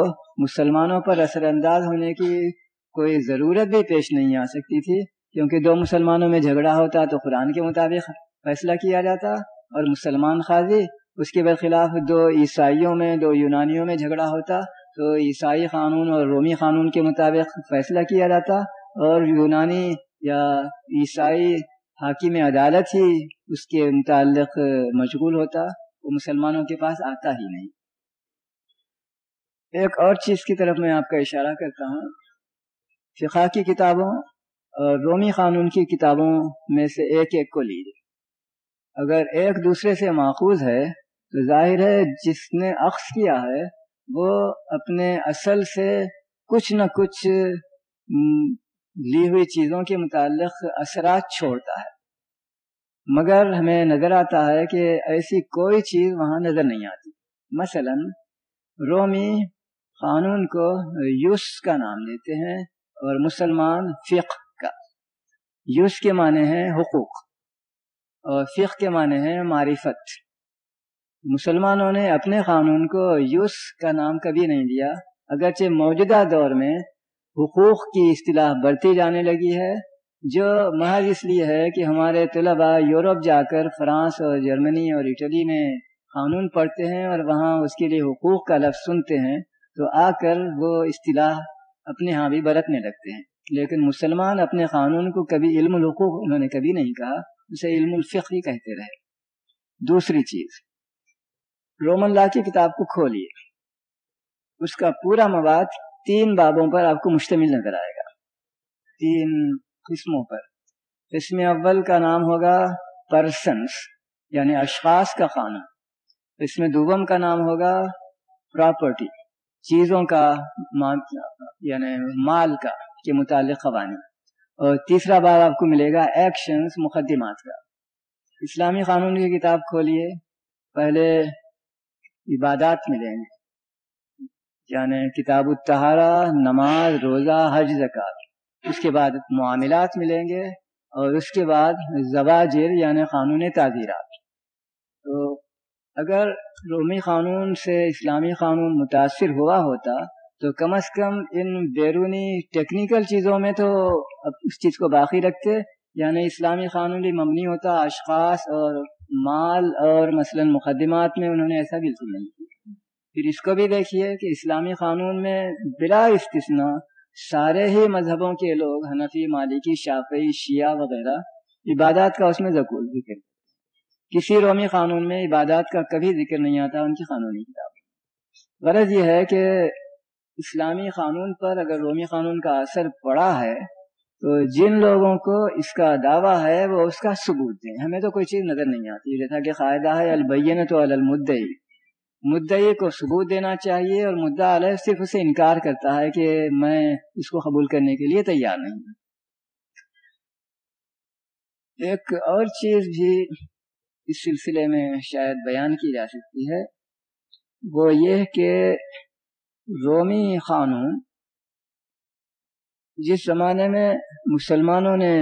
مسلمانوں پر اثر انداز ہونے کی کوئی ضرورت بھی پیش نہیں آ سکتی تھی۔ کیونکہ دو مسلمانوں میں جھگڑا ہوتا تو قرآن کے مطابق فیصلہ کیا جاتا اور مسلمان قاضی اس کے برخلاف دو عیسائیوں میں، دو یونانیوں میں جھگڑا ہوتا تو عیسائی قانون اور رومی قانون کے مطابق فیصلہ کیا جاتا اور یونانی یا عیسائی حاکم عدالت ہی اس کے متعلق مشغول ہوتا، وہ مسلمانوں کے پاس آتا ہی نہیں۔ ایک اور چیز کی طرف میں آپ کا اشارہ کرتا ہوں۔ فقہ کی کتابوں اور رومی قانون کی کتابوں میں سے ایک ایک کو لیجیے اگر ایک دوسرے سے ماخوذ ہے، تو ظاہر ہے جس نے عکس کیا ہے، وہ اپنے اصل سے کچھ نہ کچھ لی ہوئی چیزوں کے متعلق اثرات چھوڑتا ہے۔ مگر ہمیں نظر آتا ہے کہ ایسی کوئی چیز وہاں نظر نہیں آتی۔ مثلا، رومی قانون کو یوس کا نام دیتے ہیں اور مسلمان فقہ۔ یوس کے معنی ہیں حقوق اور فقہ کے معنی ہے معرفت۔ مسلمانوں نے اپنے قانون کو یوس کا نام کبھی نہیں دیا، اگرچہ موجودہ دور میں حقوق کی اصطلاح بڑھتی جانے لگی ہے، جو محض اس لیے ہے کہ ہمارے طلباء یورپ جا کر فرانس اور جرمنی اور اٹلی میں قانون پڑھتے ہیں اور وہاں اس کے لیے حقوق کا لفظ سنتے ہیں، تو آ کر وہ اصطلاح اپنے ہاں بھی برتنے لگتے ہیں۔ لیکن مسلمان اپنے قانون کو کبھی علم الحقوق انہوں نے کبھی نہیں کہا، اسے علم الفقی کہتے رہے۔ دوسری چیز، رومن لا کی کتاب کو کھولیے۔ اس کا پورا مواد تین بابوں پر آپ کو مشتمل نظر آئے گا۔ تین قسموں پر۔ قسم اول کا نام ہوگا پرسنس یعنی اشخاص کا قانون۔ قسم دوم کا نام ہوگا پراپرٹی چیزوں کا یعنی مال کا۔ کے متعلق قوانین۔ اور تیسرا بار آپ کو ملے گا ایکشنز مقدمات کا۔ اسلامی قانون کی کتاب کھولیے، پہلے عبادات ملیں گے۔ یعنی کتاب التہارا نماز، روزہ، حج زکات اس کے بعد معاملات ملیں گے اور اس کے بعد زواجر یعنی قانون تعزیرات تو اگر رومی قانون سے اسلامی قانون متاثر ہوا ہوتا تو کم از کم ان بیرونی ٹیکنیکل چیزوں میں تو اس چیز کو باقی رکھتے یعنی اسلامی قانون بھی مبنی ہوتا، اشخاص اور مال اور مثلا مقدمات میں انہوں نے ایسا بالکل نہیں کیا۔ پھر اس کو بھی دیکھیے کہ اسلامی قانون میں بلا استثنا سارے ہی مذہبوں کے لوگ، حنفی، مالکی، شافعی، شیعہ وغیرہ، عبادات کا اس میں ذکر ذکر کسی رومی قانون میں عبادات کا کبھی ذکر نہیں آتا، ان کی قانونی کتاب۔ غرض یہ ہے کہ اسلامی قانون پر اگر رومی قانون کا اثر پڑا ہے، تو جن لوگوں کو اس کا دعویٰ ہے، وہ اس کا ثبوت دیں۔ ہمیں تو کوئی چیز نظر نہیں آتی۔ جیسا کہ قاعدہ ہے البین تو المدئی مدعی کو ثبوت دینا چاہیے اور مدعا علیہ صرف اسے انکار کرتا ہے کہ میں اس کو قبول کرنے کے لیے تیار نہیں ہوں۔ ایک اور چیز بھی اس سلسلے میں شاید بیان کی جا سکتی ہے، وہ یہ کہ رومی قانون جس زمانے میں مسلمانوں نے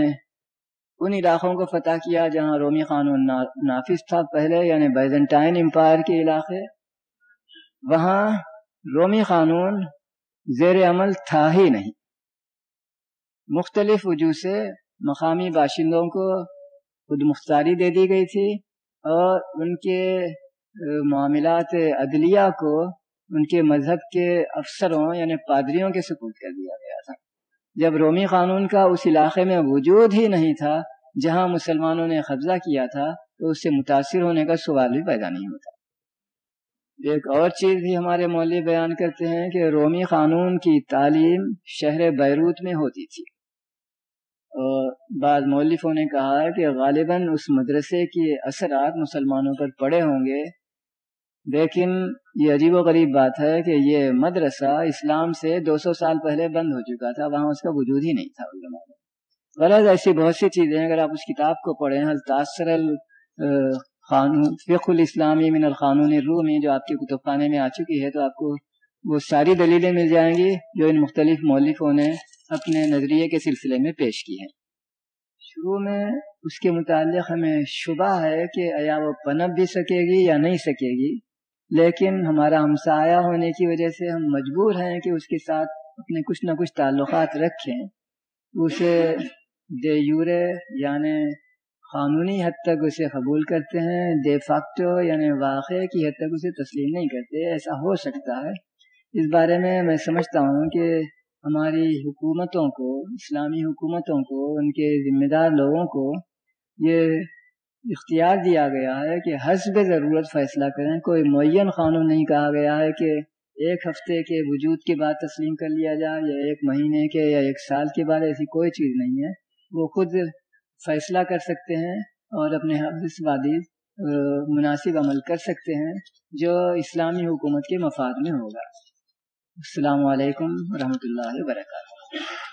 ان علاقوں کو فتح کیا جہاں رومی قانون نافذ تھا پہلے یعنی بیزنٹائن امپائر کے علاقے، وہاں رومی قانون زیر عمل تھا ہی نہیں۔ مختلف وجوہ سے مقامی باشندوں کو خود مختاری دے دی گئی تھی اور ان کے معاملات عدلیہ کو ان کے مذہب کے افسروں یعنی پادریوں کے سپورٹ کر دیا گیا تھا۔ جب رومی قانون کا اس علاقے میں وجود ہی نہیں تھا، جہاں مسلمانوں نے قبضہ کیا تھا، تو اس سے متاثر ہونے کا سوال بھی پیدا نہیں ہوتا۔ ایک اور چیز بھی ہمارے مولوی بیان کرتے ہیں کہ رومی قانون کی تعلیم شہر بیروت میں ہوتی تھی۔ اور بعض مولفوں نے کہا کہ غالباً اس مدرسے کے اثرات مسلمانوں پر پڑے ہوں گے۔ لیکن یہ عجیب و غریب بات ہے کہ یہ مدرسہ اسلام سے دو سو سال پہلے بند ہو چکا تھا، وہاں اس کا وجود ہی نہیں تھا اس زمانے غلط ایسی بہت سی چیزیں اگر آپ اس کتاب کو پڑھیں التاثر قانون فقہ الاسلامی من القانون الرومی، جو آپ کے کتب خانے میں آ چکی ہے، تو آپ کو وہ ساری دلیلیں مل جائیں گی جو ان مختلف مولفوں نے اپنے نظریے کے سلسلے میں پیش کی ہیں۔ شروع میں اس کے متعلق ہمیں شبہ ہے کہ آیا وہ پنپ بھی سکے گی یا نہیں سکے گی۔ لیکن ہمارا ہمسایہ ہونے کی وجہ سے ہم مجبور ہیں کہ اس کے ساتھ اپنے کچھ نہ کچھ تعلقات رکھیں۔ اسے دے یورے یعنی قانونی حد تک اسے قبول کرتے ہیں دے فیکٹو یعنی واقع کی حد تک اسے تسلیم نہیں کرتے، ایسا ہو سکتا ہے۔ اس بارے میں میں سمجھتا ہوں کہ ہماری حکومتوں کو، اسلامی حکومتوں کو، ان کے ذمہ دار لوگوں کو یہ اختیار دیا گیا ہے کہ حسب ضرورت فیصلہ کریں۔ کوئی معین قانون نہیں کہا گیا ہے کہ ایک ہفتے کے وجود کے بعد تسلیم کر لیا جائے یا ایک مہینے کے یا ایک سال کے بعد، ایسی کوئی چیز نہیں ہے۔ وہ خود فیصلہ کر سکتے ہیں اور اپنے حفظ وادی مناسب عمل کر سکتے ہیں جو اسلامی حکومت کے مفاد میں ہوگا۔ السلام علیکم ورحمۃ اللہ وبرکاتہ۔